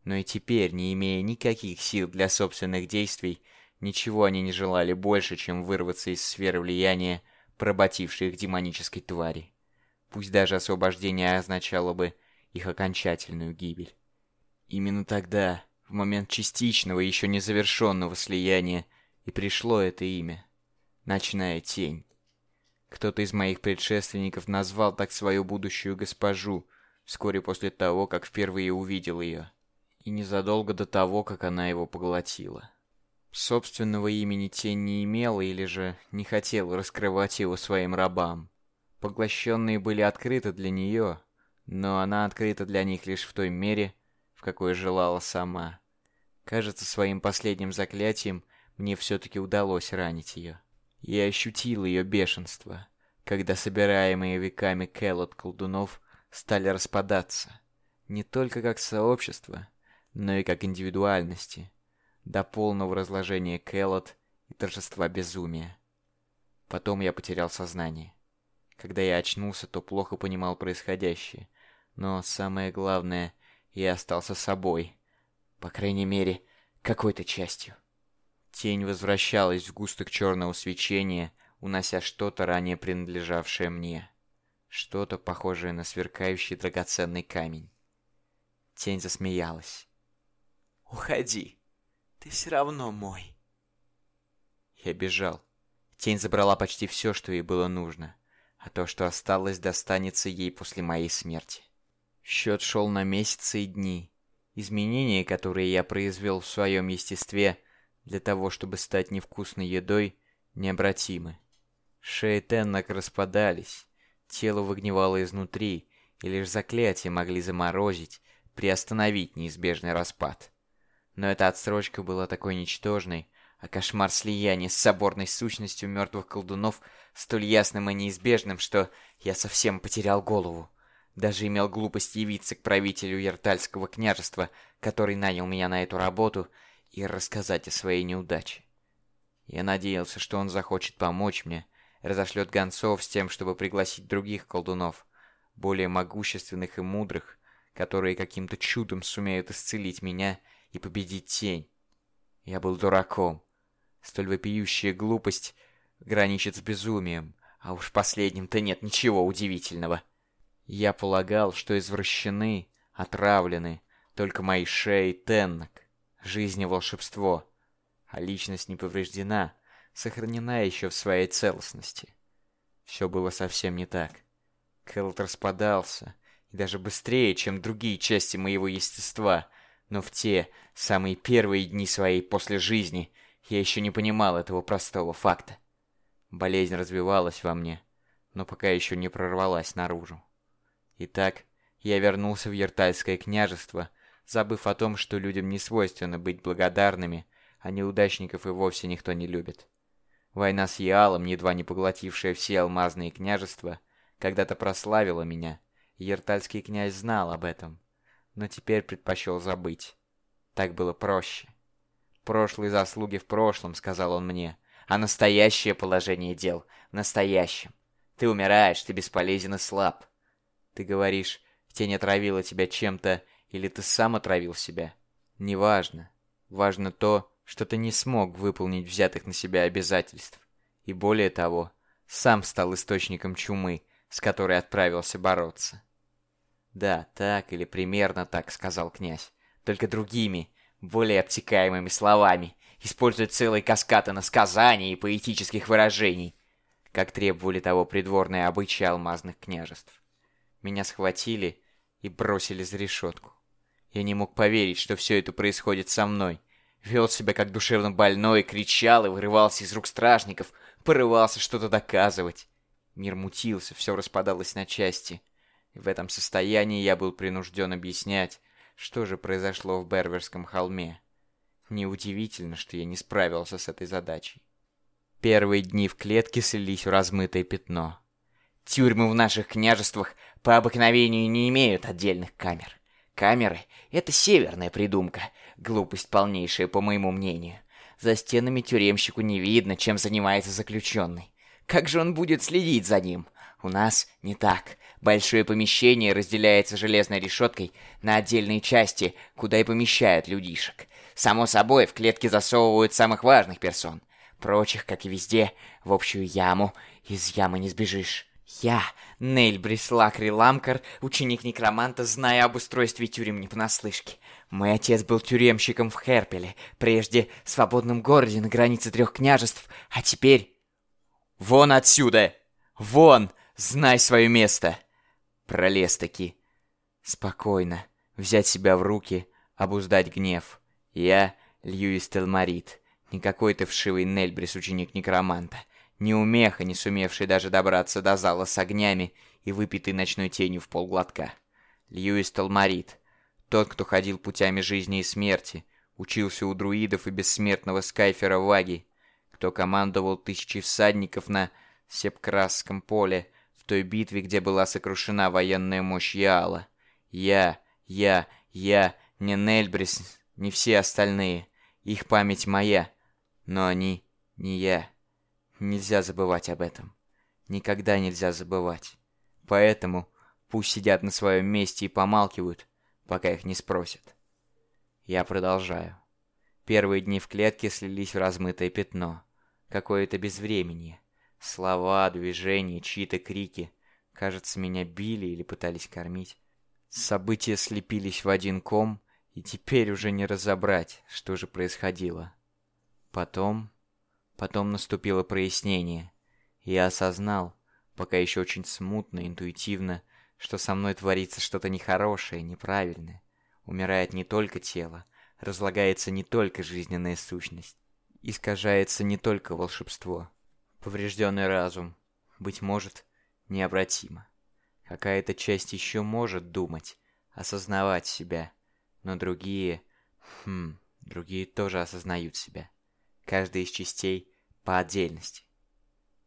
Но и теперь, не имея никаких сил для собственных действий, ничего они не желали больше, чем вырваться из сферы влияния, поработившей их демонической твари. Пусть даже освобождение означало бы их окончательную гибель. Именно тогда, в момент частичного, еще не завершенного слияния, и пришло это имя. Ночная тень. Кто-то из моих предшественников назвал так свою будущую госпожу, вскоре после того, как впервые увидел ее. И незадолго до того, как она его поглотила. Собственного имени тень не имела или же не хотела раскрывать его своим рабам. Поглощенные были открыты для нее, но она открыта для них лишь в той мере, в какой желала сама. Кажется, своим последним заклятием мне все-таки удалось ранить ее. Я ощутил ее бешенство, когда собираемые веками Келлот колдунов стали распадаться, не только как сообщество, но и как индивидуальности, до полного разложения Келлот и торжества безумия. Потом я потерял сознание. Когда я очнулся, то плохо понимал происходящее, но самое главное, я остался собой, по крайней мере, какой-то частью. Тень возвращалась в густок черного свечения, унося что-то ранее принадлежавшее мне. Что-то похожее на сверкающий драгоценный камень. Тень засмеялась. «Уходи, ты все равно мой». Я бежал. Тень забрала почти все, что ей было нужно, а то, что осталось, достанется ей после моей смерти. Счет шел на месяцы и дни. Изменения, которые я произвел в своем естестве, для того, чтобы стать невкусной едой, необратимы. Шеи Теннок распадались, тело выгнивало изнутри, и лишь заклятия могли заморозить, приостановить неизбежный распад. Но эта отсрочка была такой ничтожной, а кошмар слияния с соборной сущностью мертвых колдунов столь ясным и неизбежным, что я совсем потерял голову. Даже имел глупость явиться к правителю Яртальского княжества, который нанял меня на эту работу, и рассказать о своей неудаче. Я надеялся, что он захочет помочь мне, разошлет гонцов с тем, чтобы пригласить других колдунов, более могущественных и мудрых, которые каким-то чудом сумеют исцелить меня и победить тень. Я был дураком. Столь вопиющая глупость граничит с безумием, а уж последним-то нет ничего удивительного. Я полагал, что извращены, отравлены только мои шеи Теннок жизни волшебство, а личность не повреждена, сохранена еще в своей целостности. Все было совсем не так. Кэллот распадался, и даже быстрее, чем другие части моего естества, но в те самые первые дни своей после жизни я еще не понимал этого простого факта. Болезнь развивалась во мне, но пока еще не прорвалась наружу. Итак, я вернулся в Ертальское княжество, забыв о том, что людям не свойственно быть благодарными, а неудачников и вовсе никто не любит. Война с Яалом, едва не поглотившая все алмазные княжества, когда-то прославила меня, Ертальский князь знал об этом, но теперь предпочел забыть. Так было проще. «Прошлые заслуги в прошлом», — сказал он мне, — «а настоящее положение дел в настоящем. Ты умираешь, ты бесполезен и слаб. Ты говоришь, тень отравила тебя чем-то, или ты сам отравил себя. Неважно. Важно то, что ты не смог выполнить взятых на себя обязательств. И более того, сам стал источником чумы, с которой отправился бороться. «Да, так или примерно так», — сказал князь. «Только другими, более обтекаемыми словами, используя целые каскады насказаний и поэтических выражений, как требовали того придворные обычаи алмазных княжеств. Меня схватили и бросили за решетку. Я не мог поверить, что все это происходит со мной. Вел себя как душевно больной, кричал и вырывался из рук стражников, порывался что-то доказывать. Мир мутился, все распадалось на части. В этом состоянии я был принужден объяснять, что же произошло в Берверском холме. Неудивительно, что я не справился с этой задачей. Первые дни в клетке слились в размытое пятно. Тюрьмы в наших княжествах по обыкновению не имеют отдельных камер. Камеры — это северная придумка, глупость полнейшая, по моему мнению. За стенами тюремщику не видно, чем занимается заключенный. Как же он будет следить за ним? У нас не так. Большое помещение разделяется железной решеткой на отдельные части, куда и помещают людишек. Само собой, в клетки засовывают самых важных персон. Прочих, как и везде, в общую яму. Из ямы не сбежишь. Я, Нельбрис Лакри Ламкар, ученик некроманта, зная об устройстве тюрем не понаслышке. Мой отец был тюремщиком в Херпеле, прежде в свободном городе на границе трех княжеств, а теперь... «Вон отсюда! Вон! Знай свое место!» Пролез-таки. Спокойно. Взять себя в руки, обуздать гнев. Я Льюис Телмарит. Не какой-то вшивый Нельбрис, ученик некроманта. Не умеха, не сумевший даже добраться до зала с огнями и выпитый ночной тенью в полглотка. Льюис Талмарит. Тот, кто ходил путями жизни и смерти, учился у друидов и бессмертного Скайфера Ваги, кто командовал тысячи всадников на Сепкрасском поле той битве, где была сокрушена военная мощь Яала. Я, я, я, не Нельбрис, не все остальные. Их память моя, но они не я. Нельзя забывать об этом. Никогда нельзя забывать. Поэтому пусть сидят на своем месте и помалкивают, пока их не спросят. Я продолжаю. Первые дни в клетке слились в размытое пятно. Какое-то безвременье. Слова, движения, чьи-то крики. Кажется, меня били или пытались кормить. События слепились в один ком, и теперь уже не разобрать, что же происходило. Потом Потом наступило прояснение. Я осознал, пока еще очень смутно, интуитивно, что со мной творится что-то нехорошее, неправильное. Умирает не только тело, разлагается не только жизненная сущность, искажается не только волшебство. Поврежденный разум, быть может, необратимо. Какая-то часть еще может думать, осознавать себя, но другие... Хм, другие тоже осознают себя. Каждая из частей по отдельности.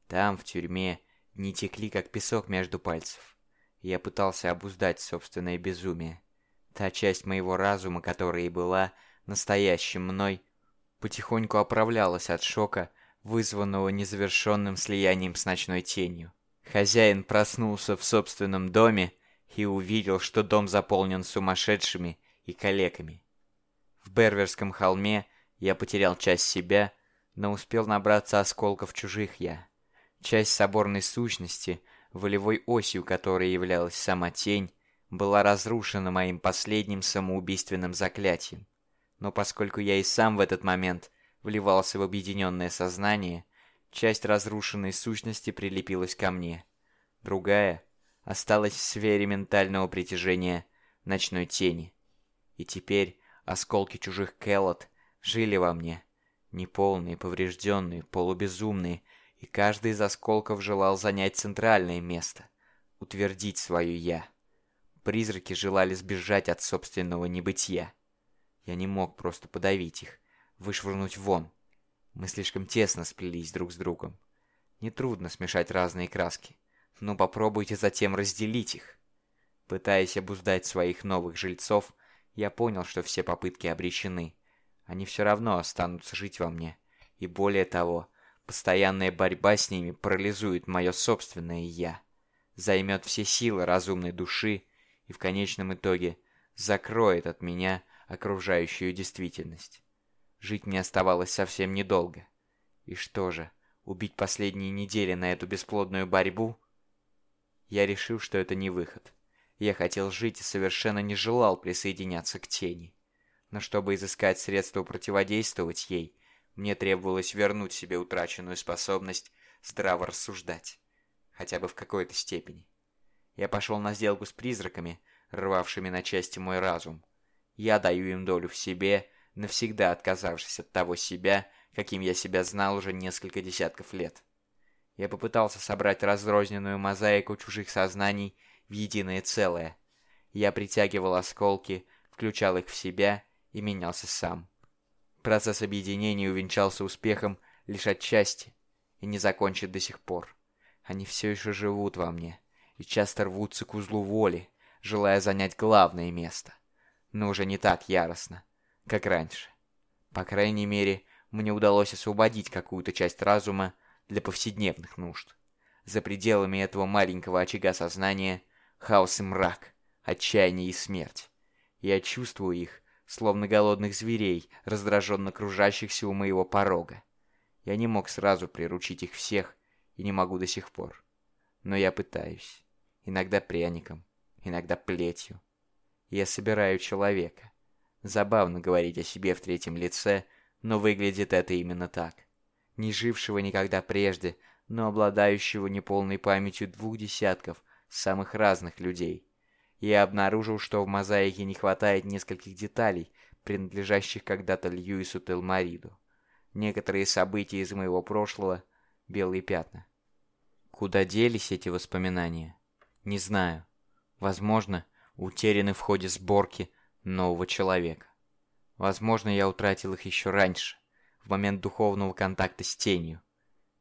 Там, в тюрьме, не текли, как песок между пальцев. Я пытался обуздать собственное безумие. Та часть моего разума, которая и была настоящим мной, потихоньку оправлялась от шока, вызванного незавершенным слиянием с ночной тенью. Хозяин проснулся в собственном доме и увидел, что дом заполнен сумасшедшими и калеками. В Берверском холме я потерял часть себя, но успел набраться осколков чужих я. Часть соборной сущности, волевой осью которой являлась сама тень, была разрушена моим последним самоубийственным заклятием. Но поскольку я и сам в этот момент вливался в объединенное сознание, Часть разрушенной сущности прилепилась ко мне. Другая осталась в сфере ментального притяжения ночной тени. И теперь осколки чужих Келлот жили во мне, неполные, поврежденные, полубезумные, и каждый из осколков желал занять центральное место, утвердить свое «я». Призраки желали сбежать от собственного небытия. Я не мог просто подавить их, вышвырнуть вон. Мы слишком тесно сплелись друг с другом. Нетрудно смешать разные краски, но попробуйте затем разделить их. Пытаясь обуздать своих новых жильцов, я понял, что все попытки обречены. Они все равно останутся жить во мне. И более того, постоянная борьба с ними парализует мое собственное «я», займет все силы разумной души и в конечном итоге закроет от меня окружающую действительность. Жить мне оставалось совсем недолго. И что же, убить последние недели на эту бесплодную борьбу? Я решил, что это не выход. Я хотел жить и совершенно не желал присоединяться к тени. Но чтобы изыскать средства противодействовать ей, мне требовалось вернуть себе утраченную способность здраво рассуждать. Хотя бы в какой-то степени. Я пошел на сделку с призраками, рвавшими на части мой разум. Я даю им долю в себе, навсегда отказавшись от того себя, каким я себя знал уже несколько десятков лет. Я попытался собрать разрозненную мозаику чужих сознаний в единое целое. Я притягивал осколки, включал их в себя и менялся сам. Процесс объединения увенчался успехом лишь отчасти и не закончен до сих пор. Они все еще живут во мне и часто рвутся к узлу воли, желая занять главное место. Но уже не так яростно, как раньше. По крайней мере, мне удалось освободить какую-то часть разума для повседневных нужд. За пределами этого маленького очага сознания хаос и мрак, отчаяние и смерть. Я чувствую их, словно голодных зверей, раздраженно кружащихся у моего порога. Я не мог сразу приручить их всех и не могу до сих пор. Но я пытаюсь. Иногда пряником, иногда плетью. Я собираю человека. Забавно говорить о себе в третьем лице, но выглядит это именно так. Не жившего никогда прежде, но обладающего неполной памятью двух десятков самых разных людей – я обнаружил, что в мозаике не хватает нескольких деталей, принадлежащих когда-то Льюису Телмариду. Некоторые события из моего прошлого — белые пятна. Куда делись эти воспоминания? Не знаю. Возможно, утеряны в ходе сборки нового человека. Возможно, я утратил их еще раньше, в момент духовного контакта с тенью.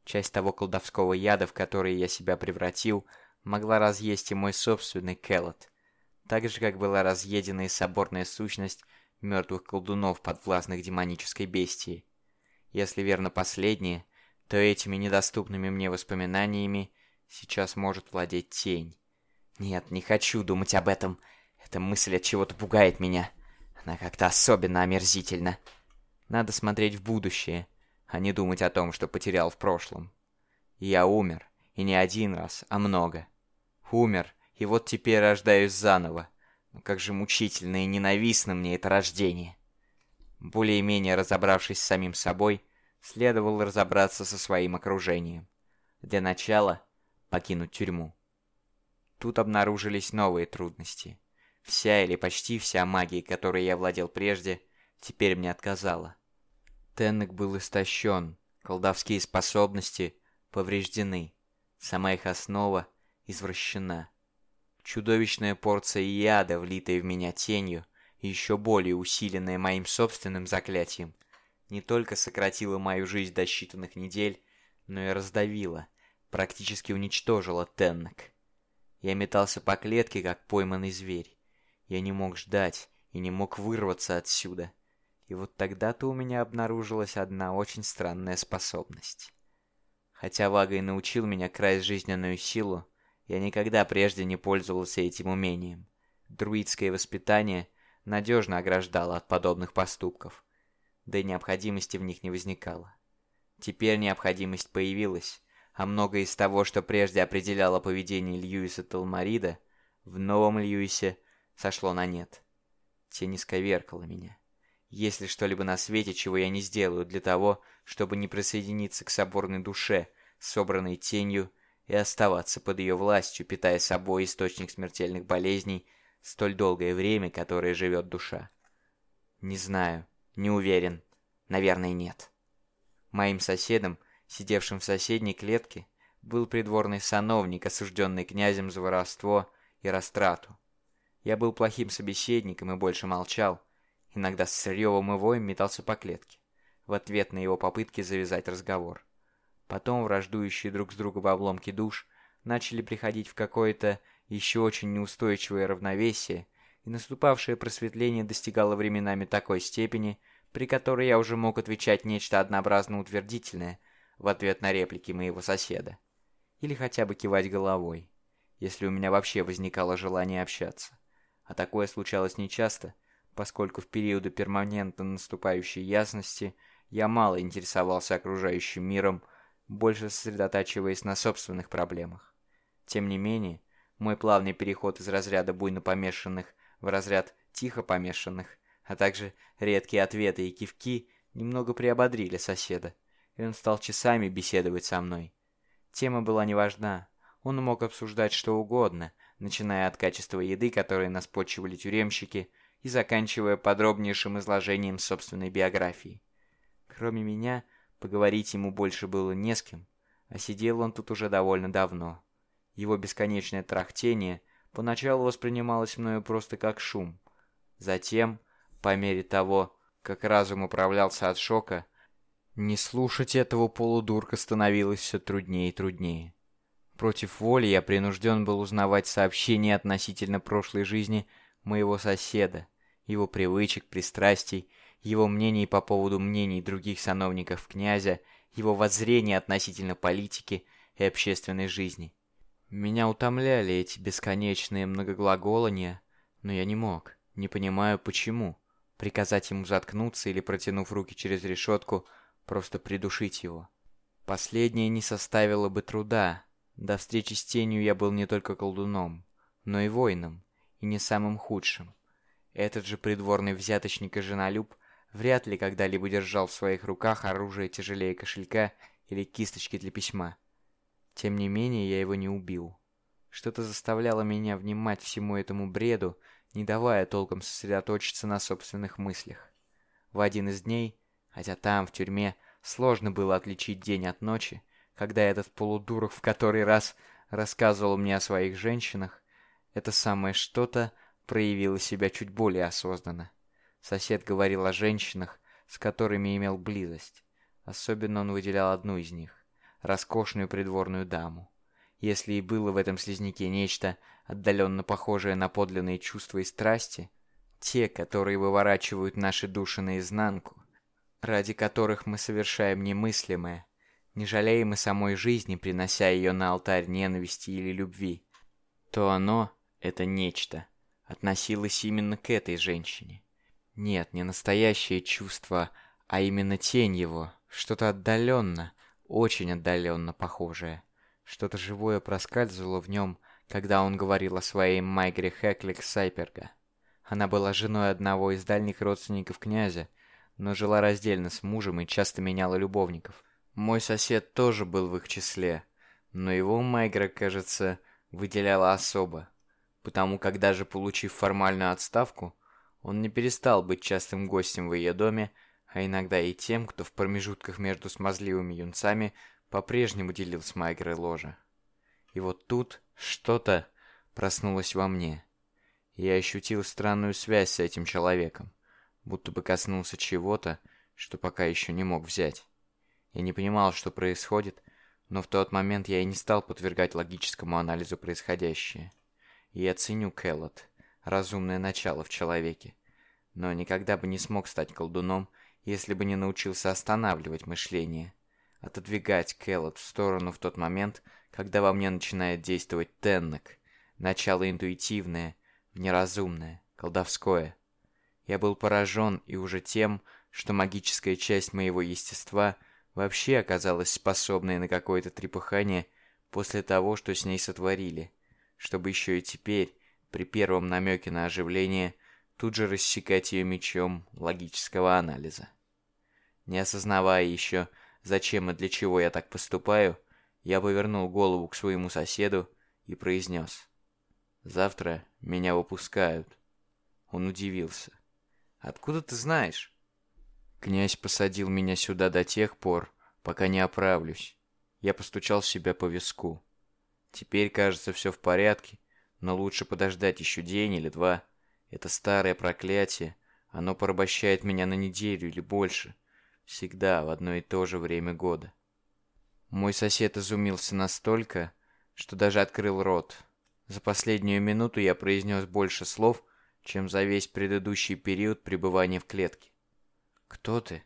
Часть того колдовского яда, в который я себя превратил, могла разъесть и мой собственный Келлот, так же, как была разъедена и соборная сущность мертвых колдунов, подвластных демонической бестии. Если верно последнее, то этими недоступными мне воспоминаниями сейчас может владеть тень. Нет, не хочу думать об этом. Эта мысль от чего-то пугает меня. Она как-то особенно омерзительна. Надо смотреть в будущее, а не думать о том, что потерял в прошлом. Я умер, и не один раз, а много. Умер, и вот теперь рождаюсь заново. Но как же мучительно и ненавистно мне это рождение. Более-менее разобравшись с самим собой, следовало разобраться со своим окружением. Для начала покинуть тюрьму. Тут обнаружились новые трудности. Вся или почти вся магия, которой я владел прежде, теперь мне отказала. Теннек был истощен, колдовские способности повреждены, сама их основа извращена. Чудовищная порция яда, влитая в меня тенью, и еще более усиленная моим собственным заклятием, не только сократила мою жизнь до считанных недель, но и раздавила, практически уничтожила Теннек. Я метался по клетке, как пойманный зверь. Я не мог ждать и не мог вырваться отсюда. И вот тогда-то у меня обнаружилась одна очень странная способность. Хотя Вага и научил меня красть жизненную силу, я никогда прежде не пользовался этим умением. Друидское воспитание надежно ограждало от подобных поступков, да и необходимости в них не возникало. Теперь необходимость появилась, а многое из того, что прежде определяло поведение Льюиса Талмарида, в новом Льюисе сошло на нет. Тень исковеркала меня. Есть ли что-либо на свете, чего я не сделаю для того, чтобы не присоединиться к соборной душе, собранной тенью, и оставаться под ее властью, питая собой источник смертельных болезней столь долгое время, которое живет душа? Не знаю, не уверен, наверное, нет. Моим соседом, сидевшим в соседней клетке, был придворный сановник, осужденный князем за воровство и растрату. Я был плохим собеседником и больше молчал, иногда с ревом и воем метался по клетке, в ответ на его попытки завязать разговор. Потом враждующие друг с другом обломки душ начали приходить в какое-то еще очень неустойчивое равновесие, и наступавшее просветление достигало временами такой степени, при которой я уже мог отвечать нечто однообразно утвердительное в ответ на реплики моего соседа. Или хотя бы кивать головой, если у меня вообще возникало желание общаться. А такое случалось нечасто, поскольку в периоды перманентно наступающей ясности я мало интересовался окружающим миром, больше сосредотачиваясь на собственных проблемах. Тем не менее, мой плавный переход из разряда буйно помешанных в разряд тихо помешанных, а также редкие ответы и кивки немного приободрили соседа, и он стал часами беседовать со мной. Тема была неважна, он мог обсуждать что угодно, начиная от качества еды, которой нас почивали тюремщики, и заканчивая подробнейшим изложением собственной биографии. Кроме меня, поговорить ему больше было не с кем, а сидел он тут уже довольно давно. Его бесконечное трахтение поначалу воспринималось мною просто как шум. Затем, по мере того, как разум управлялся от шока, не слушать этого полудурка становилось все труднее и труднее. Против воли я принужден был узнавать сообщения относительно прошлой жизни моего соседа, его привычек, пристрастий, его мнений по поводу мнений других сановников князя, его воззрения относительно политики и общественной жизни. Меня утомляли эти бесконечные многоглаголания, но я не мог, не понимаю почему, приказать ему заткнуться или, протянув руки через решетку, просто придушить его. Последнее не составило бы труда, до встречи с тенью я был не только колдуном, но и воином, и не самым худшим. Этот же придворный взяточник и женолюб вряд ли когда-либо держал в своих руках оружие тяжелее кошелька или кисточки для письма. Тем не менее, я его не убил. Что-то заставляло меня внимать всему этому бреду, не давая толком сосредоточиться на собственных мыслях. В один из дней, хотя там, в тюрьме, сложно было отличить день от ночи, когда этот полудурок в который раз рассказывал мне о своих женщинах, это самое что-то проявило себя чуть более осознанно. Сосед говорил о женщинах, с которыми имел близость. Особенно он выделял одну из них — роскошную придворную даму. Если и было в этом слизняке нечто, отдаленно похожее на подлинные чувства и страсти, те, которые выворачивают наши души наизнанку, ради которых мы совершаем немыслимое, не жалеем и самой жизни, принося ее на алтарь ненависти или любви, то оно, это нечто, относилось именно к этой женщине. Нет, не настоящее чувство, а именно тень его, что-то отдаленно, очень отдаленно похожее. Что-то живое проскальзывало в нем, когда он говорил о своей Майгре Хэклик Сайперга. Она была женой одного из дальних родственников князя, но жила раздельно с мужем и часто меняла любовников. Мой сосед тоже был в их числе, но его Майгра, кажется, выделяла особо, потому как даже получив формальную отставку, он не перестал быть частым гостем в ее доме, а иногда и тем, кто в промежутках между смазливыми юнцами по-прежнему делил с Майгрой ложе. И вот тут что-то проснулось во мне. Я ощутил странную связь с этим человеком, будто бы коснулся чего-то, что пока еще не мог взять. Я не понимал, что происходит, но в тот момент я и не стал подвергать логическому анализу происходящее. И я ценю Кэллот, разумное начало в человеке, но никогда бы не смог стать колдуном, если бы не научился останавливать мышление, отодвигать Кэллот в сторону в тот момент, когда во мне начинает действовать Теннек, начало интуитивное, неразумное, колдовское. Я был поражен и уже тем, что магическая часть моего естества — вообще оказалась способной на какое-то трепыхание после того, что с ней сотворили, чтобы еще и теперь, при первом намеке на оживление, тут же рассекать ее мечом логического анализа. Не осознавая еще, зачем и для чего я так поступаю, я повернул голову к своему соседу и произнес. «Завтра меня выпускают». Он удивился. «Откуда ты знаешь?» Князь посадил меня сюда до тех пор, пока не оправлюсь. Я постучал себя по виску. Теперь, кажется, все в порядке, но лучше подождать еще день или два. Это старое проклятие. Оно порабощает меня на неделю или больше. Всегда в одно и то же время года. Мой сосед изумился настолько, что даже открыл рот. За последнюю минуту я произнес больше слов, чем за весь предыдущий период пребывания в клетке. «Кто ты?»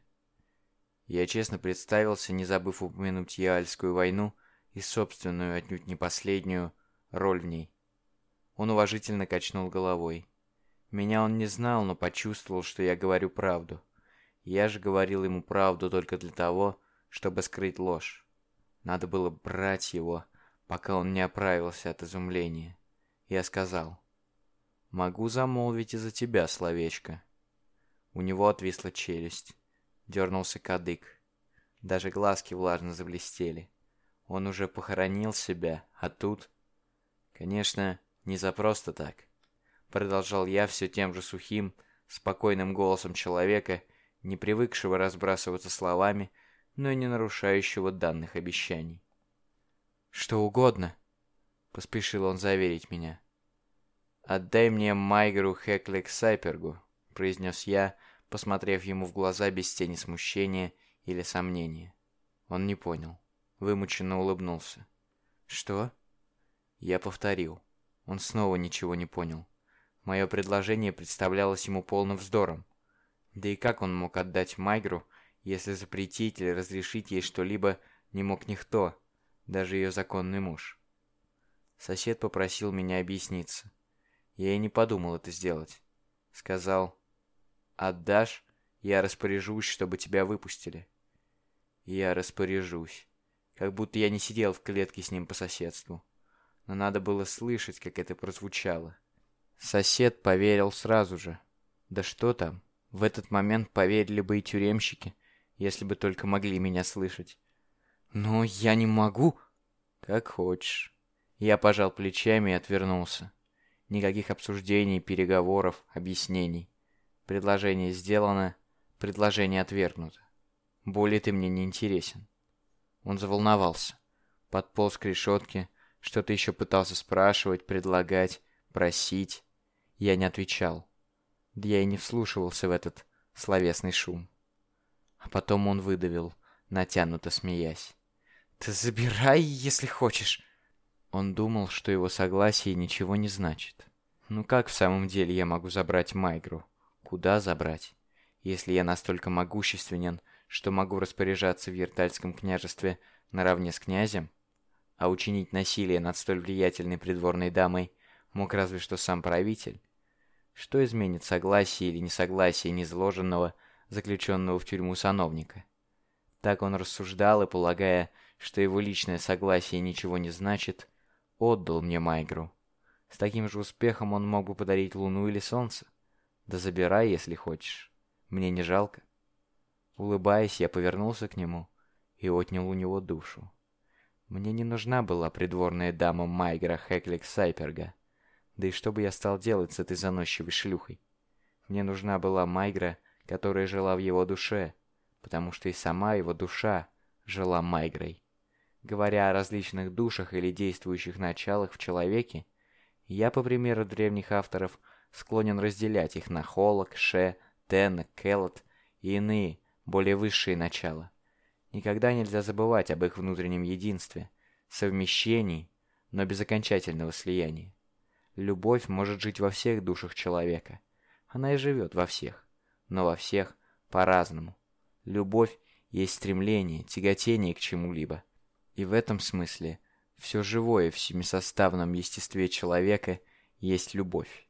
Я честно представился, не забыв упомянуть Яальскую войну и собственную, отнюдь не последнюю, роль в ней. Он уважительно качнул головой. Меня он не знал, но почувствовал, что я говорю правду. Я же говорил ему правду только для того, чтобы скрыть ложь. Надо было брать его, пока он не оправился от изумления. Я сказал, «Могу замолвить и за тебя словечко». У него отвисла челюсть. Дернулся кадык. Даже глазки влажно заблестели. Он уже похоронил себя, а тут... Конечно, не за просто так. Продолжал я все тем же сухим, спокойным голосом человека, не привыкшего разбрасываться словами, но и не нарушающего данных обещаний. «Что угодно», — поспешил он заверить меня. «Отдай мне Майгру Хеклик Сайпергу», — произнес я, посмотрев ему в глаза без тени смущения или сомнения. Он не понял. Вымученно улыбнулся. «Что?» Я повторил. Он снова ничего не понял. Мое предложение представлялось ему полным вздором. Да и как он мог отдать Майгру, если запретить или разрешить ей что-либо не мог никто, даже ее законный муж? Сосед попросил меня объясниться. Я и не подумал это сделать. Сказал, Отдашь, я распоряжусь, чтобы тебя выпустили. Я распоряжусь. Как будто я не сидел в клетке с ним по соседству. Но надо было слышать, как это прозвучало. Сосед поверил сразу же. Да что там, в этот момент поверили бы и тюремщики, если бы только могли меня слышать. Но я не могу. Как хочешь. Я пожал плечами и отвернулся. Никаких обсуждений, переговоров, объяснений. Предложение сделано, предложение отвергнуто. Более ты мне не интересен. Он заволновался. Подполз к решетке, что-то еще пытался спрашивать, предлагать, просить. Я не отвечал. Да я и не вслушивался в этот словесный шум. А потом он выдавил, натянуто смеясь. «Ты забирай, если хочешь!» Он думал, что его согласие ничего не значит. Ну как в самом деле я могу забрать Майгру? Куда забрать? Если я настолько могущественен, что могу распоряжаться в Ертальском княжестве наравне с князем, а учинить насилие над столь влиятельной придворной дамой мог разве что сам правитель, что изменит согласие или несогласие незложенного, заключенного в тюрьму сановника? Так он рассуждал и, полагая, что его личное согласие ничего не значит, отдал мне Майгру. С таким же успехом он мог бы подарить луну или солнце. Да забирай, если хочешь. Мне не жалко. Улыбаясь, я повернулся к нему и отнял у него душу. Мне не нужна была придворная дама Майгера Хеклик Сайперга. Да и что бы я стал делать с этой заносчивой шлюхой? Мне нужна была Майгра, которая жила в его душе, потому что и сама его душа жила Майгрой. Говоря о различных душах или действующих началах в человеке, я, по примеру древних авторов, склонен разделять их на Холок, Ше, Тен, Келот и иные, более высшие начала. Никогда нельзя забывать об их внутреннем единстве, совмещении, но без окончательного слияния. Любовь может жить во всех душах человека. Она и живет во всех, но во всех по-разному. Любовь есть стремление, тяготение к чему-либо. И в этом смысле все живое в семисоставном естестве человека есть любовь.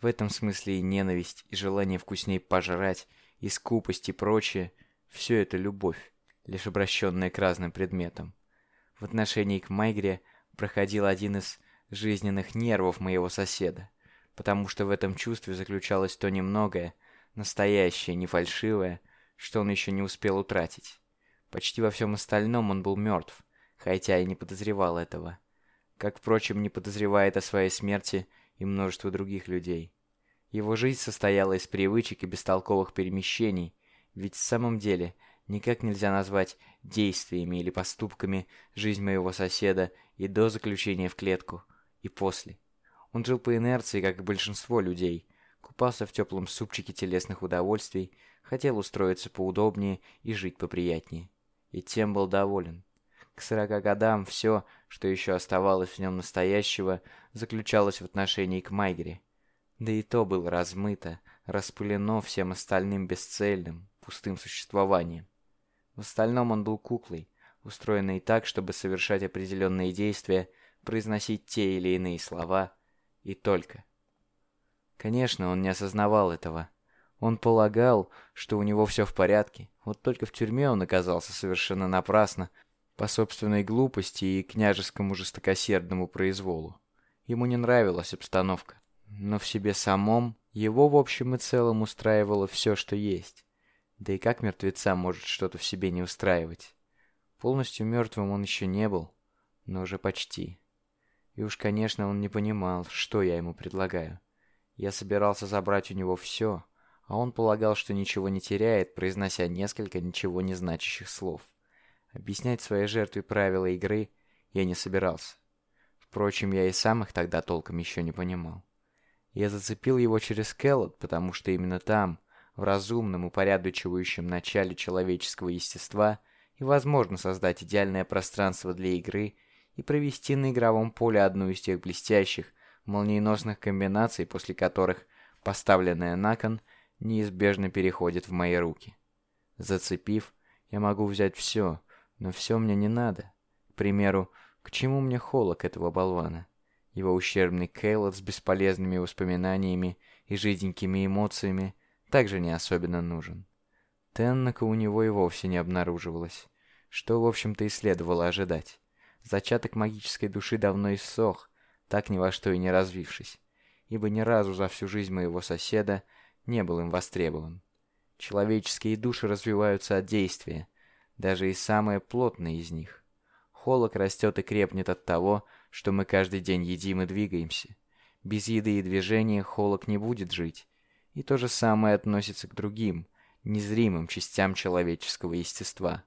В этом смысле и ненависть, и желание вкуснее пожрать, и скупость, и прочее – все это любовь, лишь обращенная к разным предметам. В отношении к Майгре проходил один из жизненных нервов моего соседа. потому что в этом чувстве заключалось то немногое, настоящее, не фальшивое, что он еще не успел утратить. Почти во всем остальном он был мертв, хотя и не подозревал этого. Как, впрочем, не подозревает о своей смерти и множество других людей. Его жизнь состояла из привычек и бестолковых перемещений, ведь в самом деле никак нельзя назвать действиями или поступками жизнь моего соседа и до заключения в клетку, и после. Он жил по инерции, как и большинство людей, купался в теплом супчике телесных удовольствий, хотел устроиться поудобнее и жить поприятнее. И тем был доволен. К сорока годам все, что еще оставалось в нем настоящего, заключалось в отношении к Майгере. Да и то было размыто, распылено всем остальным бесцельным, пустым существованием. В остальном он был куклой, устроенной так, чтобы совершать определенные действия, произносить те или иные слова, и только. Конечно, он не осознавал этого. Он полагал, что у него все в порядке, вот только в тюрьме он оказался совершенно напрасно, по собственной глупости и княжескому жестокосердному произволу. Ему не нравилась обстановка, но в себе самом его в общем и целом устраивало все, что есть. Да и как мертвеца может что-то в себе не устраивать? Полностью мертвым он еще не был, но уже почти. И уж, конечно, он не понимал, что я ему предлагаю. Я собирался забрать у него все, а он полагал, что ничего не теряет, произнося несколько ничего не значащих слов. Объяснять своей жертве правила игры я не собирался. Впрочем, я и сам их тогда толком еще не понимал. Я зацепил его через Келлот, потому что именно там, в разумном, упорядочивающем начале человеческого естества, и возможно создать идеальное пространство для игры и провести на игровом поле одну из тех блестящих, молниеносных комбинаций, после которых поставленная на кон неизбежно переходит в мои руки. Зацепив, я могу взять все, но все мне не надо. К примеру, к чему мне холок этого болвана? Его ущербный Кейлот с бесполезными воспоминаниями и жиденькими эмоциями также не особенно нужен. Теннака у него и вовсе не обнаруживалось, что, в общем-то, и следовало ожидать. Зачаток магической души давно иссох, так ни во что и не развившись, ибо ни разу за всю жизнь моего соседа не был им востребован. Человеческие души развиваются от действия, даже и самые плотные из них. Холок растет и крепнет от того, что мы каждый день едим и двигаемся. Без еды и движения холок не будет жить. И то же самое относится к другим, незримым частям человеческого естества.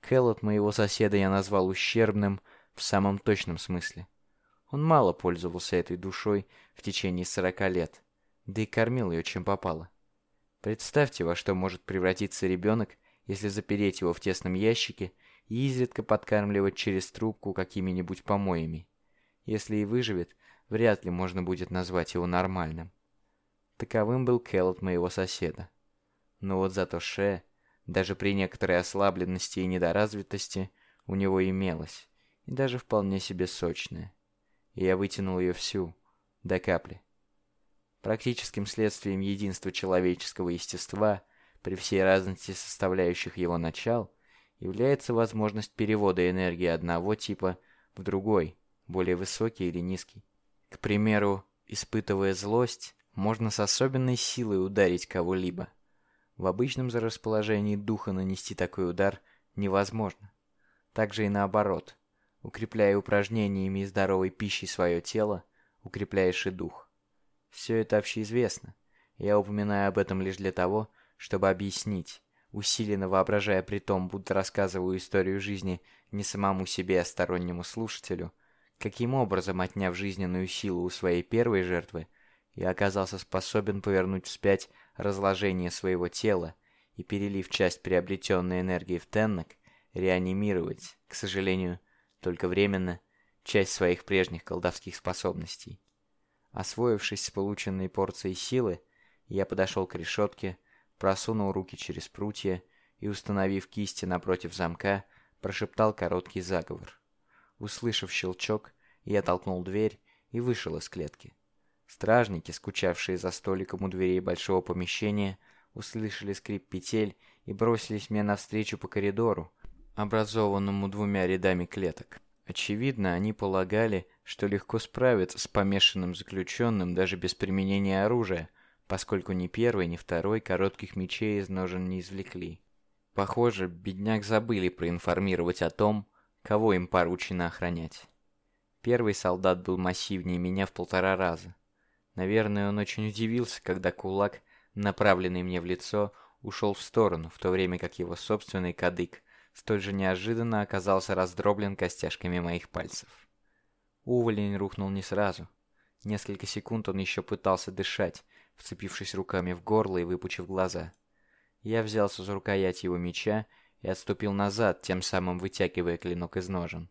Кэллот моего соседа я назвал ущербным в самом точном смысле. Он мало пользовался этой душой в течение сорока лет, да и кормил ее чем попало. Представьте, во что может превратиться ребенок, если запереть его в тесном ящике и изредка подкармливать через трубку какими-нибудь помоями. Если и выживет, вряд ли можно будет назвать его нормальным. Таковым был Келлот моего соседа. Но вот зато Ше, даже при некоторой ослабленности и недоразвитости, у него имелось, и даже вполне себе сочная. И я вытянул ее всю, до капли. Практическим следствием единства человеческого естества – при всей разности составляющих его начал, является возможность перевода энергии одного типа в другой, более высокий или низкий. К примеру, испытывая злость, можно с особенной силой ударить кого-либо. В обычном же расположении духа нанести такой удар невозможно. Также и наоборот. Укрепляя упражнениями и здоровой пищей свое тело, укрепляешь и дух. Все это общеизвестно. Я упоминаю об этом лишь для того, чтобы объяснить, усиленно воображая при том, будто рассказываю историю жизни не самому себе, а стороннему слушателю, каким образом, отняв жизненную силу у своей первой жертвы, я оказался способен повернуть вспять разложение своего тела и, перелив часть приобретенной энергии в Теннок, реанимировать, к сожалению, только временно, часть своих прежних колдовских способностей. Освоившись с полученной порцией силы, я подошел к решетке, просунул руки через прутья и, установив кисти напротив замка, прошептал короткий заговор. Услышав щелчок, я толкнул дверь и вышел из клетки. Стражники, скучавшие за столиком у дверей большого помещения, услышали скрип петель и бросились мне навстречу по коридору, образованному двумя рядами клеток. Очевидно, они полагали, что легко справятся с помешанным заключенным даже без применения оружия, поскольку ни первый, ни второй коротких мечей из ножен не извлекли. Похоже, бедняк забыли проинформировать о том, кого им поручено охранять. Первый солдат был массивнее меня в полтора раза. Наверное, он очень удивился, когда кулак, направленный мне в лицо, ушел в сторону, в то время как его собственный кадык столь же неожиданно оказался раздроблен костяшками моих пальцев. Уволень рухнул не сразу. Несколько секунд он еще пытался дышать, вцепившись руками в горло и выпучив глаза. Я взялся за рукоять его меча и отступил назад, тем самым вытягивая клинок из ножен.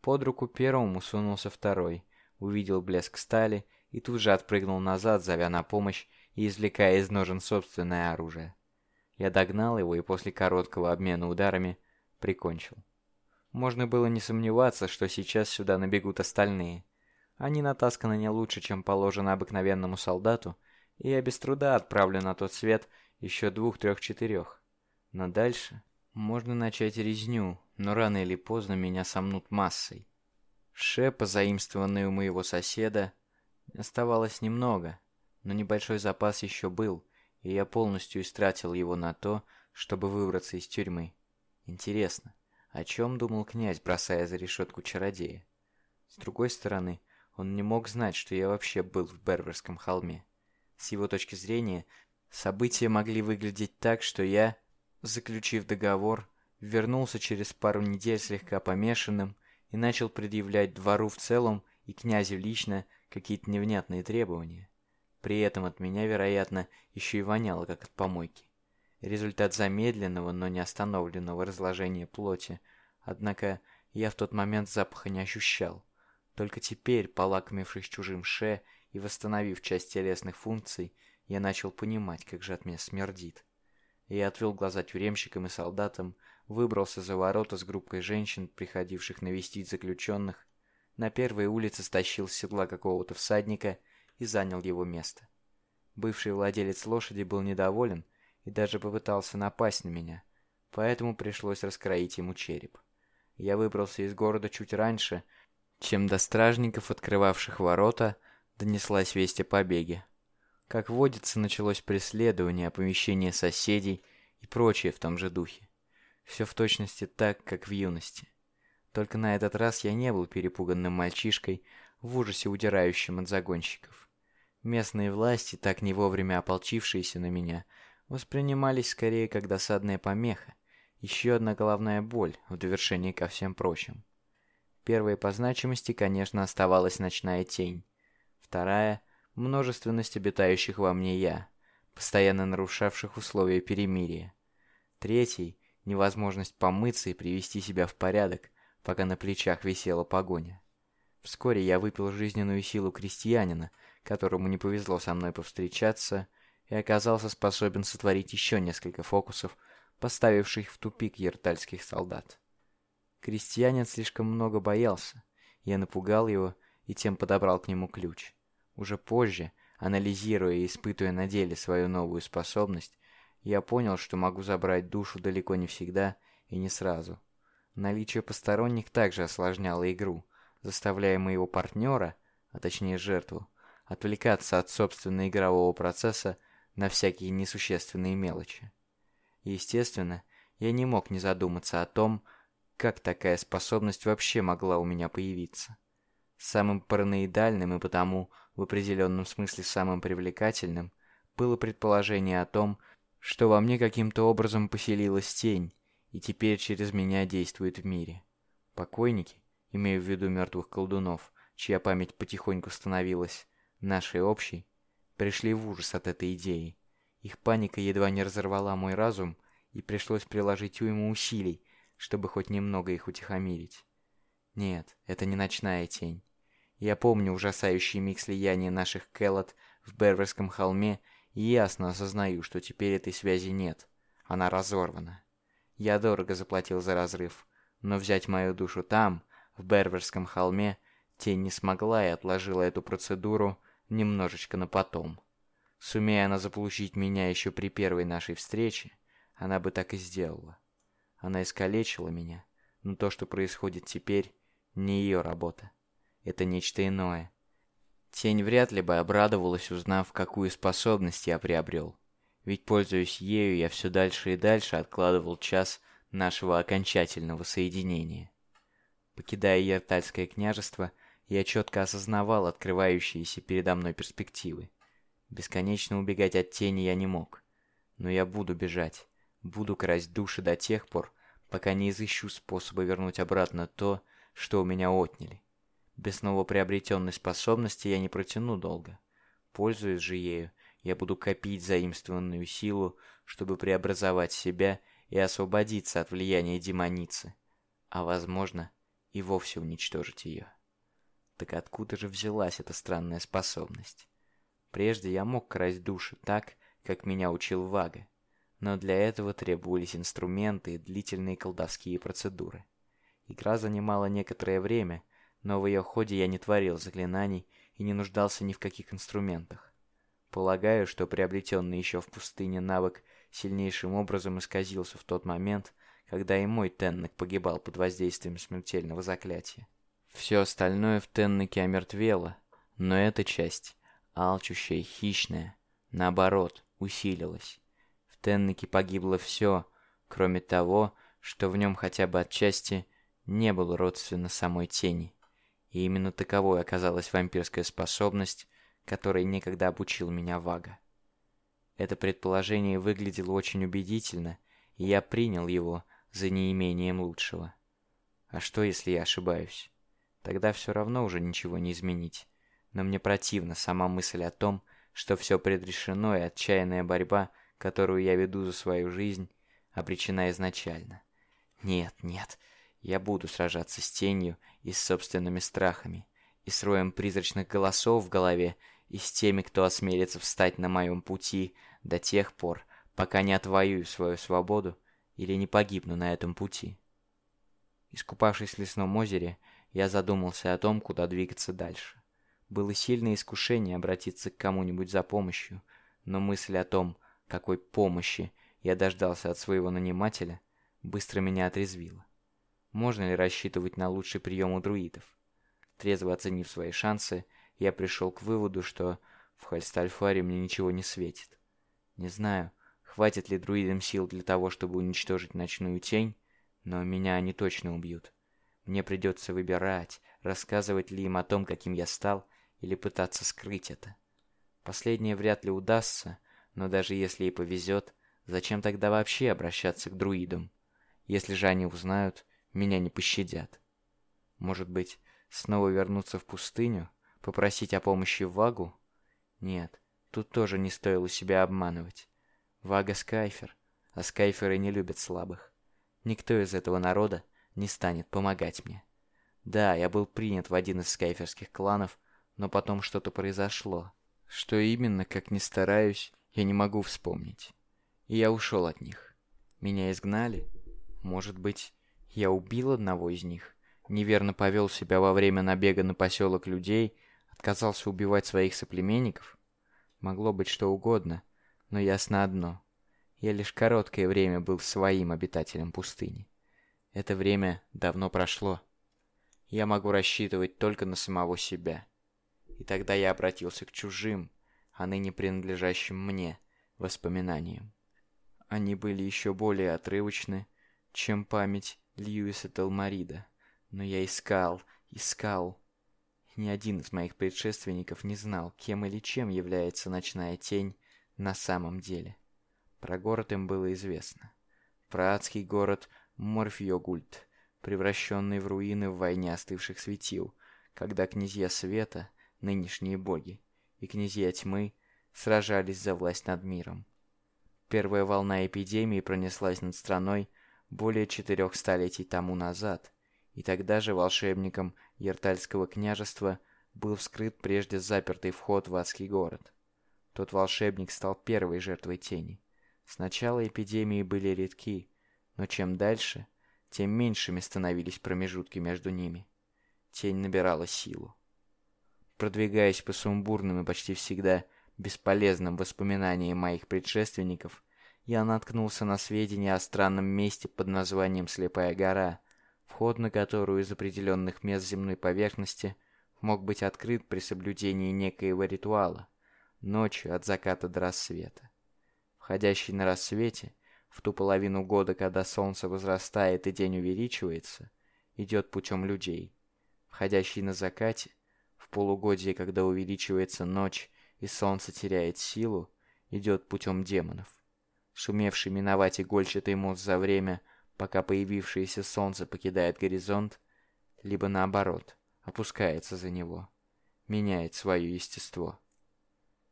Под руку первому сунулся второй, увидел блеск стали и тут же отпрыгнул назад, зовя на помощь и извлекая из ножен собственное оружие. Я догнал его и после короткого обмена ударами прикончил. Можно было не сомневаться, что сейчас сюда набегут остальные. Они натасканы не лучше, чем положено обыкновенному солдату, и я без труда отправлю на тот свет еще двух-трех-четырех. Но дальше можно начать резню, но рано или поздно меня сомнут массой. Шепа, заимствованный у моего соседа, оставалось немного, но небольшой запас еще был, и я полностью истратил его на то, чтобы выбраться из тюрьмы. Интересно, о чем думал князь, бросая за решетку чародея? С другой стороны, он не мог знать, что я вообще был в Берверском холме. С его точки зрения, события могли выглядеть так, что я, заключив договор, вернулся через пару недель слегка помешанным и начал предъявлять двору в целом и князю лично какие-то невнятные требования. При этом от меня, вероятно, еще и воняло, как от помойки. Результат замедленного, но не остановленного разложения плоти. Однако я в тот момент запаха не ощущал. Только теперь, полакомившись чужим ше и восстановив часть телесных функций, я начал понимать, как же от меня смердит. Я отвел глаза тюремщикам и солдатам, выбрался за ворота с группой женщин, приходивших навестить заключенных, на первой улице стащил с седла какого-то всадника и занял его место. Бывший владелец лошади был недоволен и даже попытался напасть на меня, поэтому пришлось раскроить ему череп. Я выбрался из города чуть раньше, чем до стражников, открывавших ворота, донеслась весть о побеге. Как водится, началось преследование, оповещение соседей и прочее в том же духе. Все в точности так, как в юности. Только на этот раз я не был перепуганным мальчишкой, в ужасе удирающим от загонщиков. Местные власти, так не вовремя ополчившиеся на меня, воспринимались скорее как досадная помеха, еще одна головная боль в довершении ко всем прочим. Первой по значимости, конечно, оставалась ночная тень. Вторая — множественность обитающих во мне я, постоянно нарушавших условия перемирия. Третий — невозможность помыться и привести себя в порядок, пока на плечах висела погоня. Вскоре я выпил жизненную силу крестьянина, которому не повезло со мной повстречаться, и оказался способен сотворить еще несколько фокусов, поставивших в тупик ертальских солдат. Крестьянин слишком много боялся. Я напугал его и тем подобрал к нему ключ. Уже позже, анализируя и испытывая на деле свою новую способность, я понял, что могу забрать душу далеко не всегда и не сразу. Наличие посторонних также осложняло игру, заставляя моего партнера, а точнее жертву, отвлекаться от собственного игрового процесса на всякие несущественные мелочи. Естественно, я не мог не задуматься о том, как такая способность вообще могла у меня появиться. Самым параноидальным и потому, в определенном смысле самым привлекательным, было предположение о том, что во мне каким-то образом поселилась тень, и теперь через меня действует в мире. Покойники, имею в виду мертвых колдунов, чья память потихоньку становилась нашей общей, пришли в ужас от этой идеи. Их паника едва не разорвала мой разум, и пришлось приложить уйму усилий, чтобы хоть немного их утихомирить. Нет, это не ночная тень. Я помню ужасающий миг слияния наших Келлот в Берверском холме и ясно осознаю, что теперь этой связи нет. Она разорвана. Я дорого заплатил за разрыв, но взять мою душу там, в Берверском холме, тень не смогла и отложила эту процедуру немножечко на потом. Сумея она заполучить меня еще при первой нашей встрече, она бы так и сделала. Она искалечила меня, но то, что происходит теперь, не ее работа. Это нечто иное. Тень вряд ли бы обрадовалась, узнав, какую способность я приобрел. Ведь, пользуясь ею, я все дальше и дальше откладывал час нашего окончательного соединения. Покидая Ертальское княжество, я четко осознавал открывающиеся передо мной перспективы. Бесконечно убегать от тени я не мог. Но я буду бежать, буду красть души до тех пор, пока не изыщу способа вернуть обратно то, что у меня отняли. Без новоприобретенной способности я не протяну долго. Пользуясь же ею, я буду копить заимствованную силу, чтобы преобразовать себя и освободиться от влияния демоницы, а, возможно, и вовсе уничтожить ее. Так откуда же взялась эта странная способность? Прежде я мог красть души так, как меня учил Вага, но для этого требовались инструменты и длительные колдовские процедуры. Игра занимала некоторое время, но в ее ходе я не творил заклинаний и не нуждался ни в каких инструментах. Полагаю, что приобретенный еще в пустыне навык сильнейшим образом исказился в тот момент, когда и мой Теннек погибал под воздействием смертельного заклятия. Все остальное в Теннеке омертвело, но эта часть, алчущая, хищная, наоборот, усилилась. В Теннеке погибло все, кроме того, что в нем хотя бы отчасти не было родственно самой тени. И именно таковой оказалась вампирская способность, которой некогда обучил меня Вага. Это предположение выглядело очень убедительно, и я принял его за неимением лучшего. А что, если я ошибаюсь? Тогда все равно уже ничего не изменить. Но мне противна сама мысль о том, что все предрешено и отчаянная борьба, которую я веду за свою жизнь, обречена изначально. Нет, нет, я буду сражаться с тенью и с собственными страхами, и с роем призрачных голосов в голове, и с теми, кто осмелится встать на моем пути до тех пор, пока не отвоюю свою свободу или не погибну на этом пути. Искупавшись в лесном озере, я задумался о том, куда двигаться дальше. Было сильное искушение обратиться к кому-нибудь за помощью, но мысль о том, какой помощи я дождался от своего нанимателя, быстро меня отрезвила. Можно ли рассчитывать на лучший прием у друидов? Трезво оценив свои шансы, я пришел к выводу, что в Хальстальфаре мне ничего не светит. Не знаю, хватит ли друидам сил для того, чтобы уничтожить ночную тень, но меня они точно убьют. Мне придется выбирать, рассказывать ли им о том, каким я стал, или пытаться скрыть это. Последнее вряд ли удастся, но даже если и повезет, зачем тогда вообще обращаться к друидам? Если же они узнают, меня не пощадят. Может быть, снова вернуться в пустыню, попросить о помощи Вагу? Нет, тут тоже не стоило себя обманывать. Вага Скайфер, а Скайферы не любят слабых. Никто из этого народа не станет помогать мне. Да, я был принят в один из скайферских кланов, но потом что-то произошло. Что именно, как ни стараюсь, я не могу вспомнить. И я ушел от них. Меня изгнали? Может быть, я убил одного из них, неверно повел себя во время набега на поселок людей, отказался убивать своих соплеменников. Могло быть что угодно, но ясно одно. Я лишь короткое время был своим обитателем пустыни. Это время давно прошло. Я могу рассчитывать только на самого себя. И тогда я обратился к чужим, а ныне принадлежащим мне, воспоминаниям. Они были еще более отрывочны, чем память Льюиса Телмарида. Но я искал, искал. Ни один из моих предшественников не знал, кем или чем является ночная тень на самом деле. Про город им было известно. Про адский город Морфьёгульт, превращенный в руины в войне остывших светил, когда князья света, нынешние боги, и князья тьмы сражались за власть над миром. Первая волна эпидемии пронеслась над страной более четырех столетий тому назад, и тогда же волшебником Ертальского княжества был вскрыт прежде запертый вход в адский город. Тот волшебник стал первой жертвой тени. Сначала эпидемии были редки, но чем дальше, тем меньшими становились промежутки между ними. Тень набирала силу. Продвигаясь по сумбурным и почти всегда бесполезным воспоминаниям моих предшественников, я наткнулся на сведения о странном месте под названием Слепая гора, вход на которую из определенных мест земной поверхности мог быть открыт при соблюдении некоего ритуала, ночью от заката до рассвета. Входящий на рассвете, в ту половину года, когда солнце возрастает и день увеличивается, идет путем людей. Входящий на закате, в полугодие, когда увеличивается ночь и солнце теряет силу, идет путем демонов. Сумевший миновать игольчатый мост за время, пока появившееся солнце покидает горизонт, либо наоборот, опускается за него, меняет свое естество.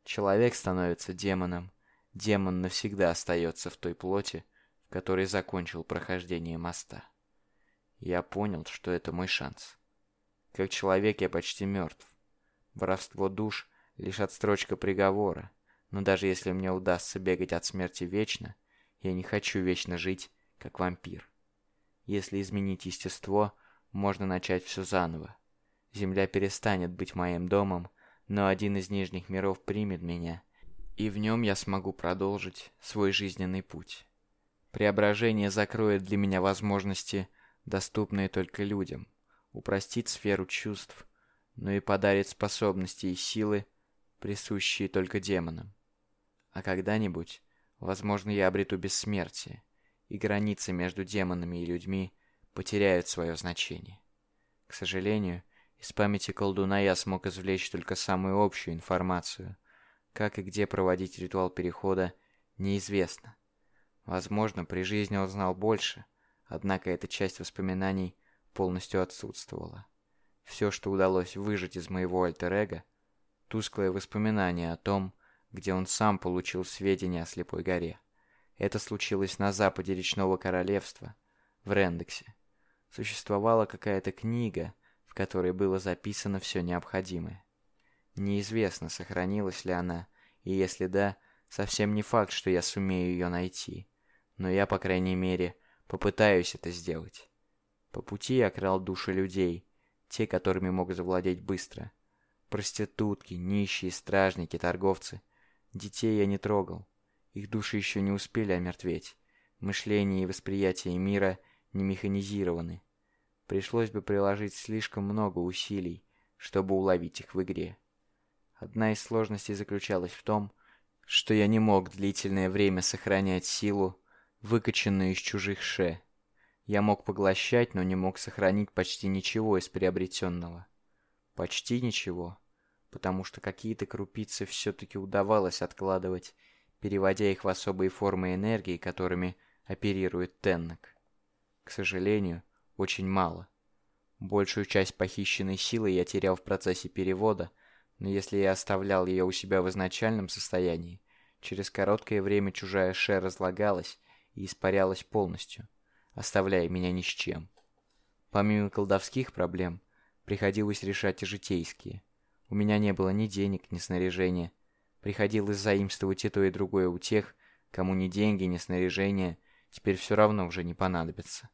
Человек становится демоном, демон навсегда остается в той плоти, в которой закончил прохождение моста. Я понял, что это мой шанс. Как человек я почти мертв. Воровство душ — лишь отстрочка приговора, но даже если мне удастся бегать от смерти вечно, я не хочу вечно жить, как вампир. Если изменить естество, можно начать все заново. Земля перестанет быть моим домом, но один из нижних миров примет меня, и в нем я смогу продолжить свой жизненный путь. Преображение закроет для меня возможности, доступные только людям, упростит сферу чувств, но и подарит способности и силы, присущие только демонам. А когда-нибудь, возможно, я обрету бессмертие, и границы между демонами и людьми потеряют свое значение. К сожалению, из памяти колдуна я смог извлечь только самую общую информацию. Как и где проводить ритуал перехода, неизвестно. Возможно, при жизни он знал больше, однако эта часть воспоминаний полностью отсутствовала. Все, что удалось выжать из моего альтер-эго, тусклое воспоминание о том, где он сам получил сведения о Слепой горе. Это случилось на западе речного королевства, в Рендексе. Существовала какая-то книга, в которой было записано все необходимое. Неизвестно, сохранилась ли она, и если да, совсем не факт, что я сумею ее найти. Но я, по крайней мере, попытаюсь это сделать. По пути я крал души людей, те, которыми мог завладеть быстро. Проститутки, нищие, стражники, торговцы. Детей я не трогал. Их души еще не успели омертветь. Мышление и восприятие мира не механизированы. Пришлось бы приложить слишком много усилий, чтобы уловить их в игре. Одна из сложностей заключалась в том, что я не мог длительное время сохранять силу, выкачанную из чужих ше. Я мог поглощать, но не мог сохранить почти ничего из приобретенного. Почти ничего потому что какие-то крупицы все-таки удавалось откладывать, переводя их в особые формы энергии, которыми оперирует Теннек. К сожалению, очень мало. Большую часть похищенной силы я терял в процессе перевода, но если я оставлял ее у себя в изначальном состоянии, через короткое время чужая ше разлагалась и испарялась полностью, оставляя меня ни с чем. Помимо колдовских проблем, приходилось решать и житейские. У меня не было ни денег, ни снаряжения. Приходилось заимствовать и то, и другое у тех, кому ни деньги, ни снаряжение теперь все равно уже не понадобятся.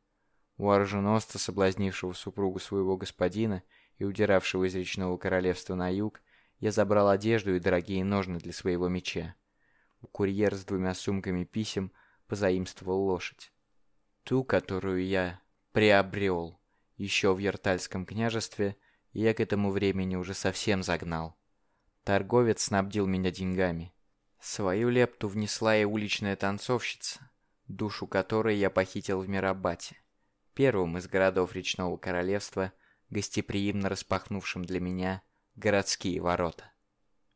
У оруженосца, соблазнившего супругу своего господина и удиравшего из речного королевства на юг, я забрал одежду и дорогие ножны для своего меча. У курьера с двумя сумками писем позаимствовал лошадь. Ту, которую я приобрел еще в Яртальском княжестве, я к этому времени уже совсем загнал. Торговец снабдил меня деньгами. Свою лепту внесла и уличная танцовщица, душу которой я похитил в Мирабате, первым из городов речного королевства, гостеприимно распахнувшим для меня городские ворота.